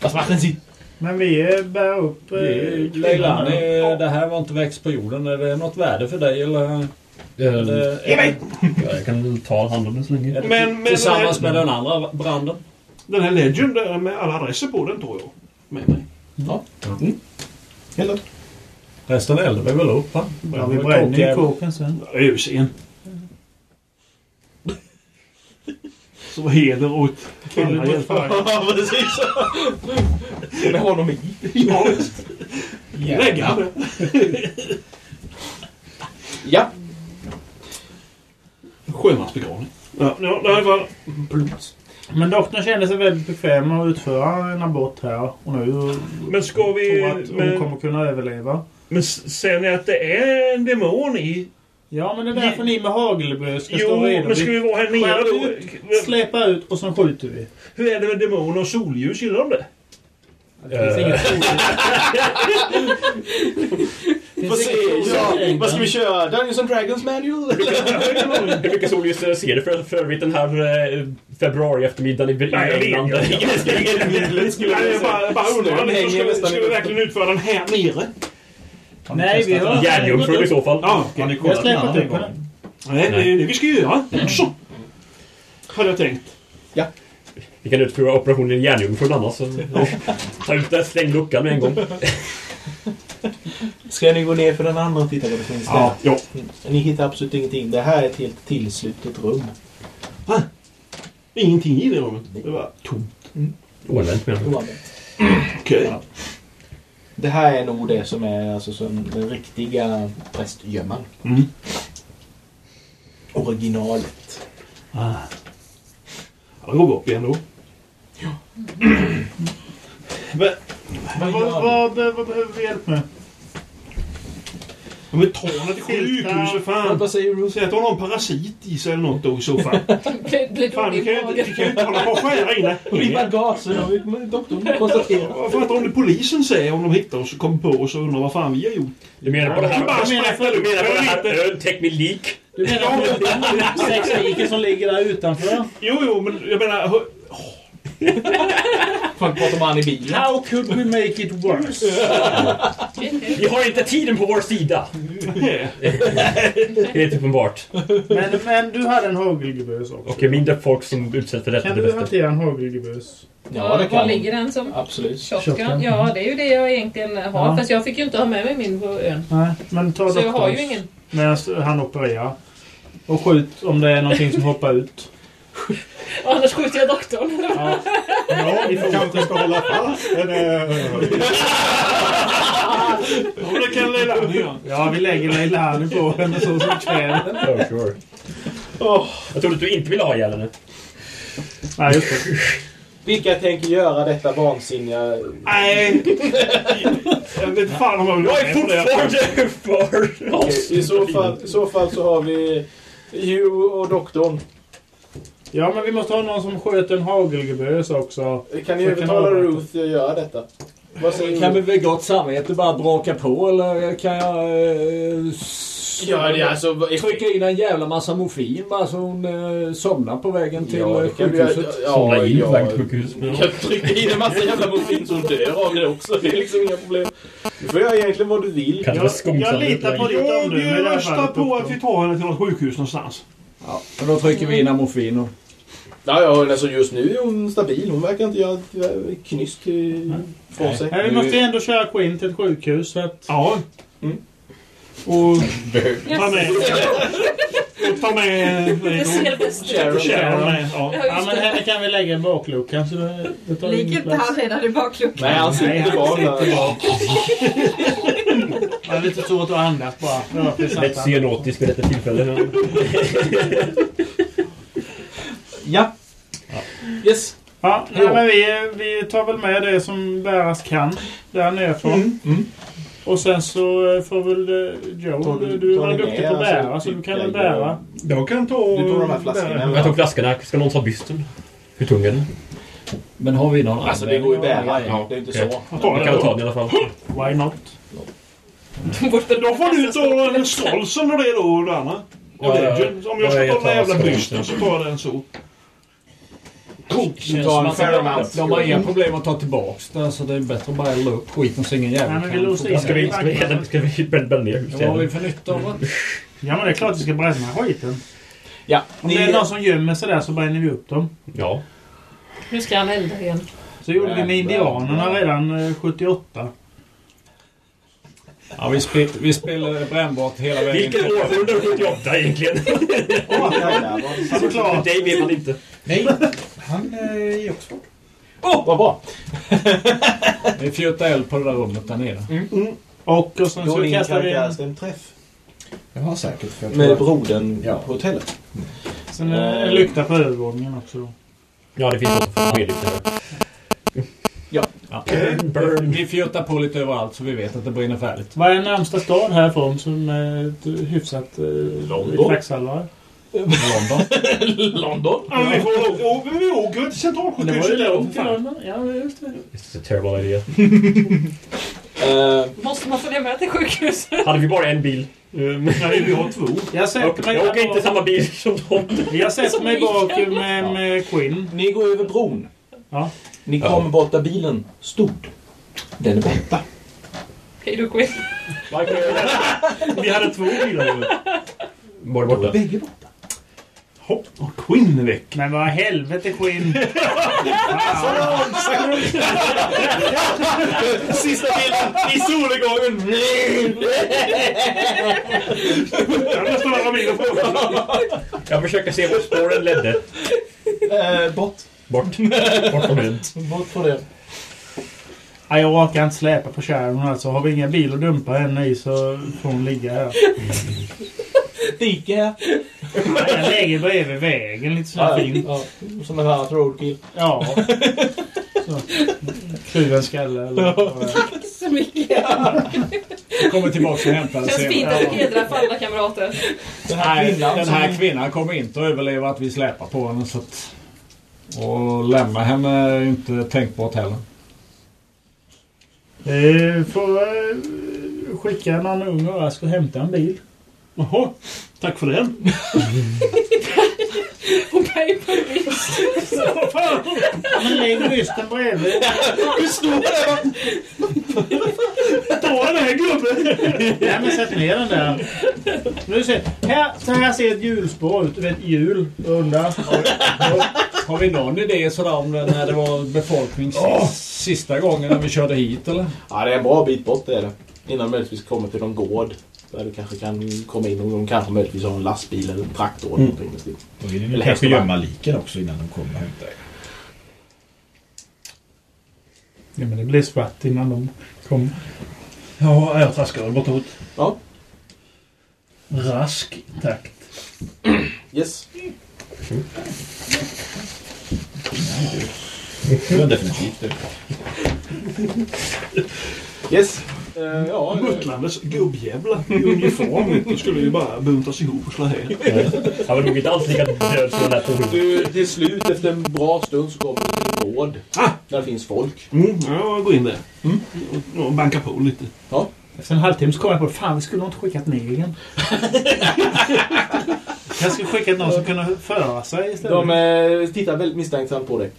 Was macht denn Sie? Men vi bär upp... eh, Leilani, kvinnorna. det här var inte växt på jorden. Är det något värde för dig eller? Eh, Ge mig! ja, jag kan ta hand om den så länge. är det Men- men- tillsammans med den andra branden? Den här Legend där med alla adresser på den tror jag. Med mig. Eller? Resten eldar vi väl upp va? Ja, vi bränner ju kåken sen. Ösen. Så heder åt alla fall. Ja, precis. Med honom i. Ja, visst. Lägga det. Ja. Sjömansbegravning. Ja, ja, det. Men doktorn kände sig väldigt bekväm med att utföra en abort här och nu. Men ska vi... Tror att hon Men, kommer kunna överleva. men ser ni att det är en demon i... Ja, men det är därför ni med hagelbös ska stå Jo, redo. men ska vi vara här nere då? ut, släpa ut och sen skjuter vi. Hur är det med demoner och solljus? Gillar de det? Det finns inget fokus. Får se. Ja, vad ska vi köra? Dungeons and Dragons manual? Hur mycket solljus ser du för, för övrigt den här eh, februari eftermiddagen i, England? jag bara, bara undrar. Ska, vi verkligen utföra den här nere? Nej, vi har... Järnjungfrun i så fall. Ja, Har ni kollat den gången? Nej, det det vi ska göra också. Hade jag tänkt. Vi kan utföra operationen i järnjungfrun annars. Så, ta ut den, släng luckan med en gång. Ska ni gå ner för den andra och titta vad det finns där? Ja, ja. Mm. Ni hittar absolut ingenting. Det här är ett helt tillslutet rum. Ingenting i det rummet. Det var tomt. Oanvänt menar jag. Okej. Det här är nog det som är alltså, som den riktiga prästgömman. Mm. Originalet. Ja, det går upp igen då. Men, Men vad, vad, vad behöver vi hjälp med? om vi tar henne till sjukhuset, fan. Vad säger du? Säg att hon har en parasit i sig eller något då i så fall. Blir Fan, vi kan i ju inte, vi kan ju inte hålla på och skära in I det. bagagen har doktorn konstaterat. Varför inte om det polisen säger om de hittar oss och kommer på oss och undrar vad fan vi har gjort? Du menar på det här... Bara Du menar Du på det här inte. ön teknik Du menar sex liken som ligger där utanför? Jo, jo, men jag menar... Fan, pratar man i bilen? How could we make it worse? Vi har inte tiden på vår sida. Helt uppenbart. Men, men du hade en hagelgebös också. Och mindre folk som utsätts för detta Kan det du bästa. hantera en hagelgebös? Ja, det Var kan ligger den som? Absolut. Shotgun? Ja, det är ju det jag egentligen har. Ja. Fast jag fick ju inte ha med mig min på ön. Nej, men ta Så jag har ju ingen. medan han opererar. Och skjut om det är någonting som hoppar ut. Annars skjuter jag doktorn. Ja, Ja, vi kanske ska hålla fast. Men det kan Leilani göra. ja vi lägger Leilani på henne så som kräver. Ja, sure. Jag trodde att du inte ville ha ihjäl henne. Nej, just det. Vilka tänker göra detta vansinniga... Nej. Jag vet fan om jag vill Jag vara är med på det. fortfarande för oss. I så, fall, I så fall så har vi Hugh och doktorn. Ja, men vi måste ha någon som sköter en hagelgebös också. Kan ni övertala Ruth att göra detta? Vad säger Kan vi med gott samvete bara braka på eller kan jag... Eh, Ja, det är alltså... Trycka in en jävla massa morfin bara så hon eh, somnar på vägen till Ja, ja, vi göra. sjukhuset. Ja, in ja. på väg till sjukhus. Vi kan trycka in en massa jävla morfin så hon dör av det också. Det är liksom inga problem. Du får göra egentligen vad du vill. Kan Jag, jag litar på ditt omdöme i det Jag här röstar på att vi tar henne till något sjukhus någonstans. Ja, och då trycker vi in en morfin och... Ja, ja, alltså just nu är hon stabil. Hon verkar inte göra ett knyst från sig. Nej, vi måste ju ändå köra Quinn till ett sjukhus. Så att... Ja. Mm. Och ta med... Och ta med... Det ser bäst ut. Ja. Men henne kan vi lägga i bakluckan. Så det, det tar Ligger inte han redan i bakluckan? Nej, han sitter kvar där. bak. Det är lite svårt att andas bara. Lätt cyanotisk vid detta tillfälle. Ja. Yes. Ja, nej, men vi, vi tar väl med det som bäras kan där nerifrån. Mm. Mm. Och sen så eh, får väl eh, Joe, Tar du, du- du tar duktig på att alltså, bära så du kan väl bära. Jag kan ta... Du tog de här flaskorna. Jag tog flaskorna. Ska någon ta bysten? Hur tung är den? Men har vi någon Alltså det går ju att bära. Ja. Det är inte så. Jag tar den kan ta den i alla fall. Why not? Då får du ta en Strolsen och det då, Danna. Och Ja, ja. Legend. Om jag Ja, ska jag ta den tar jävla bysten så tar jag den så. Känns de, har inga problem att ta tillbaks det, så det är bättre att bara elda upp skiten så ingen jävel vi kan in Ska vi, ska vi, ska vi bränna ner huset? Vad har vi för nytta av det? Ja, men det är klart vi ska bränna skiten. Ja, Om ni, det är någon som gömmer sig där så bränner vi upp dem. Ja. Nu ska han elda igen. Så gjorde vi med indianerna redan eh, 78. Ja, vi, spel, vi spelar brännbart hela vägen. Vilket århundrade 78 egentligen? Såklart. Det vet man inte. Nej, han är i Oxford. Åh, vad bra! Vi fjuttar eld på det där rummet där nere. Och, och sen så har kastar vi en... en träff. Ja, säkert. För jag Med brodern Ja. på hotellet. Sen eh, en lykta på övervåningen också då. Ja, det finns något för medlyften. Ja. Burn. Vi fjuttar på lite överallt så vi vet att det brinner färdigt. Vad är närmsta stad härifrån som är ett hyfsat eh, London. London. London. Ja, vi får åka- å- vi åker till Det var ju centralsjukhuset till. London. Ja, just det. It's a terrible idea. Eh, Måste man följa med till sjukhuset? Hade vi bara en bil? Nej, vi har två. Jag sätter mig jag åker inte bak, samma bil som dem. jag sätter mig bak med, med Quinn. ni går över bron. Ja. Ni kommer bort där bilen stod. Den är borta. Hej då Quinn. Vi hade två bilar. Var det borta? bägge borta. Hopp, och Quinn är väck. Men vad helvete Quinn. Sista bilden i solnedgången. Jag på. Jag försöker se vart spåren ledde. Eh, bort. Bort. Bort och runt. Bort från det. Ja, jag orkar inte släpa på Sharon alltså. Har vi ingen bil att dumpa henne i så får hon ligga här. Nej, jag lägger bredvid vägen lite så här fint. Ja, som en annat roadkill. Ja. Kluven skalle eller. Tack så mycket. Kommer tillbaka och hämtar det Känns fint att hedra för alla kamrater. Den här Nej, kvinnan den här kvinnan kommer inte att överleva att vi släpar på henne. Så att, och lämna henne är inte tänkbart heller. Eh, får eh, skicka någon ung och rask och hämta en bil. Jaha, tack för den. Och papervis. Ja, men lägg bysten bredvid. Du står där Ta den här gubben! Nej men sätt ner den där. Nu ser, här, så här ser ett hjulspår ut. Du vet hjul under. Har vi någon idé sådär om det när det var befolkning sista gången när vi körde hit eller? Ja, det är en bra bit bort det är det. Innan möjligtvis kommer till någon gård. Där du kanske kan komma in och de kanske möjligtvis har en lastbil eller en traktor eller någonting. i stil. Då vill ni Eller kanske gömma liken också innan de kommer och hämtar er. Ja men det blir svart innan de kommer. Ja, jag traskar väl bortåt. Ja. Rask takt. Yes. Det var definitivt det. Yes. Eh, ja, Muttlandes gubbjävlar i uniform. Då skulle ju bara buntas ihop och slå här. Han var nog inte alls lika död som den där du, till slut efter en bra stund så kommer du till en gård. Där det finns folk. Mm, ja, jag går in där. Och, och bankar på lite. Efter en halvtimme så kom jag på fan vi skulle nog inte skickat negern. Jag skulle skickat någon som kunde föra sig istället. De eh, tittar väldigt misstänksamt på dig.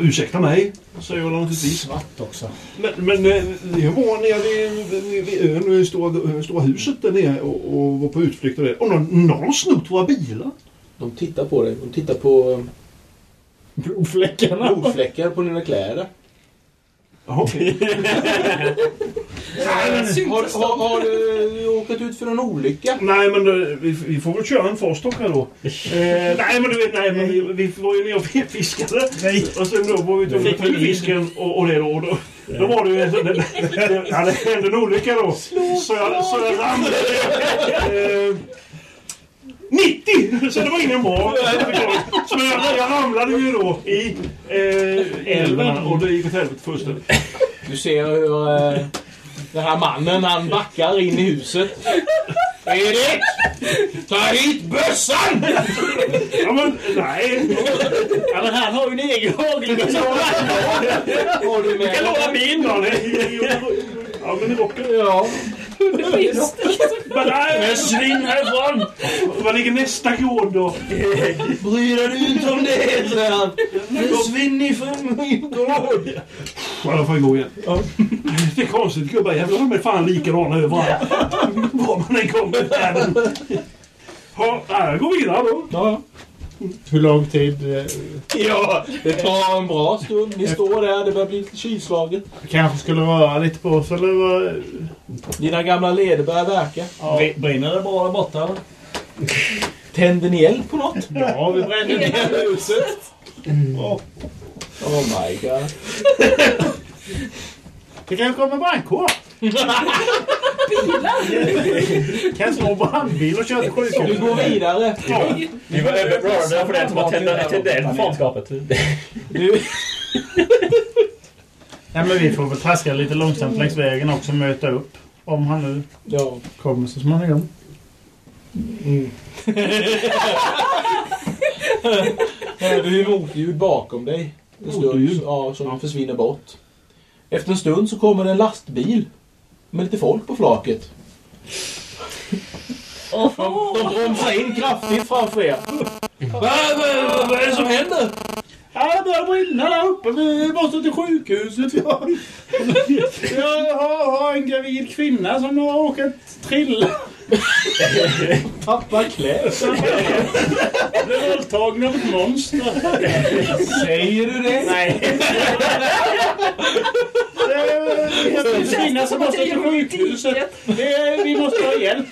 Ursäkta mig, säger jag naturligtvis. Svart också. Men, men eh, det var nere vid, vid, vid ön, vid stora, stora huset där nere och, och var på utflykt och det. Och någon, någon har snott våra bilar. De tittar på dig. De tittar på eh, Blodfläckarna. blodfläckar på dina kläder. Okej. Har, har, har du åkat ut för någon olycka? Nej, men eh, vi, vi får väl köra en farstock här då. Eh, nej, men du vet, nej, men vi, vi var ju nere och fiskade. Nej. Och sen då var vi ute och vi fisken och, och det då. Och då, då var det ju... Det, det, det, ja, det hände en olycka då. Så jag, så jag ramlade... Eh, 90! Så det var ingen bra. Så jag, jag ramlade ju då i eh, älven och det gick åt helvete fullständigt. Du ser hur eh, den här mannen han backar in i huset. Fredrik! Ta hit bössan! Ja men nej. Ja men han har ju en egen hagelbössa. Har du med Jag lånar min då. nej. Ja men i rocken. Ja. Visst. Men nej, Försvinn härifrån! vad ligger nästa gård då? Bryr dig inte om det, säger han. Försvinn ifrån min gård. Ja, jag får gå igen. Det är konstigt gubbar. Jag de är fan likadana överallt. Var man än kommer i världen. Ja, jag går vidare då. Ja, Hur lång tid? eh, ja, det tar en bra stund. Ni står där, det börjar bli lite kylslaget. Kanske skulle röra lite på oss eller vad? Dina gamla leder börjar verka. Br- Brinner det bra där borta eller? Tänder ni eld på något? Ja, vi brände ner huset. Oh my god. Det kanske kommer brandkår. Kan slå brandbil och köra till Du sjukhuset. går vidare. Vi var överrörda för det som tända eld på fanskapet. Du, Nej, men vi får väl traska lite långsamt längs vägen också och möta upp. Om han nu ja. kommer så småningom. Mm. Hör du motljud bakom dig? En stund, ja, som försvinner bort. Efter en stund så kommer det en lastbil med lite folk på flaket. De, de bromsar in kraftigt framför er. Vad, vad, vad är det som händer? Ja, det börjar brinna där uppe. Vi måste till sjukhuset. Jag, jag har, har en gravid kvinna som har råkat trilla. Tappar kläder. Blev våldtagen av ett monster. Säger du det? Nej. Det är en kvinna som måste till sjukhuset. Är, vi måste ha hjälp.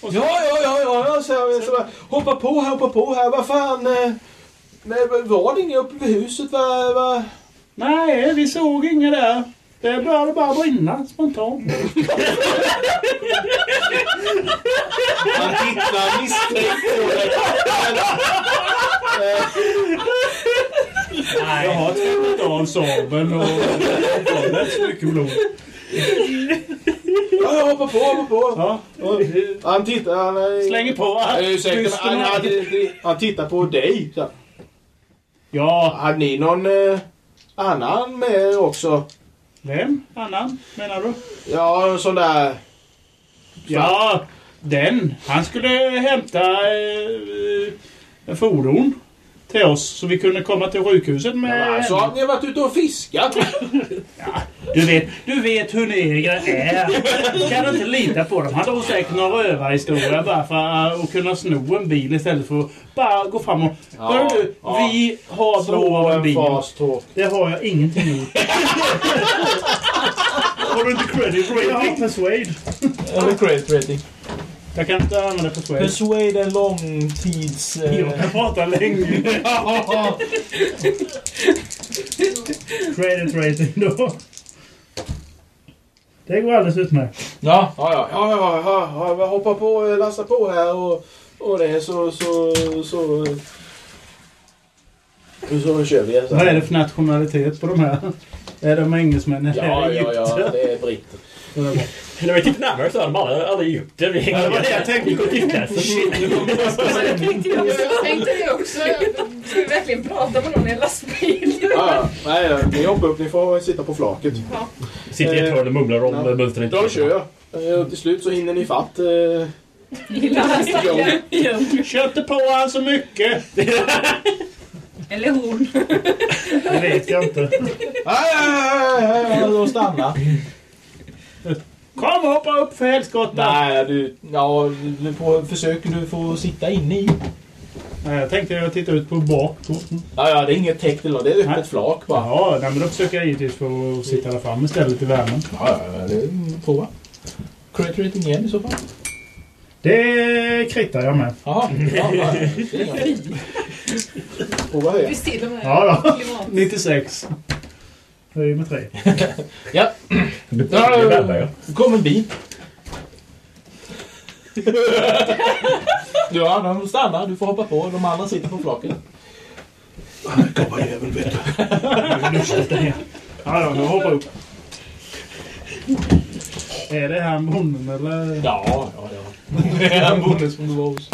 Ja, ja, ja, ja. ja så, så, hoppa på här, hoppa på här. Vad fan... Eh, nej, var det inga uppe vid huset? Va, va? Nej, vi såg inga där. Det började bara brinna spontant. Han tittar misstänkt på dig. Jag har tvättat av Saaben och det är inte så mycket blod. Ja, ja, hoppa på, hoppa på. Ja, och Han tittar... Han, slänger på Jag men han, han, han tittar på dig. Så. Ja, Hade ni någon eh, annan med er också? Vem? Annan, menar du? Ja, sån där... Ja, den. Han skulle hämta eh, en fordon till oss så vi kunde komma till sjukhuset med Ja, så att ni har varit ute och fiskat. Du vet, du vet hur negrer är. Kan du inte lita på dem? Han har säkert någon rövarhistoria bara för att kunna sno en bil istället för att bara gå fram och... Ja, Hör du, ja. vi har behov av en bil. Det har jag ingenting emot. Har du inte credit Jag har rating? persuade. Eller credit rating. Jag kan inte använda persuade. Persuade en långtids... Eh, Jag kan prata länge. Credit rating då. Det går alldeles utmärkt. Ja, ja, ja, ja, ja, ja, ja, hoppa på, eh, lasta på här och, och det så, så, så, så, så kör vi. Så. Vad är det för nationalitet på de här? Är de engelsmän eller Ja, är ja, ja, det är britter. När vi tittar närmare så är de alla, alla egypter. Vi Ja, det var det jag tänkte. gick tittade. Jag tänkte det också. Ska vi verkligen prata med någon i en lastbil? Ja, ja, nej, ja, ni hoppar upp, ni får sitta på flaket. Sitter i ett hörn och mumlar om Ja. mönstret inte De kör. Eh, Och till slut så hinner ni fatt. Eh. Kör inte på han så mycket. Eller hon. Det vet jag inte. nej, nej, nej, nej, de stannar. Kom hoppa upp för helskotta. Nej, du, ja, du får, försöker du få sitta inne i. Nej, jag tänkte jag titta ut på bak. Ja, ja, det är inget täckt eller det är öppet Nej. flak bara. Ja, nej, men då försöker jag givetvis få sitta där framme istället i värmen. Ja, ja, det prova. Credit rating igen i så fall. Det krittar jag med. Jaha, ja, ja, Prova höja. Och med Ja då. klimat. 96. Höj med tre. Ja, Det är välbärgad. det kom en bil. Ja, de stannar. Du får hoppa på. De andra sitter på flaket. Gubbarjävel vet du. Ja, då, jag hoppar upp. Är det han bonden eller? Ja, ja, ja. Det är en bonde som du var hos.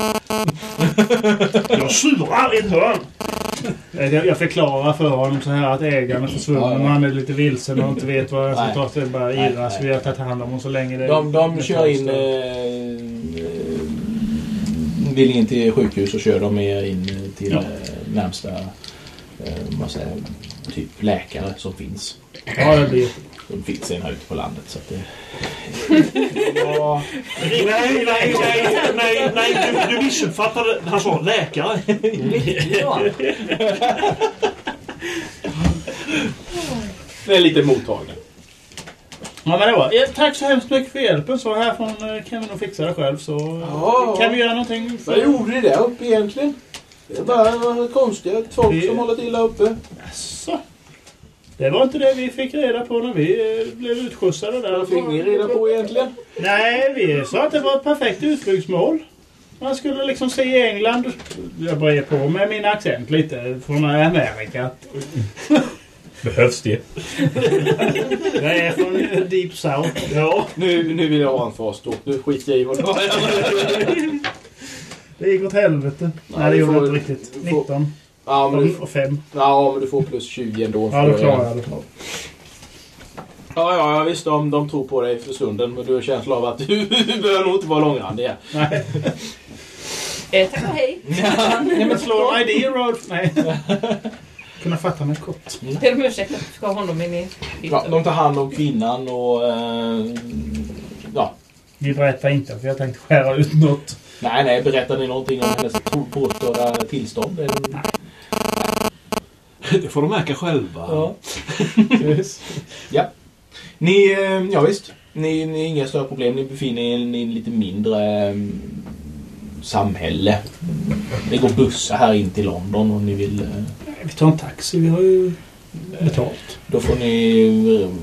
Jag surar i ett hörn. Eh, Jag jag förklarar för honom så här att ägaren är försvunnen Ja, ja. och han är lite vilsen och inte vet vad han ska ta sig. Bara irras. nej. Vi har tagit hand om honom så länge det De, de det kör in stund. eh, vill in till sjukhus och kör dem er in till Ja. eh, närmsta eh, vad säger, typ läkare som finns. Ja, det blir... De finns en här ute på landet. Så att det... Nej, nej, nej, nej, nej, du, du missuppfattade. Han sa läkare. det är lite mottagning. Ja, men det var. Ja, tack så hemskt mycket för hjälpen. Så härifrån eh, kan vi nog fixa det själv. Så Ja. kan vi göra någonting Vad för... gjorde ni där uppe egentligen? Det är bara konstiga folk Vi- som håller till där uppe. Så. Det var inte det vi fick reda på när vi eh, blev utskjutsade där. Vad fick ni reda på egentligen? Nej, vi sa att det var ett perfekt utflyktsmål. Man skulle liksom se England. Jag brer på med min accent lite från Amerika. Behövs det? Jag är från Deep South. Ja. Nu, nu vill jag ha en farstort. Nu skiter jag i vad det var. Det gick åt helvete. Ja, Nej, det gjorde det inte riktigt. du får- 19 Ja, men du, och 5. ja, men du får plus 20 ändå. Ja, då klarar jag det. Ja, ja, ja visst. De, de tror på dig för stunden. Men du har känsla av att du behöver nog inte vara långrandig. Nej. Eh, tack och hej. Nej, men slå en ID roll. Nej. Kunna fatta mig kort. Ber om ursäkt att jag ska ha honom in i Ja, de tar hand om kvinnan och... Eh, ja. Vi berättar inte för jag tänkte skära ut något. Nej, nej. Berättar ni någonting om hennes påstådda tillstånd? Eller? Det får de märka själva. Ja. ja. Ni, eh, ja visst. Ni, ni har inga större problem. Ni befinner er i en, lite mindre eh, samhälle. Det går bussar här in till London om ni vill. Eh, Vi tar en taxi. Vi har ju betalt. då får ni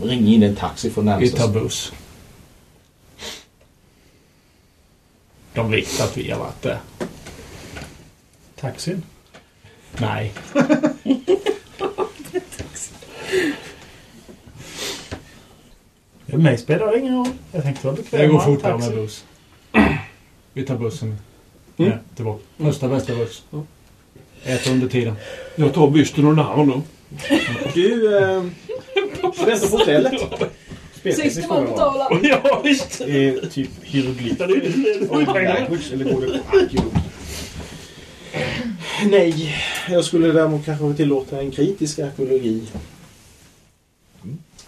ringa in en taxi från Vi närmsta. tar buss. De vet att vi har varit där. Taxin? Nej. För mig spelar det ingen roll. Jag tänkte vara bekväm Det går fortare med buss. Vi tar bussen. Mm. Ja, tillbaka. Första bästa buss. Ät under tiden. Jag tar bysten och narren då. Du, eh, väntar på hotellet. Sist man betalar. Ja, visst. Är typ language, eller går det... Arkeolog. Nej, jag skulle däremot kanske tillåta en kritisk arkeologi.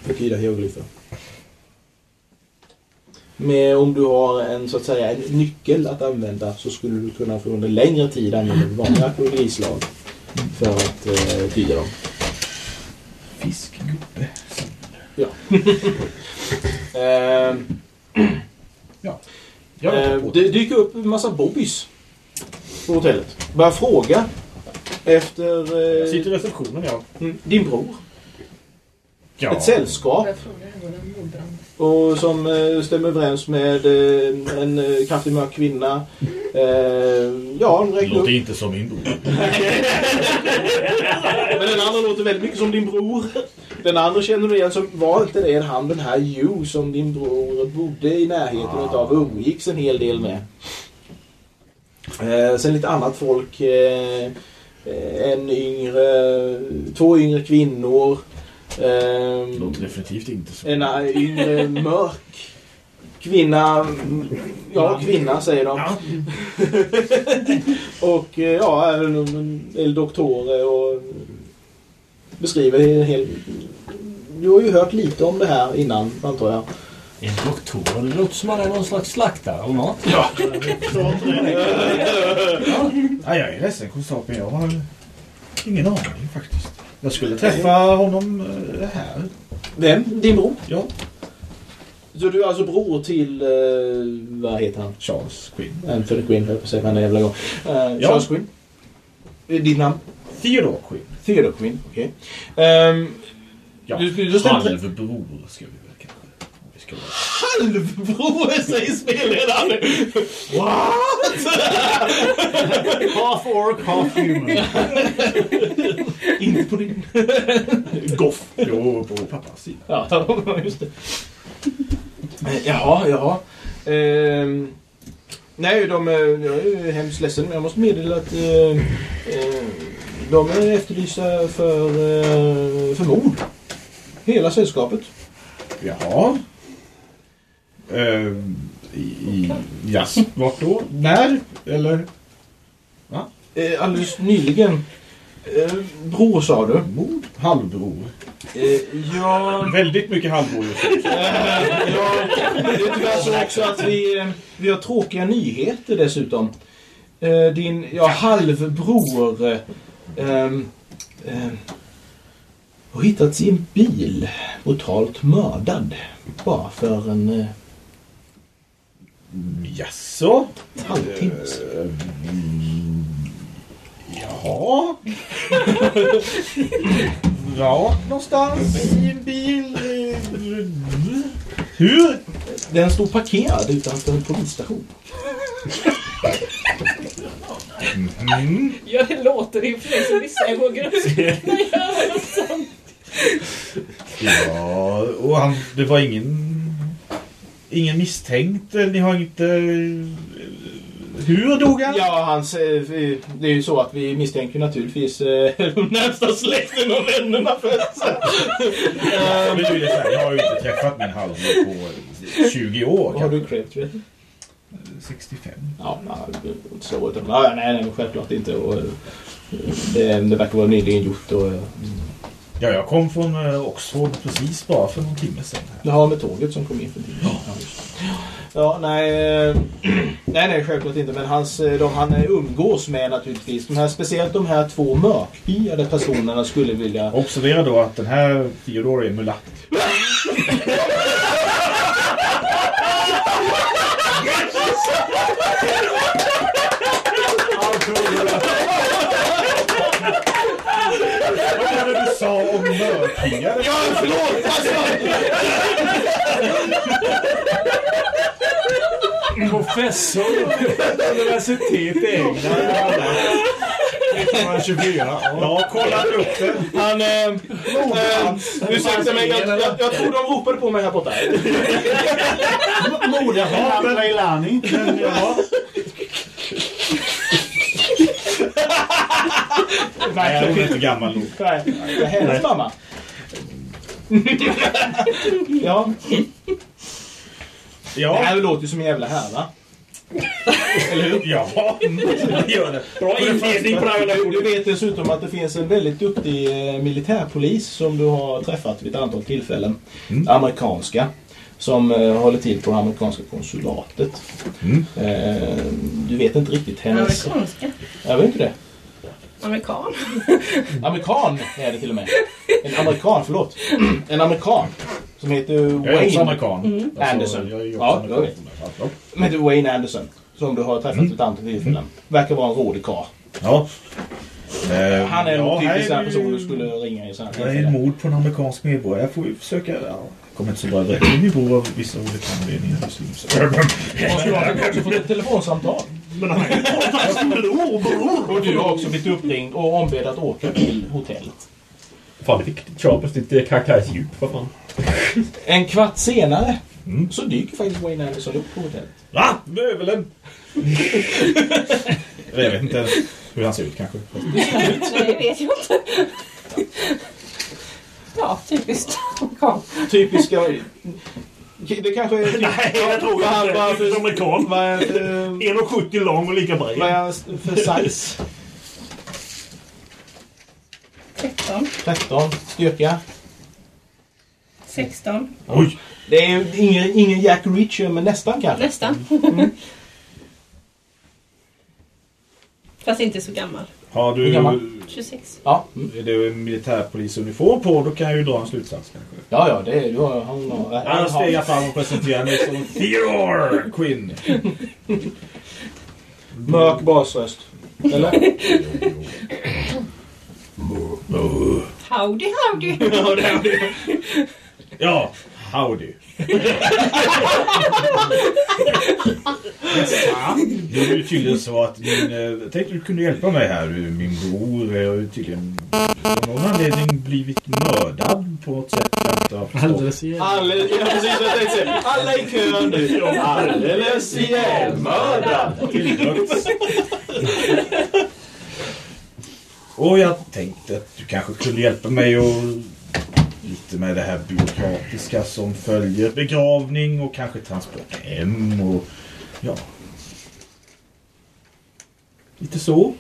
För tyda hieroglyfer. Men om du har en så att säga en nyckel att använda så skulle du kunna få under längre tid använda vanliga arkeologislag för att eh, tyda dem. Fiskgubbe. Ja. Ehm, Ja. Jag Eh, det dyker upp en massa bobbys på hotellet. Börjar fråga efter Jag eh, sitter i receptionen, ja. mm, din bror. Ja. Ett sällskap och som eh, stämmer överens med eh, en eh, kraftig mörk kvinna. Eh, ja, upp. Låter inte som min bror. Men den andra låter väldigt mycket som din bror. Den andra känner du igen som var inte det han den här Hugh som din bror bodde i närheten utav och umgicks en hel del med. Eh, sen lite annat folk. Eh, en yngre, två yngre kvinnor. Eh, Låter definitivt inte som... en eh, yngre mörk kvinna. Ja, kvinna säger de. och eh, ja, del doktorer och beskriver en hel... Du har ju hört lite om det här innan, antar jag. En doktor? Det låter som han är någon slags slaktare eller något. Ja, jag är ledsen konstapeln. Jag har ingen aning faktiskt. Jag skulle träffa honom eh, här. Vem? Din bror? Ja. Så du är alltså bror till... Eh, vad heter han? Charles Quinn. Anthony Quinn, höll jag på att säga varenda jävla gång. Eh, Ja. Charles Quinn. Eh, Ditt namn? Theodore Quinn. Theodore Quinn, okej. Ehm, Ja, Du- du- halvbror ska vi ska vara- Halvbror säger spelledaren! What? Half orc, half human. Inte på din... Goff. Jo, på pappas sida. Ja, just det. Eh, Jaha, jaha. Ehm, nej, de, är- jag är hemskt ledsen men jag måste meddela att eh, eh, de är efterlysta för, eh, för mord. Hela sällskapet. Jaha. Ehm, i, jas, vart då? När? Eller? Va? Eh, alldeles nyligen. Eh, bror sa du? Mord? Halvbror. Eh, ja... Väldigt mycket halvbror just nu. Eh, ja, det är tyvärr så också att vi, eh, vi har tråkiga nyheter dessutom. Eh, din ja, halvbror eh, ehm, eh, har hittats i en bil brutalt mördad. Bara för en eh, Jaså? halvtimme sedan. Eh, mm, Ja. Rakt någonstans i en bil. Hur? Den stod parkerad utanför en polisstation. Mm. Ja, det låter ju för dig som vissa i vår grupp skulle kunna göra något sånt. Ja, och han, det var ingen... Ingen misstänkt? eller Ni har inte... Hur dog han? Ja, hans, eh, det är ju så att vi misstänker naturligtvis eh, de närmsta släkten och vännerna först. Ja, det är så här, jag har ju inte träffat min halvbror på 20 år. Vad har du krävt? vet du? 65. Ja, nej, så. Nej, nej, nej, självklart inte. Och, eh, det, det verkar vara nyligen gjort. Och, eh, Ja, jag kom från eh, Oxford precis bara för någon timme sedan. Har med tåget som kom in för tiden. Ja, ja, nej, eh, nej, nej, självklart inte. Men hans, eh, de han umgås med naturligtvis. De här, speciellt de här två mörkhyade personerna skulle vilja... Observera då att den här Theodore är mulatt. Vad var det du sa om mörkhyade? Ja, förlåt! Professor på universitet i England. 1924. Ja, kolla upp det. Han... Eh, eh, ursäkta mig, jag, jag, jag tror de ropade på mig här borta. Leilani. Ja. Nej, jag är inte gammal nog. Nej, det är hennes mamma. ja, det Ja, här låter ju som en jävla härva. eller hur? Ja, det gör det. Bra inledning på det här. Du, vet dessutom att det finns en väldigt duktig eh, militärpolis som du har träffat vid ett antal tillfällen. Amerikanska. Som eh, håller till på amerikanska konsulatet. Mm. Eh, du vet inte riktigt hennes... Amerikanska. Jag vet inte det. Amerikan. Amerikan är det till och med. En amerikan, förlåt. En amerikan. Som heter Jag är också Wayne amerikan. Alltså, Anderson. Jag är också Ja, amerikan. jag vet. Som heter Wayne Anderson. Som du har träffat vid ett antal tillfällen. Verkar vara en rådig karl. Ja. Eh, Han är ja, här typisk här person du skulle ringa i sådana Det är ett mord på en amerikansk medborgare. Jag får ju försöka... Ja, kommer inte så bra överens med min bror av vissa olika anledningar. Så- Och du har också fått ett telefonsamtal. Men han är ju bror. Och du har också blivit uppringd och ombedd att åka till hotellet. Fan, det fick Charles ditt karaktärsdjup. Vad fan. En kvart senare Mm. så dyker faktiskt Wayne Anderson upp på hotellet. Va? Bövelen! jag vet inte hur han ser ut kanske. Nej, det vet jag inte. Ja, typiskt amerikan. Typiska... Det kanske är... Nej, jag tror Vad- inte. vad- Det är amerikan. Vad är, eh, 1,70 lång och lika vad bred. är för size? 13, 13. Styrka? 16, Oj! Det är ingen, ingen Jack Reacher, men nästan kanske. nästan. Fast inte så gammal. Har Hur du... gammal? 26. Ja, mm. Är det militärpolisuniform på? Då kan jag ju dra en slutsats kanske. ja, ja det är du har, han, Annars han, stegar jag fram och presenterar mig som Theodore Quinn. Mörk basröst. Eller? Howdy, howdy. är det. Ja, howdy. Det är ju tydligen så att min... eh, Jag tänkte du kunde hjälpa mig här. Min bror är ju tydligen av någon anledning blivit mördad på något sätt. Har. Alldeles igen. Alldeles, precis vad jag tänkte säga. Alla i kön nu. Alldeles ihjälmördad. Tillbrott. Och jag tänkte att du kanske kunde hjälpa mig och lite med det här byråkratiska som följer begravning och kanske transport hem och ja. Lite så.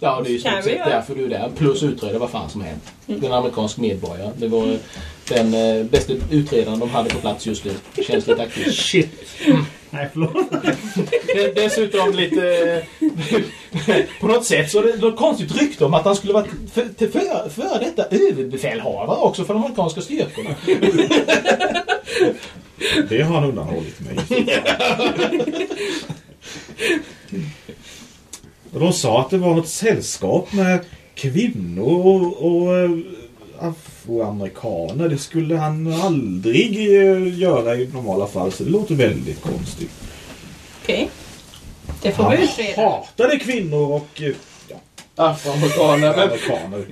Ja, det är ju stort sett därför du är där. Plus utreda vad fan som hänt. Mm. Den amerikansk medborgare. Det var den eh, bästa utredaren de hade på plats just nu. Känns lite akut. Shit. Nej, förlåt. Dessutom lite... på något sätt så är det något konstigt rykte om att han skulle vara för, till för, före detta överbefälhavare också för de amerikanska styrkorna. Det har han undanhållit mig. De sa att det var något sällskap med kvinnor och, och eh, afroamerikaner. Det skulle han aldrig eh, göra i normala fall. Så det låter väldigt konstigt. Okej. Det får Han vi utreda. hatade kvinnor och eh, Afroamerikaner. Men... amerikaner.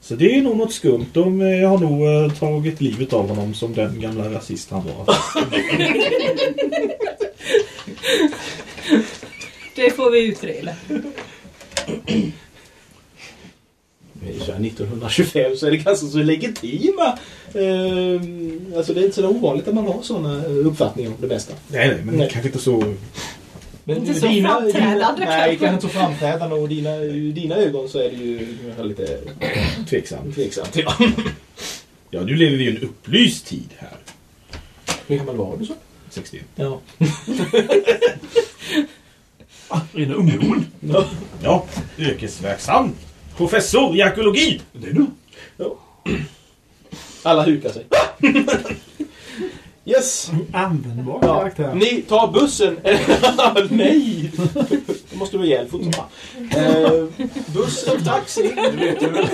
Så det är nog något skumt. De eh, har nog tagit livet av honom som den gamla rasist han var. Det får vi utreda. Men så här 1925 så är det ganska så legitima. Eh, alltså det är inte så ovanligt att man har sådana uppfattningar om det mesta. nej, nej, men Nej. kanske inte så... Men Inte så framträdande Nej, kanske. kanske inte så framträdande och dina, dina ögon så är det ju lite Tveksam. tveksamt. Ja. Ja, nu lever vi i en upplyst tid här. Hur gammal var du så? 61. Ja. Rena ungdomen. Ja, yrkesverksam. Professor i arkeologi. Det är du. Alla hukar sig. Yes. Användbar Ja. karaktär. Ni tar bussen. Nej! Det måste du ha ihjäl fort som fan. Eh, buss och taxi. Det vet du väl?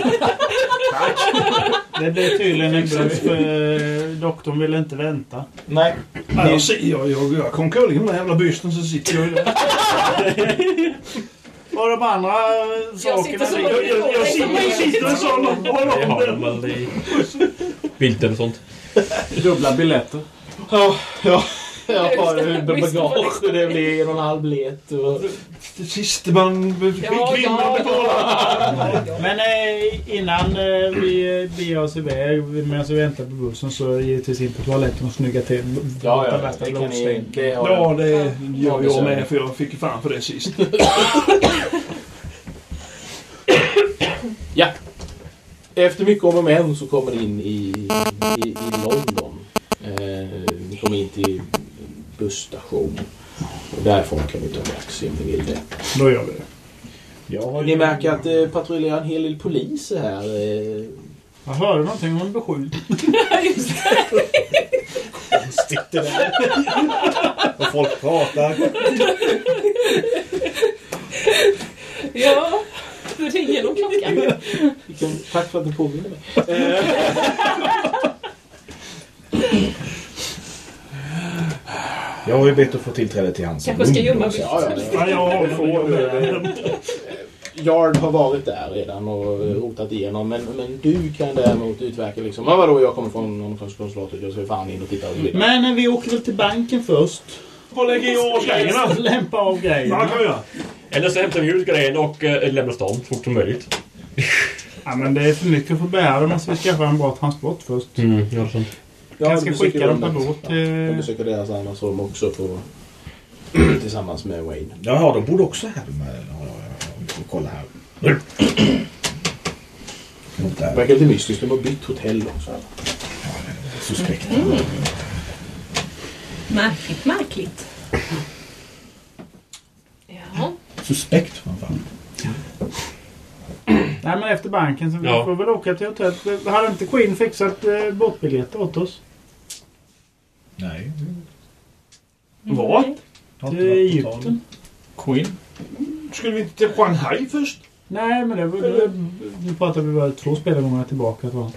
Det blev tydligen en buss för eh, doktorn ville inte vänta. Nej. Nej, jag, ser- jag, jag, jag kom kolling med den jävla bysten så sitter jag ju där. Och de andra sakerna... så- Jag, jag, jag, sitter, jag sitter sån och har Det har de dem. väl i bilden och sånt. Dubbla biljetter. Ja, ja. Jag har ju bagage och det blir en och en halv biljett. Och... Det sista man... Kvinnan betalar. Men eh, innan eh, vi beger oss iväg, medan vi väntar på bussen, så givetvis in på toaletten och snygga till. Ja, ja, det kan ni... Det. Ja, det gör jag med för jag fick fan för det sist. Ja. Efter mycket om och men så kommer ni in i, i, i London. Eh, ni kommer in till busstation. Och därifrån kan vi ta taxi om ni vill det. Då gör vi det. Jag har ju- Ni märker att det patrullerar en hel del poliser här. Eh, Jag hörde någonting om en. Just det. konstigt det där. Och folk pratar. Ja, du ringer någon klocka. vilken, tack för att du påminner mig. Eh, Jag har ju bett att få tillträde till hans Kanske ska gömma så- ja, ja, Ja, jag får det. Yard har varit där redan och rotat igenom. Men, men du kan däremot utverka liksom. Ja, vadå, jag kommer från amerikanska Jag ska fan in och titta. Och så vidare. Men eh, vi åker väl till banken först. Och lägger i årsgrejerna. Lämpa av Ja, grejerna. kan vi göra. Eller så hämtar vi ut grejen och äh, lämnar stan så fort som möjligt. Ja, men det är för mycket för att bära. Då måste vi skaffa en bra transport först. Mm, ja, sånt. Ja, Jag ska skicka dem på båt. Jag besöker deras andra rum också på, tillsammans med Wayne. Jaha, de bor också här. Med, ja, ja, ja, kolla här. Det verkar lite mystiskt. De har bytt hotell också. Suspekt. Märkligt, märkligt. Ja. Suspekt framförallt. Nej, men efter banken så vi Ja. får väl åka till hotellet. Hade inte Queen fixat eh, båtbiljetter åt oss? Nej. Vad? har Till Egypten? Queen. Skulle vi inte till Shanghai först? Nej, men det var... det- Nu pratar vi väl två spelomgångar tillbaka tror jag.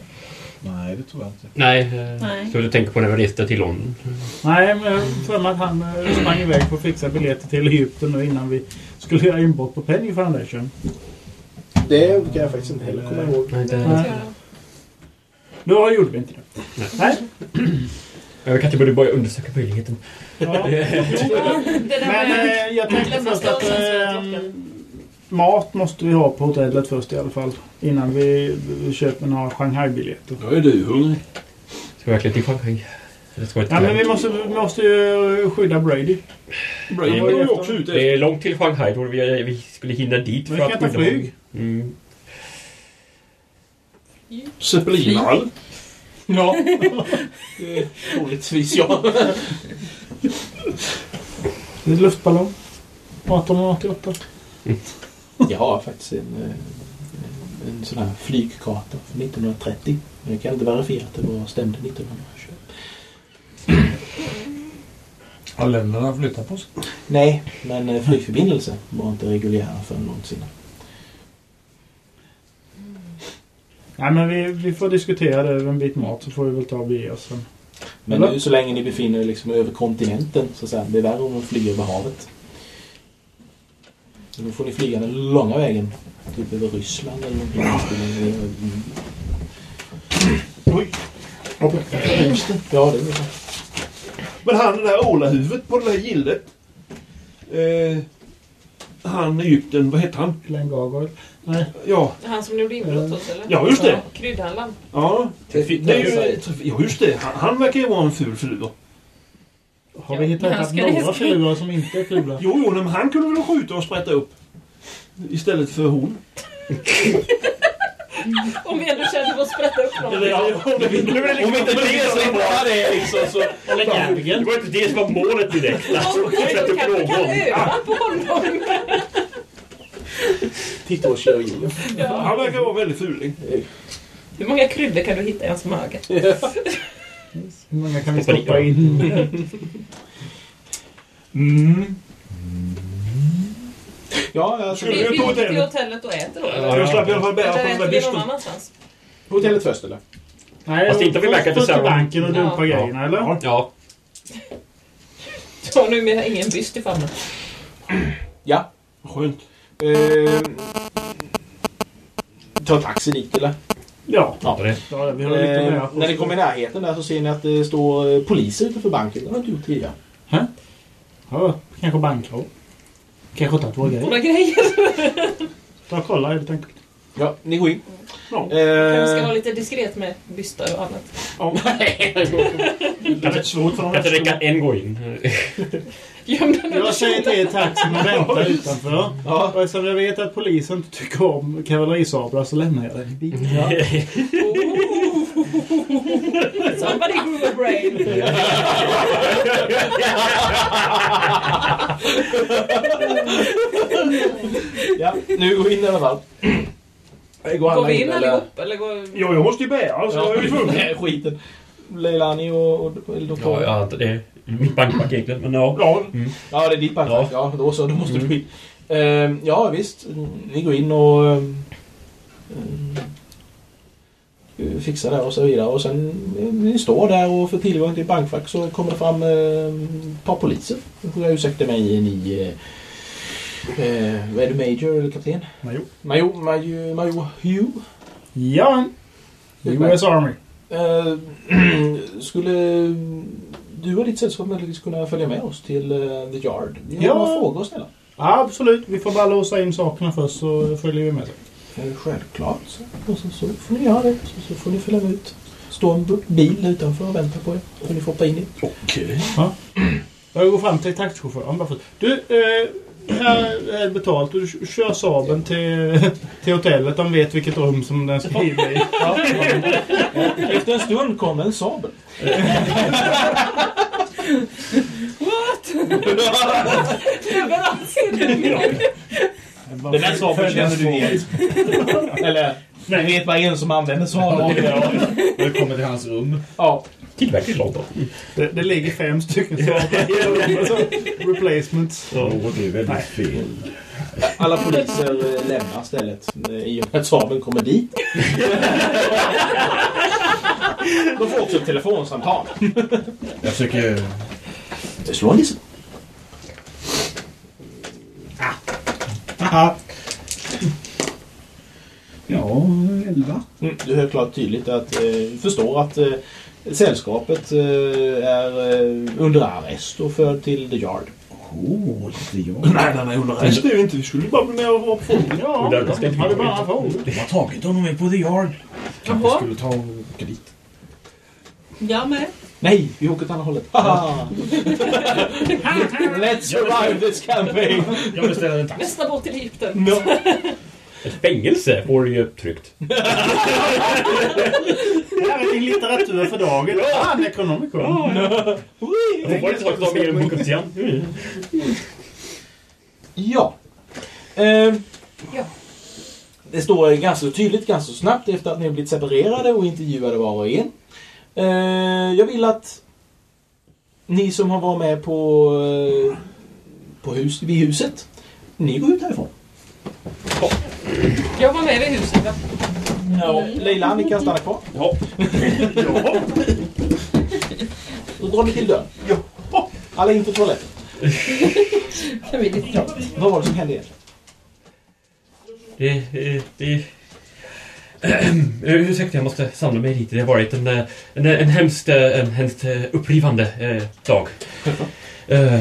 Nej, det tror jag inte. Nej, eh, Nej. så du tänker på när vi reste till London? Nej, men jag för mig att han eh, sprang iväg för att fixa biljetter till Egypten nu innan vi skulle göra inbrott på Penny Foundation. Det kan jag faktiskt inte heller komma ihåg. Nej, det... Nej. Då gjorde vi inte det. Nej. Men vi kanske borde börja undersöka möjligheten. Ja. Men eh, jag tänkte först att eh, mat måste vi ha på hotellet först i alla fall. Innan vi, vi köper några Shanghai-biljetter. Då är du hungrig. Ska vi verkligen till Shanghai? Ja, men vi måste, vi måste ju skydda Brady. Brady går ju också ut det är långt till Shanghai då vi, vi skulle hinna dit Men för vi att kan ta skydda flyg. honom. Mm. Zeppelinhall. Ja. Det är Troligtvis ja. Det är luftballong. 1888. Jag har faktiskt en, eh, en sån här flygkarta från 1930. Men jag kan inte verifiera att det var stämde 1920. Har länderna flyttat på sig? Nej, men eh, flygförbindelsen var inte reguljära förrän långt senare. Nej, men vi, vi får diskutera det över en bit mat så får vi väl ta och bege oss sen. Men Eller? nu så länge ni befinner er liksom över kontinenten så att säga, det är värre om de flyger över havet. Då får ni flyga den långa vägen. Typ över Ryssland eller någonting. Eller över Indien. Oj. Ja, det är så. Men han det där ålahuvudet på det där gillet. Eh, han Egypten, vad heter han? Glenn Gargoyle. Nej. Ja, Han som gjorde inbrott hos eller? Ja, just det. Kryddhandlaren. ja. Det är ju, ja, just det. Han, han verkar ju vara en ful filur. Har vi hittat Ja, ska det- några filurer som inte är fula? Jo, jo, men han kunde väl skjuta och sprätta upp. Istället för hon. Om vi ändå känner att sprätta upp någon. Om inte det så var det liksom så... Eller Gavin. Det var inte det som var målet direkt. Alltså, Någon sätta upp kanske kan någon. öva på honom. Titthårskirurgi. Han verkar vara väldigt fuling. Hur många kryddor kan du hitta i hans mage? Hur många kan vi Stoppa in? Mm. Ja, alltså, Skulle Vi vi vi på åker till hotellet? hotellet och äter då? Jag Eller, slapp i alla fall bära på eller den där äter vi någon bysten. annanstans? hotellet först eller? Nej, Fast inte om vi verkar till först till banken och dumpa Ja. grejerna, eller? Ja. Du har numera ingen byst i famnen. Ja. Skönt. Eh, ta taxi dit eller? Ja. Ja. det. ja vi har lite Eh, mer när ni kommer i närheten där så ser ni att det står eh, poliser utanför banken. Det har inte gjort tidigare. Ja, kanske bankrån. Kanske tagit våra grejer. Våra grejer. Ta och kolla helt enkelt. Ja, ni går in. Ja. Kanske ska Eh, vara lite diskret med bystar och annat. Det är rätt svårt för räcka en gå in. Jag säger till taxin att vänta utanför. ja. Och eftersom jag vet att polisen inte tycker om kavallerisablar så lämnar jag den bilen. Ja. Somebody grew a brain. ja, nu går vi in i alla fall. Går Går vi in eller? allihop? Eller går... Ja, jag måste ju bära så jag är ju tvungen. Nej, skiten. Leilani och, och, och Ja, doktorn. inte det. Mitt bankfack egentligen, men ja. Ja, Ja, det är ditt bankfack. Ja. då så. Då måste du gå in. Ehm, ja, visst. Ni går in och ehm, ehm, fixar det och så vidare. Och sen eh, ni står där och får tillgång till bankfack så kommer det fram ett par poliser. Ursäkta mig, ni... Eh, eh, är du, Major eller kapten? Major. Major, Major, Major Hugh. Ja. US Army. Eh, skulle du och ditt sällskap möjligtvis kunna följa med oss till eh, The Yard? Vi har Ja. några frågor att ställa. Ja, absolut. Vi får bara låsa in sakerna först så följer vi med. Eh, Självklart. Och så, så får ni göra det. Så, så får ni följa ut. Står en bil utanför och väntar på er. Så får ni få hoppa in i. okej. Jag går fram till taxichauffören bara för Du, eh, här är betalt. Du kör Saaben till, till hotellet. De vet vilket rum som den ska in i. Ja. Efter en stund kommer en Saab. Överallt ser du. Den här Saaben känner du vet. Eller, ni vet bara en som använder Saaben. Välkommen till hans rum. Ja. Tillverkligt långt då. Det, det ligger fem stycken Saaben i rummet. så Replacements. Åh, det är väldigt fel. Alla poliser eh, lämnar stället eh, i och med att Saaben kommer dit. De får också ett telefonsamtal. Jag försöker... Slå en liten. Ja, elva. Mm, du hör klart tydligt att eh, du förstår att eh, sällskapet eh, är eh, under arrest och förd till The Yard. Åh, lite jag. Nej, nej, nej. Under arrest är vi inte. Vi skulle bara bli med och vara på folk. Ja, inte hade vi bara frågor. De har tagit honom med på The Yard. Kanske Jaha. skulle ta och åka dit. Jag med. Nej, vi åker åt andra hållet. Haha! Let's survive this campaign! Jag beställer en taxi. Nästa båt till Egypten. No. Ett fängelse vore ju tryggt. Det här är din litteratur för dagen. Ah, Necronomicon. Jag får bara inte än Book of Tian. Ja. Eh, Ja. Det står ganska tydligt, ganska snabbt efter att ni har blivit separerade och intervjuade var och en. Eh, jag vill att ni som har varit med på, eh, på hus, vid huset, ni går ut härifrån. Jag var med vid huset. va? Ja. Leila, ni kan stanna kvar. Ja. Då drar ni till dörren. Ja. Alla in på toaletten. Vad var det som hände egentligen? Det... eh, det Ursäkta, jag måste samla mig lite. Det har varit en, eh, en, en hemskt, eh, en hemskt eh, upprivande eh, dag. Eh,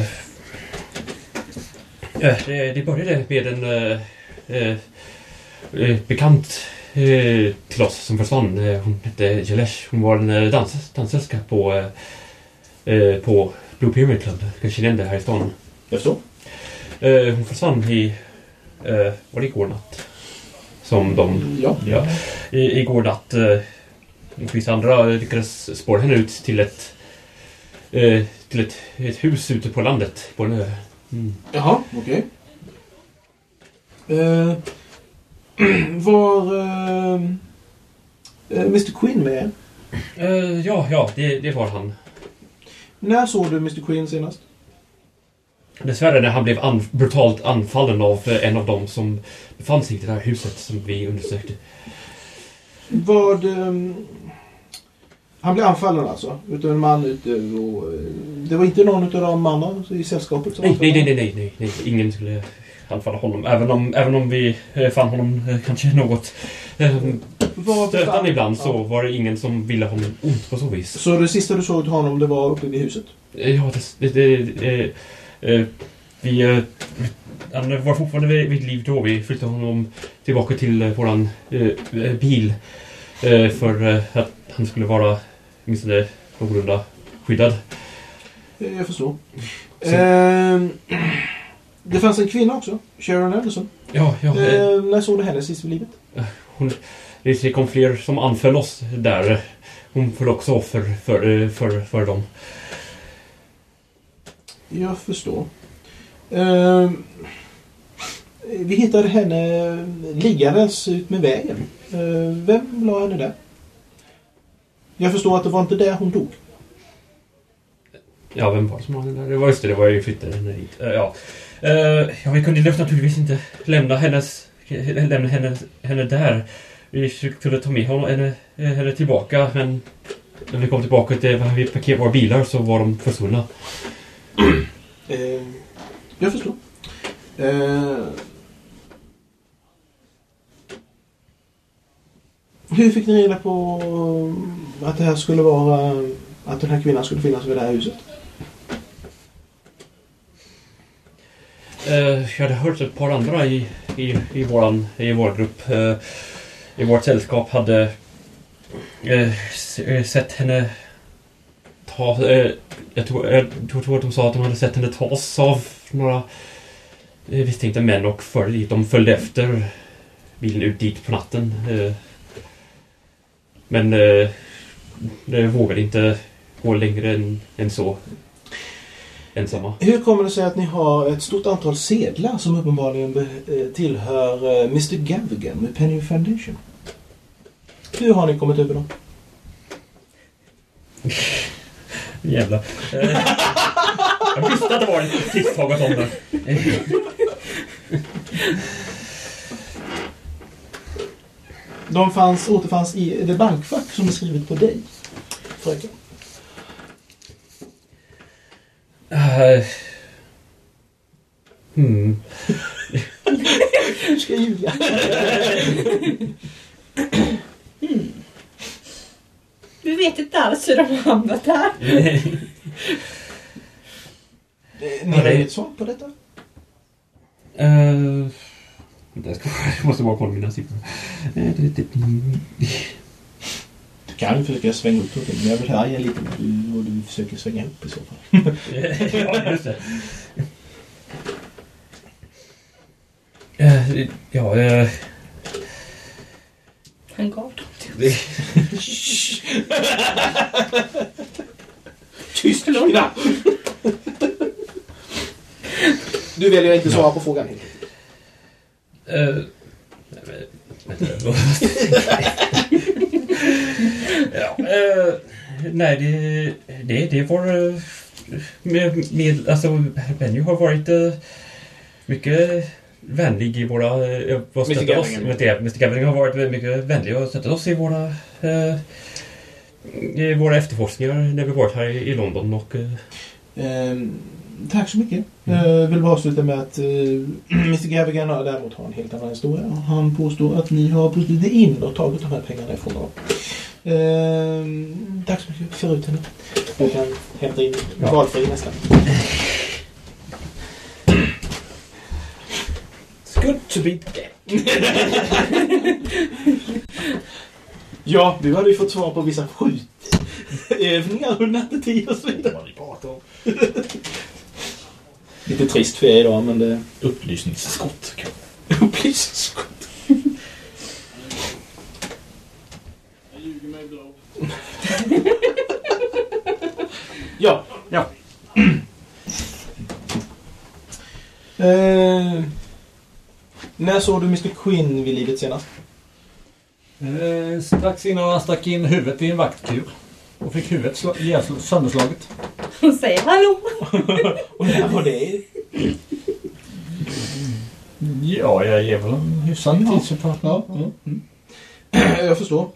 eh, det, det började med en eh, eh, eh, bekant eh, till oss som försvann. Eh, hon hette Jalesh. Hon var en eh, dans, danserska på, eh, eh, på Blue Pyramid Club. Kanske känner det här i stan. Jag förstår. Eh, hon försvann i... Eh, var det igår natt? Som de... Ja. Ja. I, igår natt. Eh, vissa andra lyckades spåra henne ut till ett... Eh, till ett, ett hus ute på landet. På en ö. Mm. Jaha, okej. Eh, var eh, eh, Mr Quinn med er? Eh, ja, ja, det, det var han. När såg du Mr Quinn senast? Dessvärre när han blev an, brutalt anfallen av eh, en av dem som befann sig i det där huset som vi undersökte. Vad... ehm, han blev anfallen alltså? Utav en man ute och... eh, Det var inte någon utav de andra i sällskapet som Nej, nej, nej, nej, nej, nej. Ingen skulle anfalla honom. Även om, även om vi eh, fann honom kanske något eh, Vad stötande ibland så var det ingen som ville honom ont på så vis. Så det sista du såg till honom det var uppe vid huset? Ja, det... det, det vi... Eh, han var fortfarande vid, liv då. Vi flyttade honom tillbaka till eh, våran eh, eh, bil. Eh, för eh, att han skulle vara åtminstone någorlunda skyddad. Eh, Jag förstår. Ehm, det fanns en kvinna också. Sharon Anderson. Ja, ja. Eh, Eh, när såg du henne sist vid livet? hon, det kom fler som anföll oss där. Hon föll också offer för, eh, för, för dem. Jag förstår. Ehm, vi hittade henne liggandes ut med vägen. Ehm, vem la henne där? Jag förstår att det var inte där hon dog. Ja, vem var det som la henne där? Det var just det, det var jag ju flyttade henne dit. Ehm, ja. Uh, ja, vi kunde naturligtvis inte lämna hennes, lämna henne, henne där. Vi skulle ta med honom, henne, henne tillbaka, men när vi kom tillbaka till var vi parkerade våra bilar så var de försvunna eh, jag förstår. Eh, hur fick ni reda på eh, att det här skulle vara... Att den här kvinnan skulle finnas vid det här huset? Eh, jag hade hört ett par andra i, i, i, våran, i vår grupp, eh, i vårt sällskap hade eh, eh sett henne ta... Eh, jag, tror, jag tror- att de sa att de hade sett henne tas av några eh, misstänkta män och förde dit. De följde efter bilen ut dit på natten. Eh, men eh, de vågade inte gå längre än, än så. Ensamma. Hur kommer det sig att ni har ett stort antal sedlar som uppenbarligen tillhör Mr Gavigan med Penny Foundation? Hur har ni kommit över dem? Jävlar. Eh, jag visste att det var ett tilltagat om det. De fanns, återfanns i det bankfack som är skrivet på dig, fröken. Uh, hmm. Ska ljuga. Vi vet inte alls hur de har hamnat här. Ni har inget svar på detta? Uh, jag måste bara kolla mina siffror. Eh, kan ju försöka svänga upp någonting, men jag vill höra lite du, vad du försöker svänga upp i så fall. ja, just det. Eh, Ja, eh, Gav dem. Tyst kvinna! Du väljer att inte svara på frågan enkelt. Eh, nej, men- ja, eh, nej, det, det, det var... eh, Med, med, alltså, Benny har varit eh, mycket vänlig i våra... eh, Mr. Gavigan. Mr. Har varit väldigt mycket vänlig och stöttat oss i våra... Eh, i våra efterforskningar när vi varit här i, i London och... Eh, Ehm, tack så mycket. Jag vill bara avsluta med att uh, Mr Gavigan har däremot har en helt annan historia. Han påstår att ni har brutit in och tagit de här pengarna ifrån honom. Ehm, tack så mycket. För ut henne. Jag kan hämta in valfri nästan. Good to be dead. Ja, du hade ju fått svar på vissa skjutövningar under nattetid och så vidare. Vad ni pratar om. Lite trist för er idag, men det... Upplysningsskott. Upplysningsskott. Ja. Ja. Eh, när såg du Mr Quinn vid livet senast? Eh, strax innan han stack in huvudet i en vaktkur. Och fick huvudet sönderslaget. Hon säger hallå. Och när var det? Ja, jag ger väl en hyfsad Ja. tidsuppfattning. Ja. Mm. Jag förstår.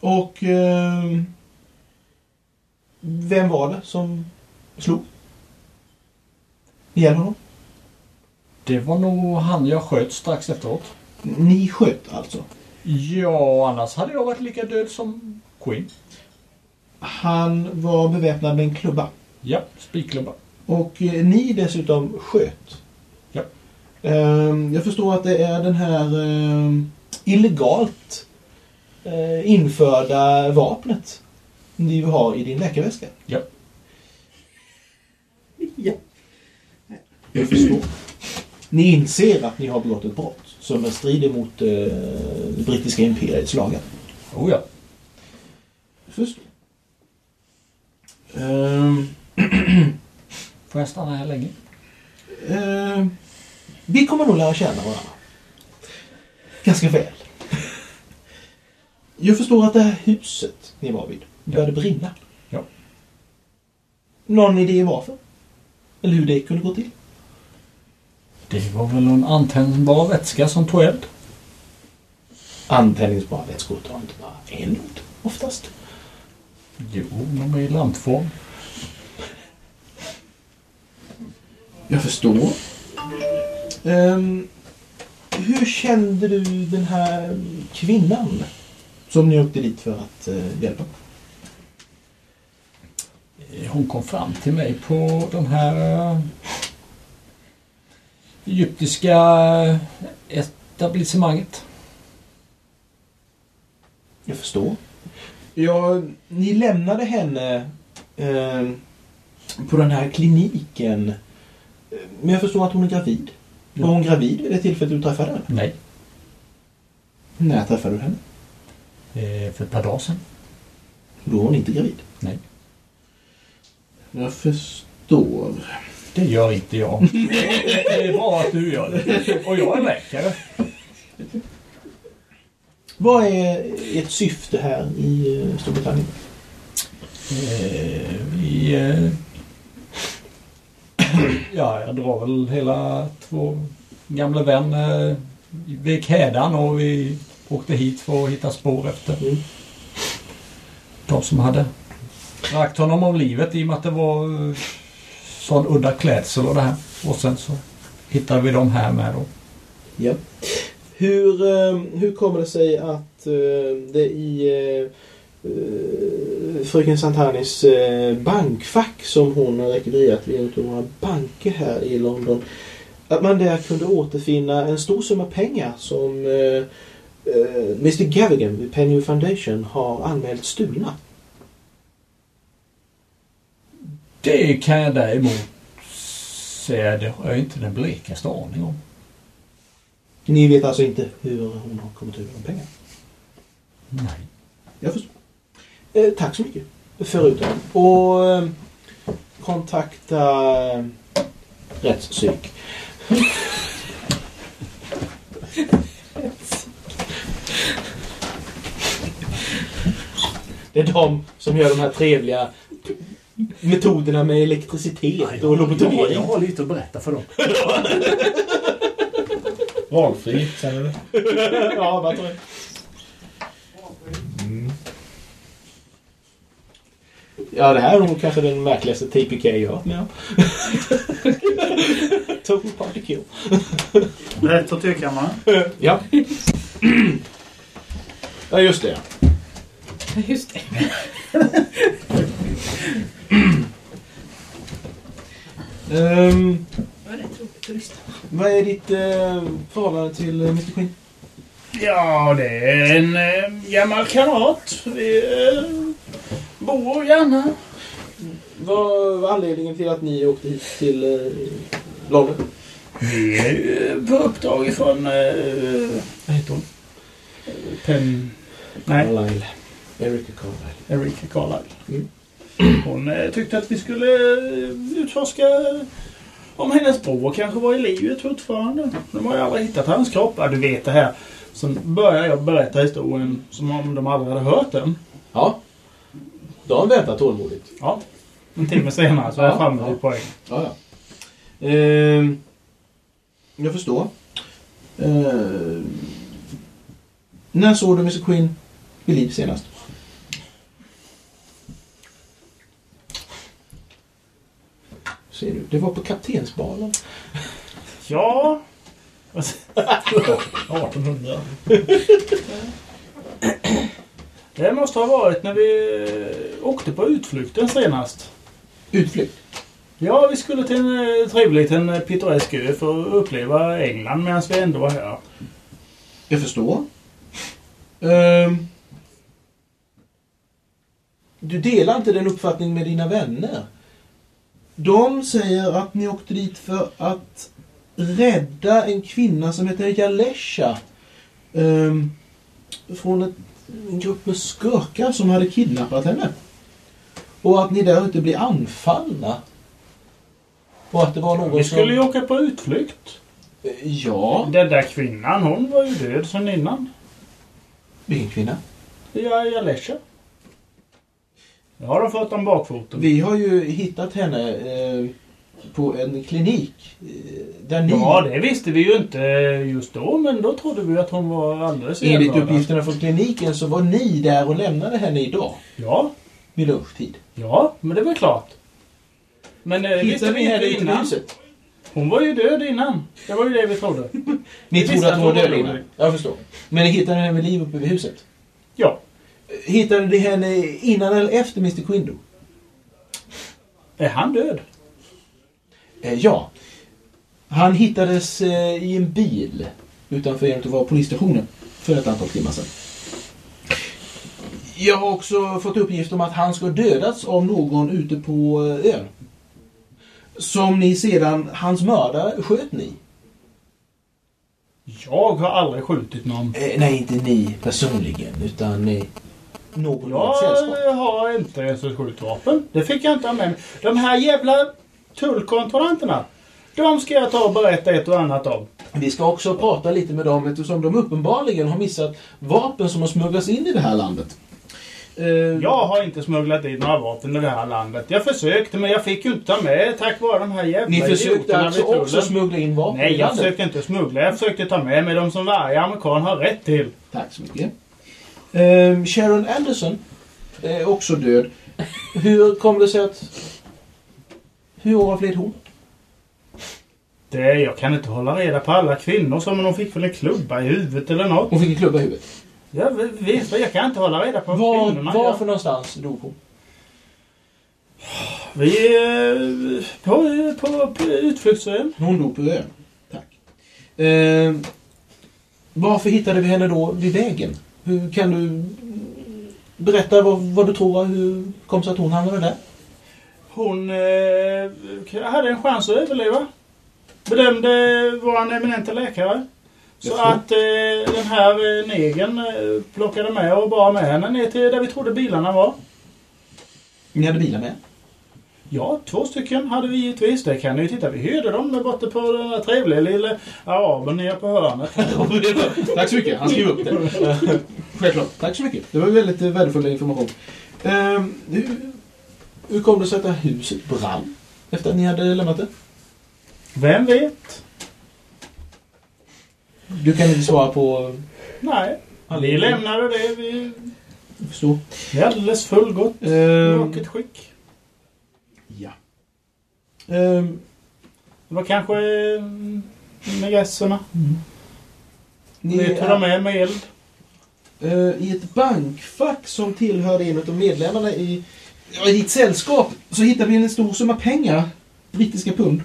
Och... Eh, vem var det som slog? ihjäl honom? Det var nog han jag sköt strax efteråt. Ni sköt alltså? Ja, annars hade jag varit lika död som Queen. Han var beväpnad med en klubba. Ja, spikklubba. Och eh, ni dessutom sköt. Ja. Ehm, jag förstår att det är den här ehm, illegalt eh, införda vapnet ni har i din läkarväska. Ja. ja. Jag förstår. Ni inser att ni har begått ett brott som strider mot eh, det brittiska imperiets lagar. Oh ja. Förstår. Ehm, Får jag stanna här länge? Eh, vi kommer nog lära känna varandra. Ganska väl. Jag förstår att det här huset ni var vid började brinna. Ja. Någon idé varför? Eller hur det kunde gå till? Det var väl någon antändbar vätska som tog eld. Antändningsbara vätskor tar inte bara eld oftast. Jo, de är i lampform. Jag förstår. Ehm, hur kände du den här kvinnan som ni åkte dit för att eh, hjälpa? Hon kom fram till mig på den här eh, egyptiska eh, etablissemanget. Jag förstår. Ja, ni lämnade henne eh, på den här kliniken. Men jag förstår att hon är gravid. Var hon gravid vid det tillfället du träffade henne? Nej, När träffade du henne? eh, för ett par dagar sedan. Då var hon inte gravid. Nej. Jag förstår. Det gör inte jag. Det är bra att du gör det. Och jag är läkare. Vad är ert syfte här i eh, Storbritannien? Eh, vi... Eh, ja, jag drar väl hela två gamla vän eh, vek hädan och vi åkte hit för att hitta spår efter Mm. de som hade rakt honom om livet i och med att det var eh, sån udda klädsel och det här. Och sen så hittade vi dem här med då. Ja. Hur, eh, hur kommer det sig att eh, det i eh, fröken Santanis bankfack som hon har rekvirerat vid en av våra banker här i London att man där kunde återfinna en stor summa pengar som Mr Gavigan vid Penny Foundation har anmält stulna. Det kan jag däremot säga, det har jag inte den blekaste aning om. Ni vet alltså inte hur hon har kommit över de pengarna? Nej. Jag förstår. Eh, tack så mycket för uttalet. Och eh, kontakta eh, rättspsyk. Det är de som gör de här trevliga metoderna med elektricitet och lobotomering. Jag har lite att berätta för dem. Valfri, sen eller? ja, vad tror jag. Ja, det här är nog kanske den märkligaste TPK jag har med om. Total party kill. Rätt tortyrkammare. Ja. ja, just det. Just det. Um, vad är ditt eh, förhållande till eh, Mr Queen? Ja, det är en eh, gammal kamrat. Vi eh, bor gärna. Vad var anledningen till att ni åkte hit till eh, London? Vi är ju på uppdrag ifrån... Eh, vad heter hon? Penn... Nej, Carlisle. Erica Carlisle. Erika Carlisle. Mm. Hon eh, tyckte att vi skulle eh, utforska om hennes bror kanske var i livet fortfarande. De har ju aldrig hittat hans kropp. Ja, du vet det här. Sen börjar jag berätta historien som om de aldrig hade hört den. Ja. De väntar tålmodigt. Ja. En timme senare så är jag Ja, framme ja. vid poäng. Ja, ja. Ehm, jag förstår. Ehm, när såg du Mr Queen vid liv senast? Ser du? Det var på Kaptensbalen. Ja. 1800. Det måste ha varit när vi åkte på utflykten senast. Utflykt. Ja, vi skulle till en eh, trevlig liten eh, pittoresk ö för att uppleva England medan vi ändå var här. Jag förstår. Ehm, du delar inte den uppfattningen med dina vänner. De säger att ni åkte dit för att rädda en kvinna som heter Jalesha. ehm, från ett, en grupp med skurkar som hade kidnappat henne. Och att ni där ute blir anfallna. Och att det var någon Vi skulle ju som... åka på utflykt. Ja, Den där kvinnan, hon var ju död sedan innan. vilken kvinna? Ja, jag Jag har de fått om bakfoten. Vi har ju hittat henne eh, på en klinik. Eh, där ni, Ja, det visste vi ju inte just då, men då trodde vi att hon var alldeles enligt uppgifterna från kliniken så var ni där och lämnade henne idag. Ja, Vid lunchtid. ja, men det var klart. Men eh, visste Hittade vi henne inte innan. huset? Hon var ju död innan. Det var ju det vi trodde. Ni trodde att hon var död innan? Jag förstår. Men ni hittade henne vid liv uppe vid huset? Ja. Hittade ni henne innan eller efter Mr Queen dog? Är han död? Eh, ja. Han hittades eh, i en bil utanför en av våra polisstationer för ett antal timmar sedan. Jag har också fått uppgift om att han ska dödats av någon ute på eh, ön. Som ni sedan, hans mördare, sköt ni. Jag har aldrig skjutit någon. Eh, nej, inte ni personligen, utan eh, någon ett sällskap. Jag har inte ens ett skjutvapen. Det fick jag inte ha med mig. De här jävla tullkontrollanterna. De ska jag ta och berätta ett och annat om. Vi ska också prata lite med dem eftersom de uppenbarligen har missat vapen som har smugglats in i det här landet. Eh, Jag har inte smugglat in några vapen i det här landet. Jag försökte men jag fick ju inte ta med tack vare de här jävla Ni försökte alltså också smuggla in vapen Nej, jag försökte inte smuggla. Jag försökte ta med mig de som varje amerikan har rätt till. Tack så mycket. Ehm, Sharon Anderson är också död. Hur kom det sig att... Hur avled hon? Det, jag kan inte hålla reda på alla kvinnor som hon fick väl en klubba i huvudet eller något. Hon fick en klubba i huvudet. Jag vet jag kan inte hålla reda på Var, kvinnorna. varför någonstans dog hon? Vi är eh, på, på, på utflyktsön. Hon dog på ön. Tack. Ehm, Varför hittade vi henne då vid vägen? Hur kan du berätta vad, vad du tror? Hur kom det sig att hon hamnade där? Hon eh, hade en chans att överleva. Bedömde vår eminenta läkare. Så att eh, den här eh, negern eh, plockade med och bar med henne ner till där vi trodde bilarna var. Ni hade bilar med? Ja, två stycken hade vi givetvis. Det kan ni ju titta. Vi hyrde dem där borta på den där trevliga lilla araben nere på hörnet. Tack så mycket. Han skrev upp det. Självklart. Tack så mycket. Det var väldigt eh, värdefull information. Ehm, hur, hur kom det sig att huset brann efter att ni hade lämnat det? Vem vet? Du kan inte svara på... Nej, vi lämnade det. Vi förstår. det är alldeles fullgott. Ehm, Vackert skick. Ehm, Det var kanske eh, negresserna. ni Ni tog de med med eld. Eh, i ett bankfack som tillhör en av medlemmarna i, ja, i ett sällskap så hittade vi en stor summa pengar. Brittiska pund.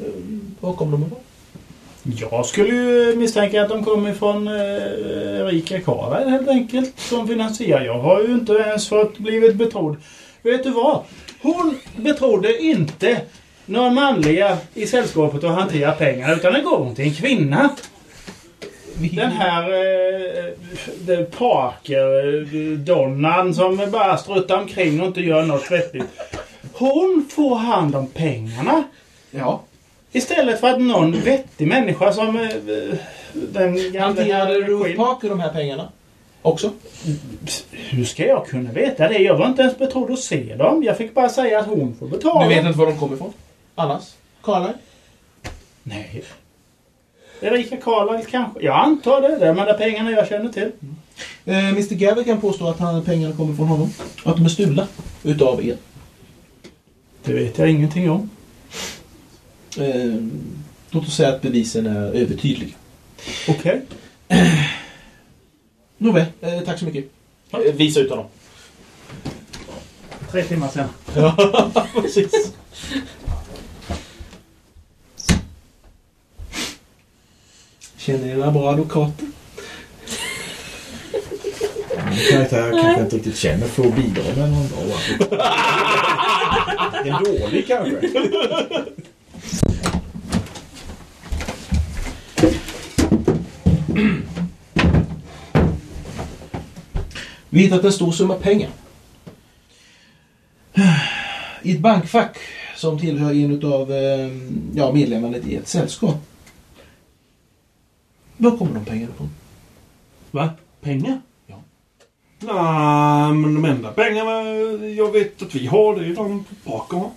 Uh, var kom de ifrån? Jag skulle ju misstänka att de kommer ifrån eh, rika karlar helt enkelt. Som finansierar. Jag har ju inte ens fått blivit betrodd. Vet du vad? Hon betrodde inte några manliga i sällskapet att hantera pengar. Utan den gav hon till en kvinna. Den här eh, det Parker-donnan som bara struttar omkring och inte gör något vettigt. Hon får hand om pengarna. Ja. Istället för att någon vettig människa som eh, den gamla Hanterade Ruth Parker de här pengarna? Också? Hur ska jag kunna veta det? Jag var inte ens betrodd att se dem. Jag fick bara säga att hon får betala. Du vet inte var de kommer ifrån? Annars? Carlisle? Nej. Det är rika Carlisle kanske. Jag antar det. Det är de enda pengarna jag känner till. Eh, Mr Gavin kan påstå att han, pengarna kommer från honom. Och att de är stulna utav er. Det vet jag ingenting om. Eh, låt oss säga att bevisen är övertydliga. Okej. Nåväl, eh, tack så mycket. Eh, visa ut honom. Tre timmar sen. Ja, precis. Känner några bra advokater? Min karaktär kanske inte riktigt känner för att bidra med någon bra En dålig kanske. Vi hittat en stor summa pengar. I ett bankfack som tillhör en av ja, medlemmarna i ett sällskap. Var kommer de pengarna ifrån? Va? Pengar? Ja. Nej, men de enda pengarna jag vet att vi har det är de har.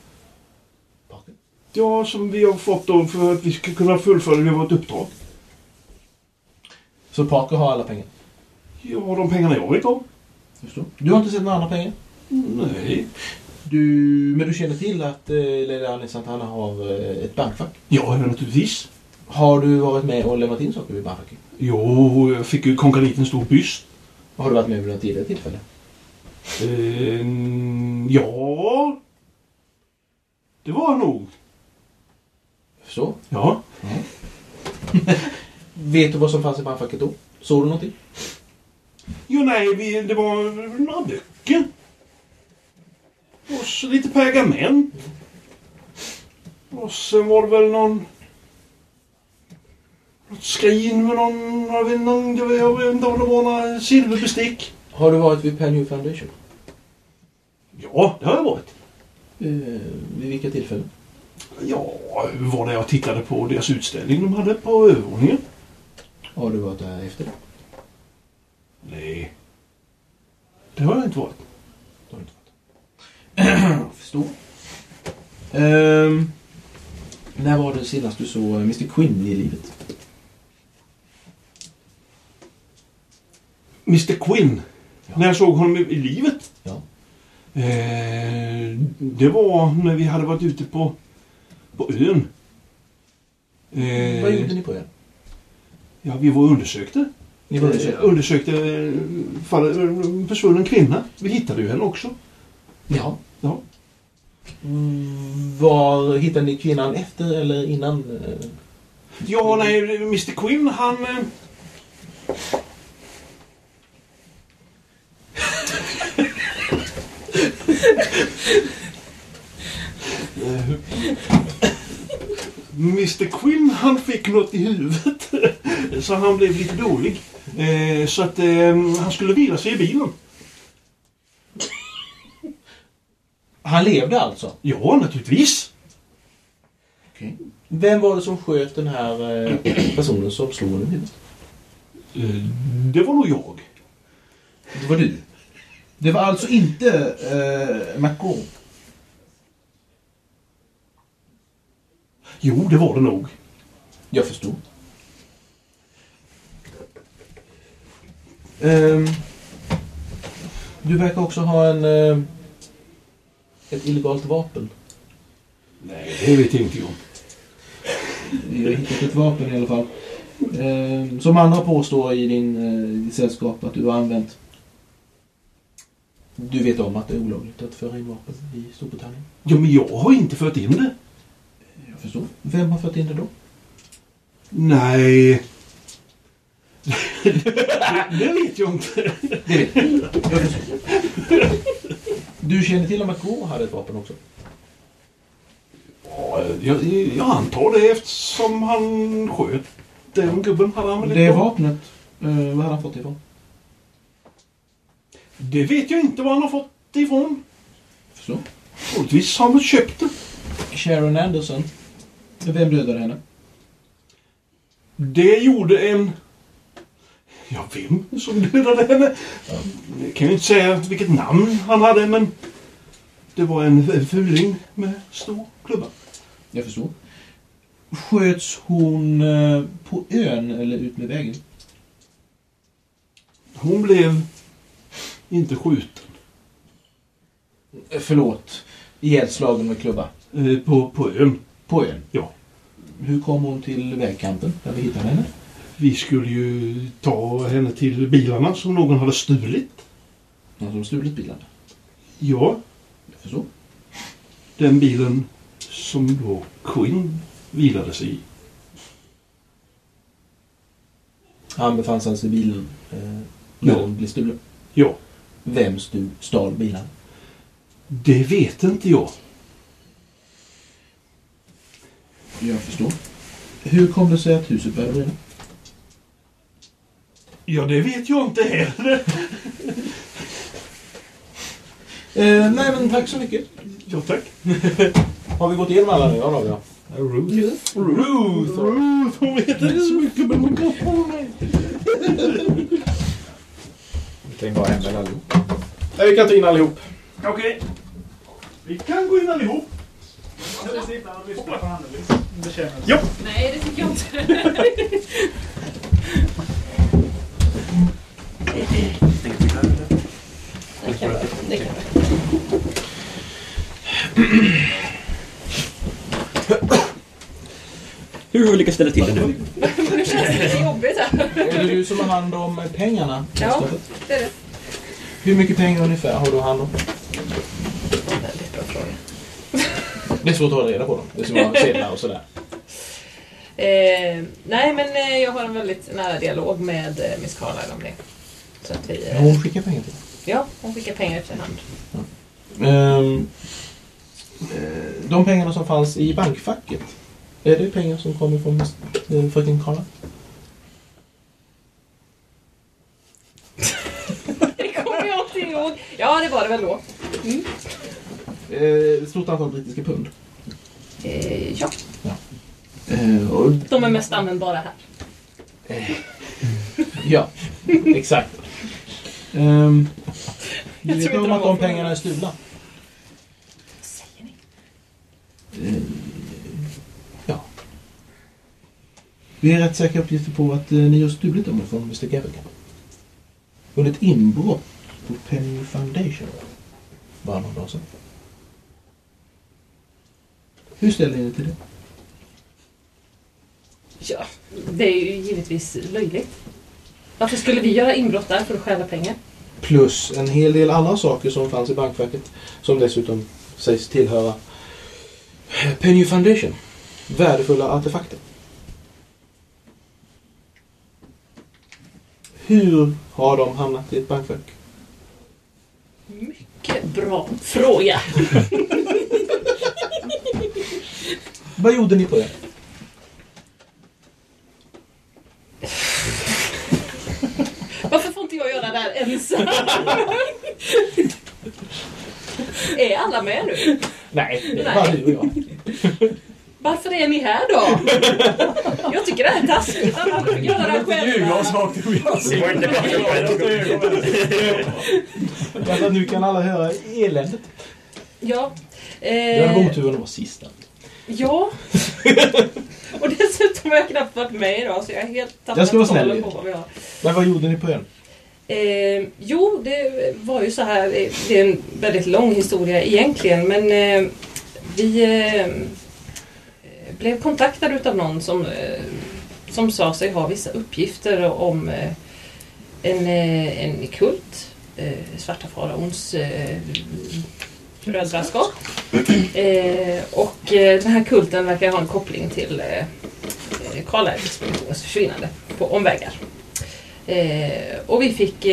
Parker? Ja, som vi har fått då för att vi ska kunna fullfölja vårt uppdrag. Så Parker har alla pengar? Ja, de pengarna jag vet om. Förstår. Du har inte sett några andra pengar? Nej. Du, men du känner till att eh, Lady Alice Santana har eh, ett bankfack? Ja, naturligtvis. Har du varit med och lämnat in saker vid bankfacket? Jo, jag fick ju konka dit en stor byst. Har du varit med vid något tidigare tillfälle? Eh, ja... Det var jag nog. Förstår. Ja. Vet du vad som fanns i bankfacket då? Såg du någonting? Jo, nej, vi, det var några böcker. Och så lite pergament. Och sen var det väl någon... Något skrin med någon... Jag vet, jag jag inte om det var några silverbestick. Har du varit vid Penny Foundation? Ja, det har jag varit. Eh, vid vilka tillfällen? Ja, hur var det jag tittade på deras utställning de hade på övervåningen? Har du varit där efter det? Nej. Det har jag inte varit. Det har du inte varit. Förstår. Ehm, när var det senast du såg Mr Quinn i livet? Mr Quinn. Ja. När jag såg honom i, livet. Ja. Eh, det var när vi hade varit ute på, på ön. Eh, Vad gjorde ni på er? Ja, vi var undersökte. Ni var Eh, undersökte? undersökte eh, fall, eh, försvunnen kvinna. Vi hittade ju henne också. Ja. Ja. Mm, Var hittade ni kvinnan efter eller innan? eh? Ja, nej, Mr Quinn han... Mr Quinn han fick något i huvudet. Så han blev lite dålig. Eh, så att eh, han skulle vila sig i bilen. Han levde alltså? Ja, naturligtvis. Vem var det som sköt den här eh, personen som slog honom i huvudet? Eh, det var nog jag. Det var du? Det var alltså inte eh, McCall? Jo, det var det nog. Jag förstår. Ehm, du verkar också ha en, eh, ett illegalt vapen. Nej, det vet jag inte om. Vi har hittat ett vapen i alla fall. Ehm, som andra påstår i din, eh, ditt sällskap att du har använt. Du vet om att det är olagligt att föra in vapen i Storbritannien? Ja, men jag har inte fört in det. Jag förstår. Vem har fört in det då? Nej. det vet jag inte. Det vet jag. Jag förstår. Du känner till att McCall hade ett vapen också? Ja, jag, jag antar det eftersom han sköt den gubben. Hade han väl Det vapnet, eh, vad hade han fått det ifrån? Det vet jag inte var han har fått det ifrån. Förstår. Troligtvis har han väl köpt det. Sharon Anderson. Vem dödade henne? Det gjorde en... Ja, vem som dödade henne? Jag kan ju inte säga vilket namn han hade, men... Det var en fuling med stor klubba. Jag förstår. Sköts hon eh, på ön eller ut med vägen? Hon blev inte skjuten. Eh, Förlåt. Ihjälslagen med klubba. Eh, På, på ön. På ön? Ja. Hur kom hon till vägkanten där vi hittade henne? Vi skulle ju ta henne till bilarna som någon hade stulit. Någon som stulit bilen? Ja, Jag förstår. den bilen som då Quinn vilade sig i. Han befann sig alltså i bilen eh, när Ja. den blev stulen. Ja, Vem stu- stal bilen? det vet inte jag. Jag förstår. Hur kom det sig att huset började brinna? Ja, det vet jag inte heller. Eh, nej, men tack så mycket. Ja, tack. Har vi gått igenom alla nu? Ja, det har vi. ja. Ruth. Ruth. Ruth. Hon vet inte så mycket, men hon kan få mig. Vi kan ju bara hända allihop. Nej, vi kan ta in allihop. Okej. Vi kan gå in allihop. Jag vill sitta och lyssna på Annelies bekännelse. Ja. Nej, det tycker jag inte. Det kan jag. Det kan jag. Hur har vi lyckats ställa till det nu? Nu känns det lite jobbigt här. Är det du som har hand om pengarna? Ja, det är det. Hur mycket pengar ungefär har du hand om? Väldigt bra fråga. Det är svårt att hålla reda på dem. Det är som att ha sedlar och sådär. Eh, nej, men eh, jag har en väldigt nära dialog med eh, Miss Carlisle om det. Så att vi... Eh, Hon skickar pengar till dig. ja, hon skickar pengar efter hand. Ehm, eh, de pengarna som fanns i bankfacket. Är det pengar som kommer från eh, fröken Carla? Det kommer jag inte ihåg. Ja, det var det väl då. Eh, ett stort antal brittiska pund. Eh, ja, Eh, och, de är mest användbara här. ja, exakt. Um, du Jag vet tror om att de pengarna är stulna? Vad säger ni? Eh, ja. Vi är rätt säkra uppgifter på att eh, ni har stulit dem från Mr. Gavigan. Under ett inbrott på Penny Foundation. Bara någon dag sedan. Hur ställer ni er till det? Ja, det är ju givetvis löjligt. Varför skulle vi göra inbrott där för att stjäla pengar? Plus en hel del andra saker som fanns i bankfacket. Som dessutom sägs tillhöra Penny Foundation. Värdefulla artefakter. Hur har de hamnat i ett bankfack? Mycket bra fråga. Vad gjorde ni på det? Varför får inte jag göra det här ensam? är alla med nu? Nej, det är bara du och jag. Varför är ni här då? Jag tycker det här är taskigt. Alla får göra det här själva. rakt upp i nu kan alla höra eländet. Ja. Jag hade Eh, oturen att vara sista. ja. Och dessutom har jag knappt varit med idag så jag är helt tappad Jag ska vara snäll på vad. Men vad gjorde ni på ön? Eh, jo, det var ju så här. eh, Det är en väldigt lång historia egentligen. Men eh, vi eh, blev kontaktade utav någon som, eh, som sa sig ha vissa uppgifter om eh, en, eh, en kult. Svarta faraons brödraskap. Och den här kulten verkar ha en koppling till Karlaexpeditionens försvinnande på omvägar. Och vi fick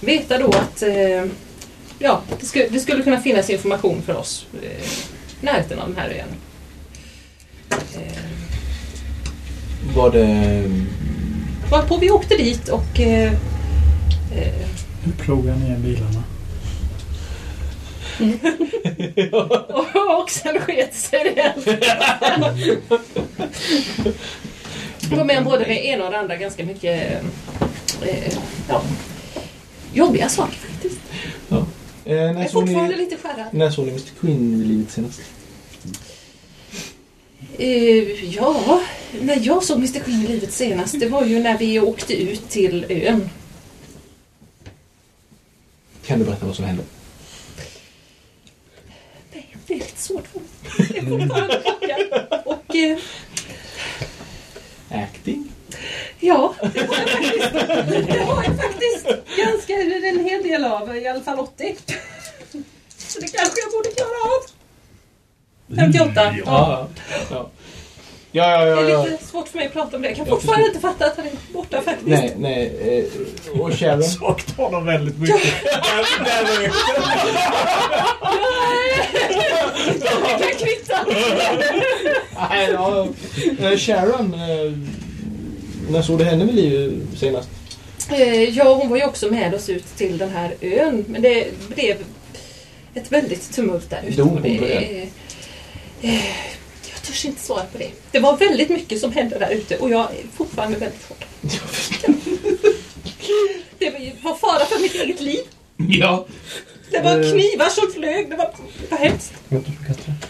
veta då att ja, det, skulle, det skulle kunna finnas information för oss i närheten av den här ön. Eh, Var det... varpå vi åkte dit och eh, eh, Nu plogar ner bilarna. och, och sen sket sig det. Var med om både det ena och det andra ganska mycket eh, ja, jobbiga saker faktiskt. Eh, Jag när, är såg fortfarande ni, lite skärrad. när såg ni Mr Queen vid livet senast? Eh, ja, när jag såg Mr Queen i livet senast, det var ju när vi åkte ut till ön. Kan du berätta vad som hände? Nej, det är lite svårt för mig. Det är fortfarande chockad. Och eh, Acting? ja, det har jag faktiskt. Det har jag faktiskt ganska, en hel del av, i alla fall 80. Så det kanske jag borde klara av. 58. Ja. Ja. Ja, ja, ja. Det ja, är lite svårt för mig att prata om det. Jag kan Jag fortfarande förstår. inte fatta att han är borta faktiskt. Nej, nej. Eh, och Sharon? Saknar honom väldigt mycket. Det kan kvitta. Nej, ja. Eh, Sharon, eh, när såg du henne vid livet senast? Eh, Ja, hon var ju också med oss ut till den här ön. Men det blev ett väldigt tumult där ute. Dog hon på ön? eh, Jag törs inte svara på det. Det var väldigt mycket som hände där ute och jag är fortfarande väldigt chockad. Det var fara för mitt eget liv. Ja. Det var Eh. knivar som flög. Det var, det var hemskt.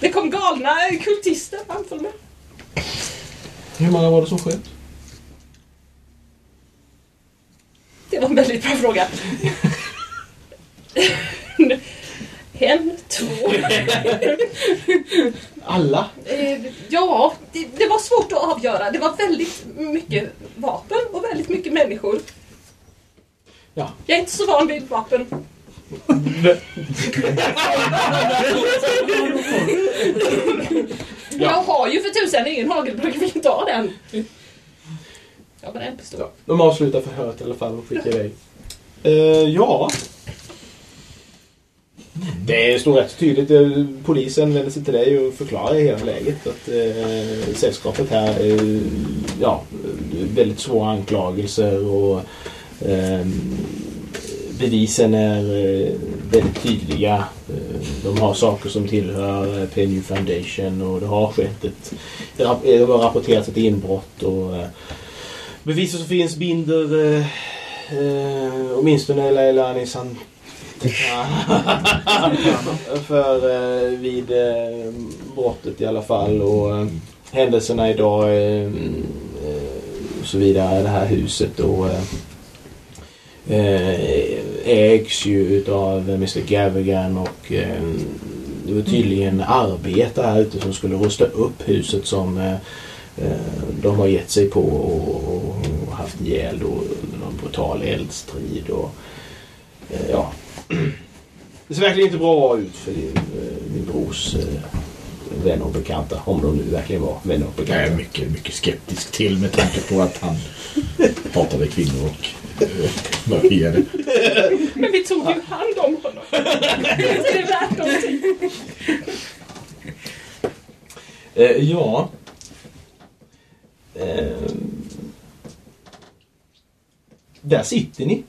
Det kom galna kultister framför mig. Hur många var det som sköt? Det var en väldigt bra fråga. En, två. Alla? Eh, ja, det, det var svårt att avgöra. Det var väldigt mycket vapen och väldigt mycket människor. Ja. Jag är inte så van vid vapen. Jag har ju för tusan ingen hagelbruk, vill inte ha den. Har bara en pistol. Ja, de avslutar förhöret i alla fall och skickar iväg. Eh, ja. Det står rätt tydligt. Polisen vänder sig till dig och förklarar hela läget. Att eh, sällskapet här eh, ja, väldigt svåra anklagelser och eh, bevisen är eh, väldigt tydliga. Eh, de har saker som tillhör eh, PNU Foundation och det har skett ett... Det har rapporterats ett inbrott och eh, Bevisen som finns binder eh, eh, åtminstone Leilani Sant för eh, vid eh, brottet i alla fall och eh, händelserna idag eh, och så vidare. Det här huset och eh, eh, ägs ju utav Mr Gavigan och eh, det var tydligen arbetare här ute som skulle rusta upp huset som eh, eh de har gett sig på och, och haft ihjäl då under någon brutal eldstrid och eh, ja. Det ser verkligen inte bra ut för din, eh, din brors eh, vänner och bekanta. Om de nu verkligen var vänner och Jag är bekanta. mycket, mycket skeptisk till med tanke på att han hatade kvinnor och Mörkhyade. Men vi tog ju hand om honom. är det värt någonting? Eh, ja. Eh, där sitter ni.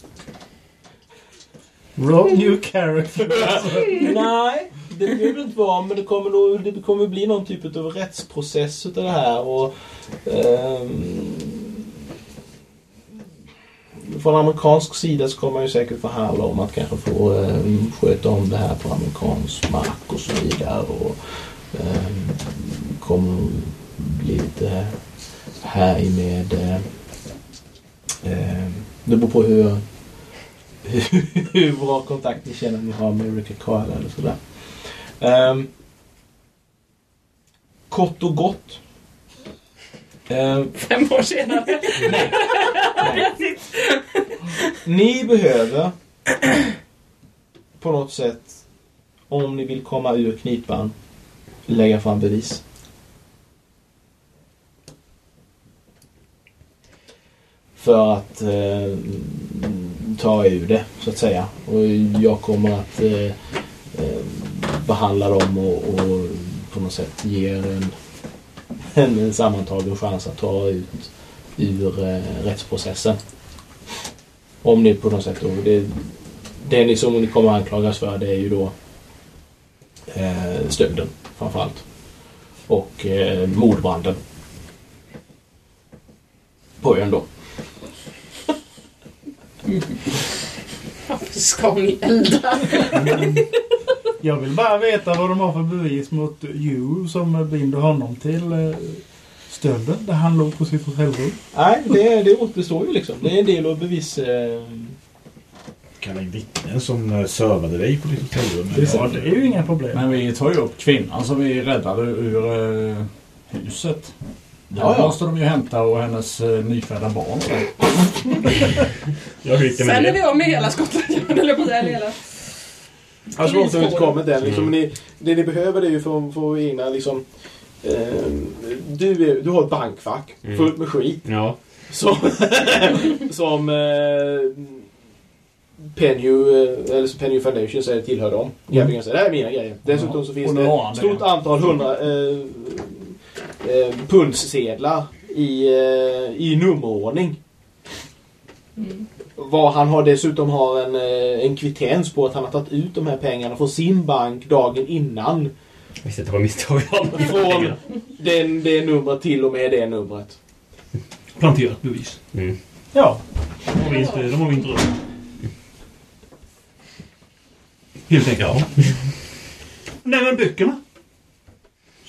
Wrong new character. Nej, det behöver det inte vara. Men det kommer, nog, det kommer bli någon typ av rättsprocess utav det här. Och, um, från amerikansk sida så kommer man ju säkert förhandla om att kanske få um, sköta om det här på amerikansk mark och så vidare. Och, um, kommer bli lite här med... Uh, det beror på hur, hur, bra kontakt ni känner ni har med Ricky Carla eller sådär. Um, kort och gott. Ehm, Fem år senare. ni behöver på något sätt, om ni vill komma ur knipan, lägga fram bevis. För att eh, ta ur det, så att säga. Och jag kommer att eh, eh behandla dem och, och på något sätt ge er en, en sammantagen chans att ta ut ur eh, rättsprocessen. Om ni på något sätt då, det, det ni som ni kommer anklagas för det är ju då eh, stölden framförallt. Och eh, mordbranden. På ön då. Varför ska ni elda? Jag vill bara veta vad de har för bevis mot you som binder honom till eh, stölden där han låg på sitt hotellrum. Nej, det, det återstår ju liksom. Det är en del av bevis... Eh, Kalla in vittnen som eh, servade dig på ditt hotellrum. Ja, det är ju inga problem. Men vi tar ju upp kvinnan som vi räddade ur eh, huset. Ja, Ja, måste de ju hämta och hennes eh, nyfödda barn. Jag Sen är det? vi av med hela Skottland, eller på det här hela. Alltså långt har inte kommit än. Liksom, ni, det ni behöver är ju för att få in liksom, eh, du, är, du har ett bankfack Mm. fullt med skit Ja. som, som eh, Penny, eh, eller Penny Foundation säger tillhör dem. Gabriel säger det här är mina grejer. Dessutom så finns det ett stort antal hundra eh, eh, pundssedlar i, eh, i nummerordning. Vad han har dessutom har en, eh, en kvittens på att han har tagit ut de här pengarna från sin bank dagen innan. Jag visste att det var misstag. Från den, det numret till och med det numret. Planterat bevis. Mm. Ja, De har vi inte, de har vi inte rört. Helt enkelt. Ja. Nej men böckerna.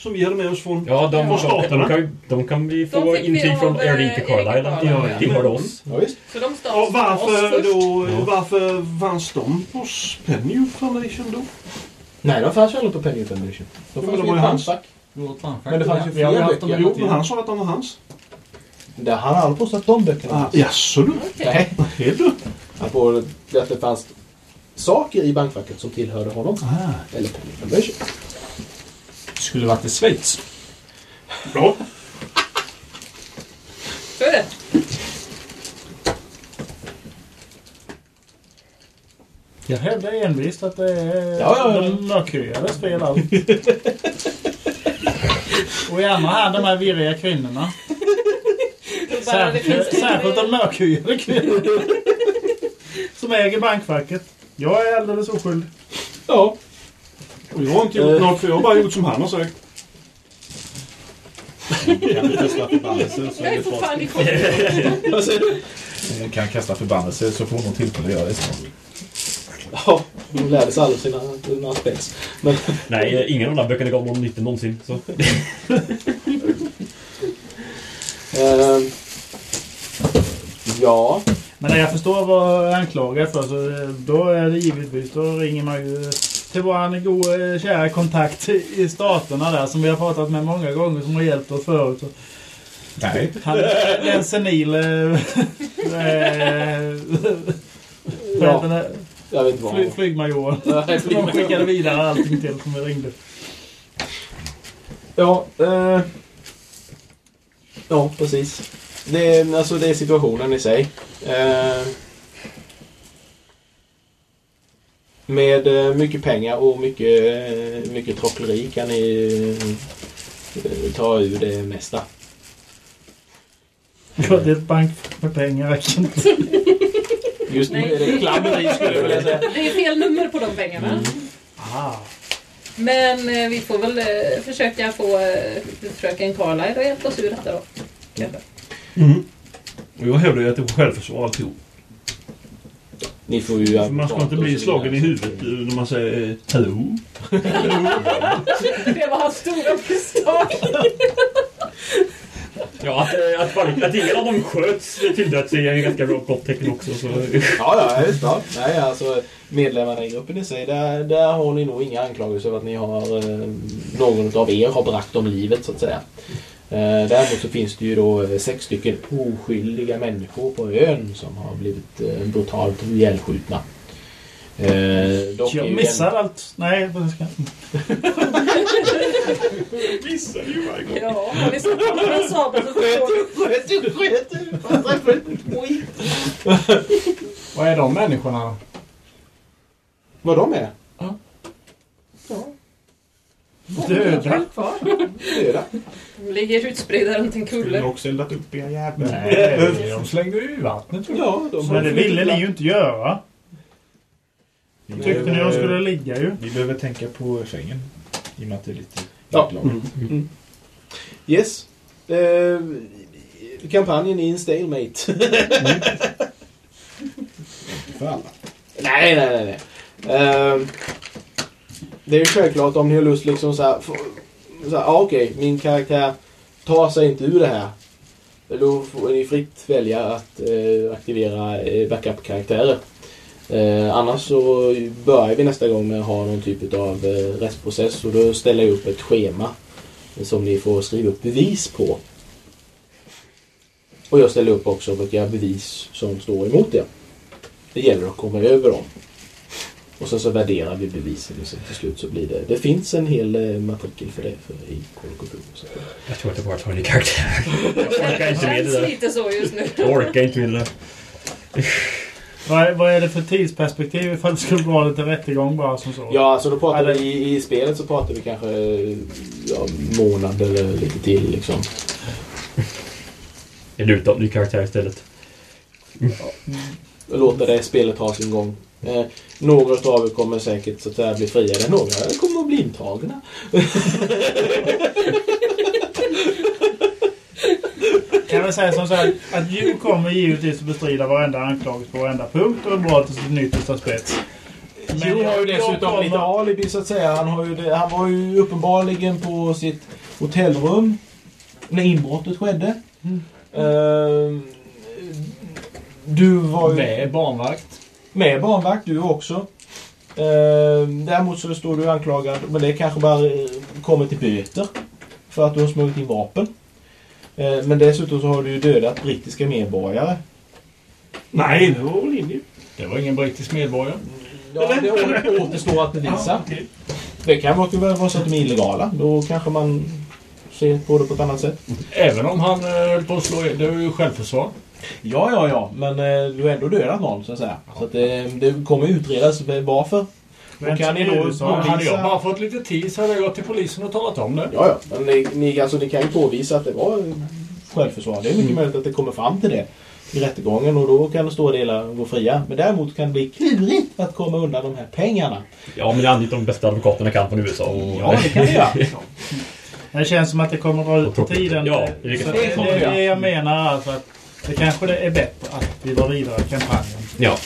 Som vi hade med oss från, Ja, de, från de, staterna. de, kan, de kan vi få intyg från eh, Erika Carlisle. Erika Ja, Carlisle. tillhörde oss. Ja, visst. Så de Ja, varför, oss då, Ja. varför fanns de hos Penny Foundation då? Nej, de fanns ju aldrig på Penny Foundation. De Men fanns de ju var i ju handfack. Men det fanns ju ju fler böcker. Jo, men han sa att de var hans. Där han har aldrig påstått att de böckerna Ah, jaså du? Nej. Du? Han på att det fanns saker i bankfacket som tillhörde honom. Ah. Eller Penny Foundation. Skulle varit i Schweiz. Bra. Så är det. jag hävdar envist att det är Ja, ja, ja. de mörkhyades fel allt. Och i andra hand de här virriga kvinnorna. Särskilt, särskilt de mörkhyade kvinnorna. Som äger bankfacket. Jag är alldeles oskyldig. Ja. Och jag har inte gjort något för jag har bara gjort som han har sagt. Kan du kasta förbannelse så Jag är fortfarande i kontroll. Vad säger du? Eh, Kan kasta förbannelse så får hon tillfälle att göra det snart. Ja, de lärde sig aldrig sina, sina spets. Men Nej, ingen av de där böckerna gav någon nytta någonsin. Så. ehm, ja. Men när jag förstår vad jag är anklagad för så eh, då är det givetvis, då ringer man ju till vår goda kära kontakt i staterna där som vi har pratat med många gånger som har hjälpt oss förut. Nej. Han, den senile... eh, Ja. den Jag vet inte vad. fly, flygmajoren. Nej, Som de skickade vidare allting till som vi ringde. Ja, eh, ja precis. Det är, alltså, det är situationen i sig. Eh, Med eh, mycket pengar och mycket, eh, mycket trockleri kan ni eh, ta ur det mesta. Ja, det är ett bank med pengar räcker inte. Just nu är det klammeri skulle jag vilja säga. Det är fel nummer på de pengarna. Ah. Men eh, vi får väl eh, försöka få eh, fröken Carlisle att hjälpa oss ur detta då. Mm. Och jag hävdar ju att det var självförsvar alltihop. Ni får ju... För man ska inte bli slagen i huvudet eh, när man säger eh, hallå. Det var hans stora misstag. Ja, att, eh, att, att ingen av dem sköts till döds är en ganska bra gott tecken också. Så. Ja, ja, just det. Nej, alltså medlemmarna i gruppen i sig, där, där har ni nog inga anklagelser över att ni har eh, någon av er har bragt om livet så att säga. Eh, däremot så finns det ju då eh, sex stycken oskyldiga människor på ön som har blivit eh, brutalt ihjälskjutna. Eh, är Jag missar allt. Nej, vad ska Missar ju varje gång. Ja, har ni sett honom med en sabel så. Sköt du, sköt du! Inte skit. Vad är de människorna då? Vad de är? Döda. Kvar. döda. De ligger utspridda runt en Skulle kulle. också eldat upp era jävlar? Nej, de slängde ju i vattnet. Ja, de Men det ville ni ju inte göra. Vi Tyckte ni de skulle ligga ju. Vi behöver tänka på sängen. I och med att det är lite Ja. Mm. Yes. Eh, kampanjen är en stalemate. För alla. nej, nej, nej. nej. Eh, det är ju självklart om ni har lust liksom så här. få- så här ah, Okej, min karaktär tar sig inte ur det här. Då får ni fritt välja att eh, aktivera eh, backup-karaktärer. Eh, annars så börjar vi nästa gång med att ha någon typ av eh, restprocess och då ställer jag upp ett schema som ni får skriva upp bevis på. Och jag ställer upp också vilka bevis som står emot det. Det gäller att komma över dem. Och sen så värderar vi bevisen och sen till slut så blir det... Det finns en hel eh, matrikel för det för, i. Så. Jag tror att jag bara tar en ny karaktär. Jag orkar inte med det där. lite så just nu. Jag orkar inte med det där. Vad är, vad är det för tidsperspektiv ifall det skulle vara lite rättegång bara som så? Ja, så då pratar Ja, det- vi i, i spelet så pratar vi kanske ja, månad eller lite till liksom. Jag lutar ny karaktär istället. Och låter det spelet ha sin gång. Eh, några av er kommer säkert så att säga bli friade. Några kommer att bli intagna. Kan väl säga som så här att Ju kommer givetvis att bestrida varenda anklagelse på varenda punkt och dra till sitt yttersta spets. Jo har ju dessutom kommer- lite alibi så att säga. Han, har ju det, han var ju uppenbarligen på sitt hotellrum när inbrottet skedde. Ehm, du var ju Med barnvakt. Med barnvakt, du också. Ehm, däremot så står du anklagad, men det kanske bara eh, kommer till böter för att du har smugglat in vapen. Ehm, men dessutom så har du ju dödat brittiska medborgare. Nej, det var väl linje. Det var ingen brittisk medborgare. Ja, det återstår att bevisa. Det kan vara vara så att de är illegala. Då kanske man ser på det på ett annat sätt. Även om han eh, höll på att slå Det var ju självförsvar. Ja, ja, ja. Men eh, du har ändå dödat någon så att säga. Så att det, det kommer utredas varför. Men Och kan ni då USA, Hade jag bara fått lite tid så hade jag gått till polisen och talat om det. Ja, ja. Men ni, ni, alltså, ni kan ju påvisa att det var självförsvar. Det är mycket Mm. möjligt att det kommer fram till det i rättegången och då kan stora delar gå fria. Men däremot kan det bli klurigt att komma undan de här pengarna. Ja, men jag anlitar de bästa advokaterna kan från USA. Och... Ja, det kan ni göra. Det känns som att det kommer att dra ut på tiden. Ja, det det, det det jag menar alltså att det kanske det är bättre att vi drar vidare kampanjen. ja.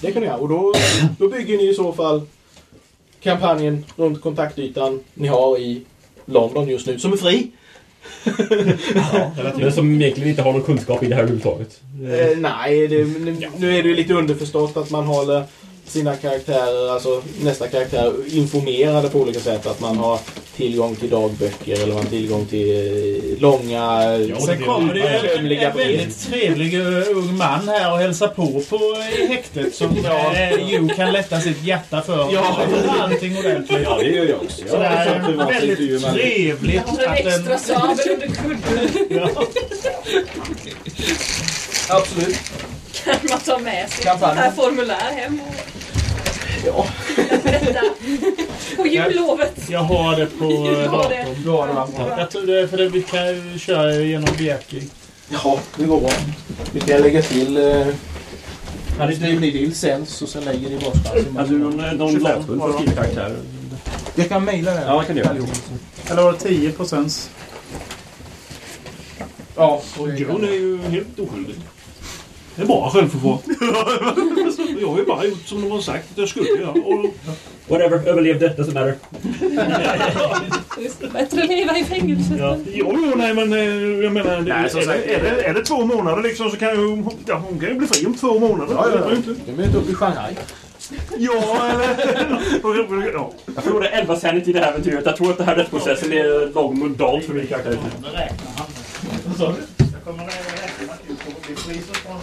Det kan ni göra. Och då, då bygger ni i så fall kampanjen runt kontaktytan ni har i London just nu, som är fri. Men som egentligen inte har någon kunskap i det här överhuvudtaget. Eh, nej, det, nu, nu är det ju lite underförstått att man håller sina karaktärer, alltså nästa karaktär, informerade på olika sätt. Att man har tillgång till dagböcker eller man har tillgång till eh, långa... Sen kommer det ju en, en väldigt trevlig uh, ung man här och hälsar på på i häktet som Ju kan lätta sitt hjärta för. Ja. Allting ordentligt. Ja, det gör jag också. Så det är Jag har väldigt trevligt Jag har en att extra sabel under kudden. Ja. Absolut. Kan man ta med sig ett sånt här formulär hem? Och... Ja. På jullovet. Jag har det på det. datorn. du har det va? Ja, Jag tror det är för det vi kan ju köra genom Bjärki. Ja, det går bra. Vi kan lägga till... Eh, Hade skriver du, ni till Cells och sen lägger ni hade du någon, någon 25 läsbund för att skriva karaktär? Jag kan mejla det. Ja, det kan du göra. Eller var det 10 procents? Ja, Och Gun är ju helt oskyldig. Det är bra självförsvar. jag har ju bara gjort som de har sagt att jag skulle göra. Och Whatever, överlevde, doesn't matter. Bättre leva i fängelset. Ja. Jo, jo, nej men eh, jag menar... det- Nej, som är, sagt, det, är, det, är det två månader liksom så kan ju, ja, hon kan ju bli fri om två månader. Ja, Det ja, ja. ju inte. De är inte uppe i Shanghai. Ja, eller... ja. Jag förlorade 11 sanity i det här äventyret. Jag tror att den här rättsprocessen är lagom mundan för min karaktär. Det. Vad sa du? Jag kommer att räkna att du kommer bli polis och sånt.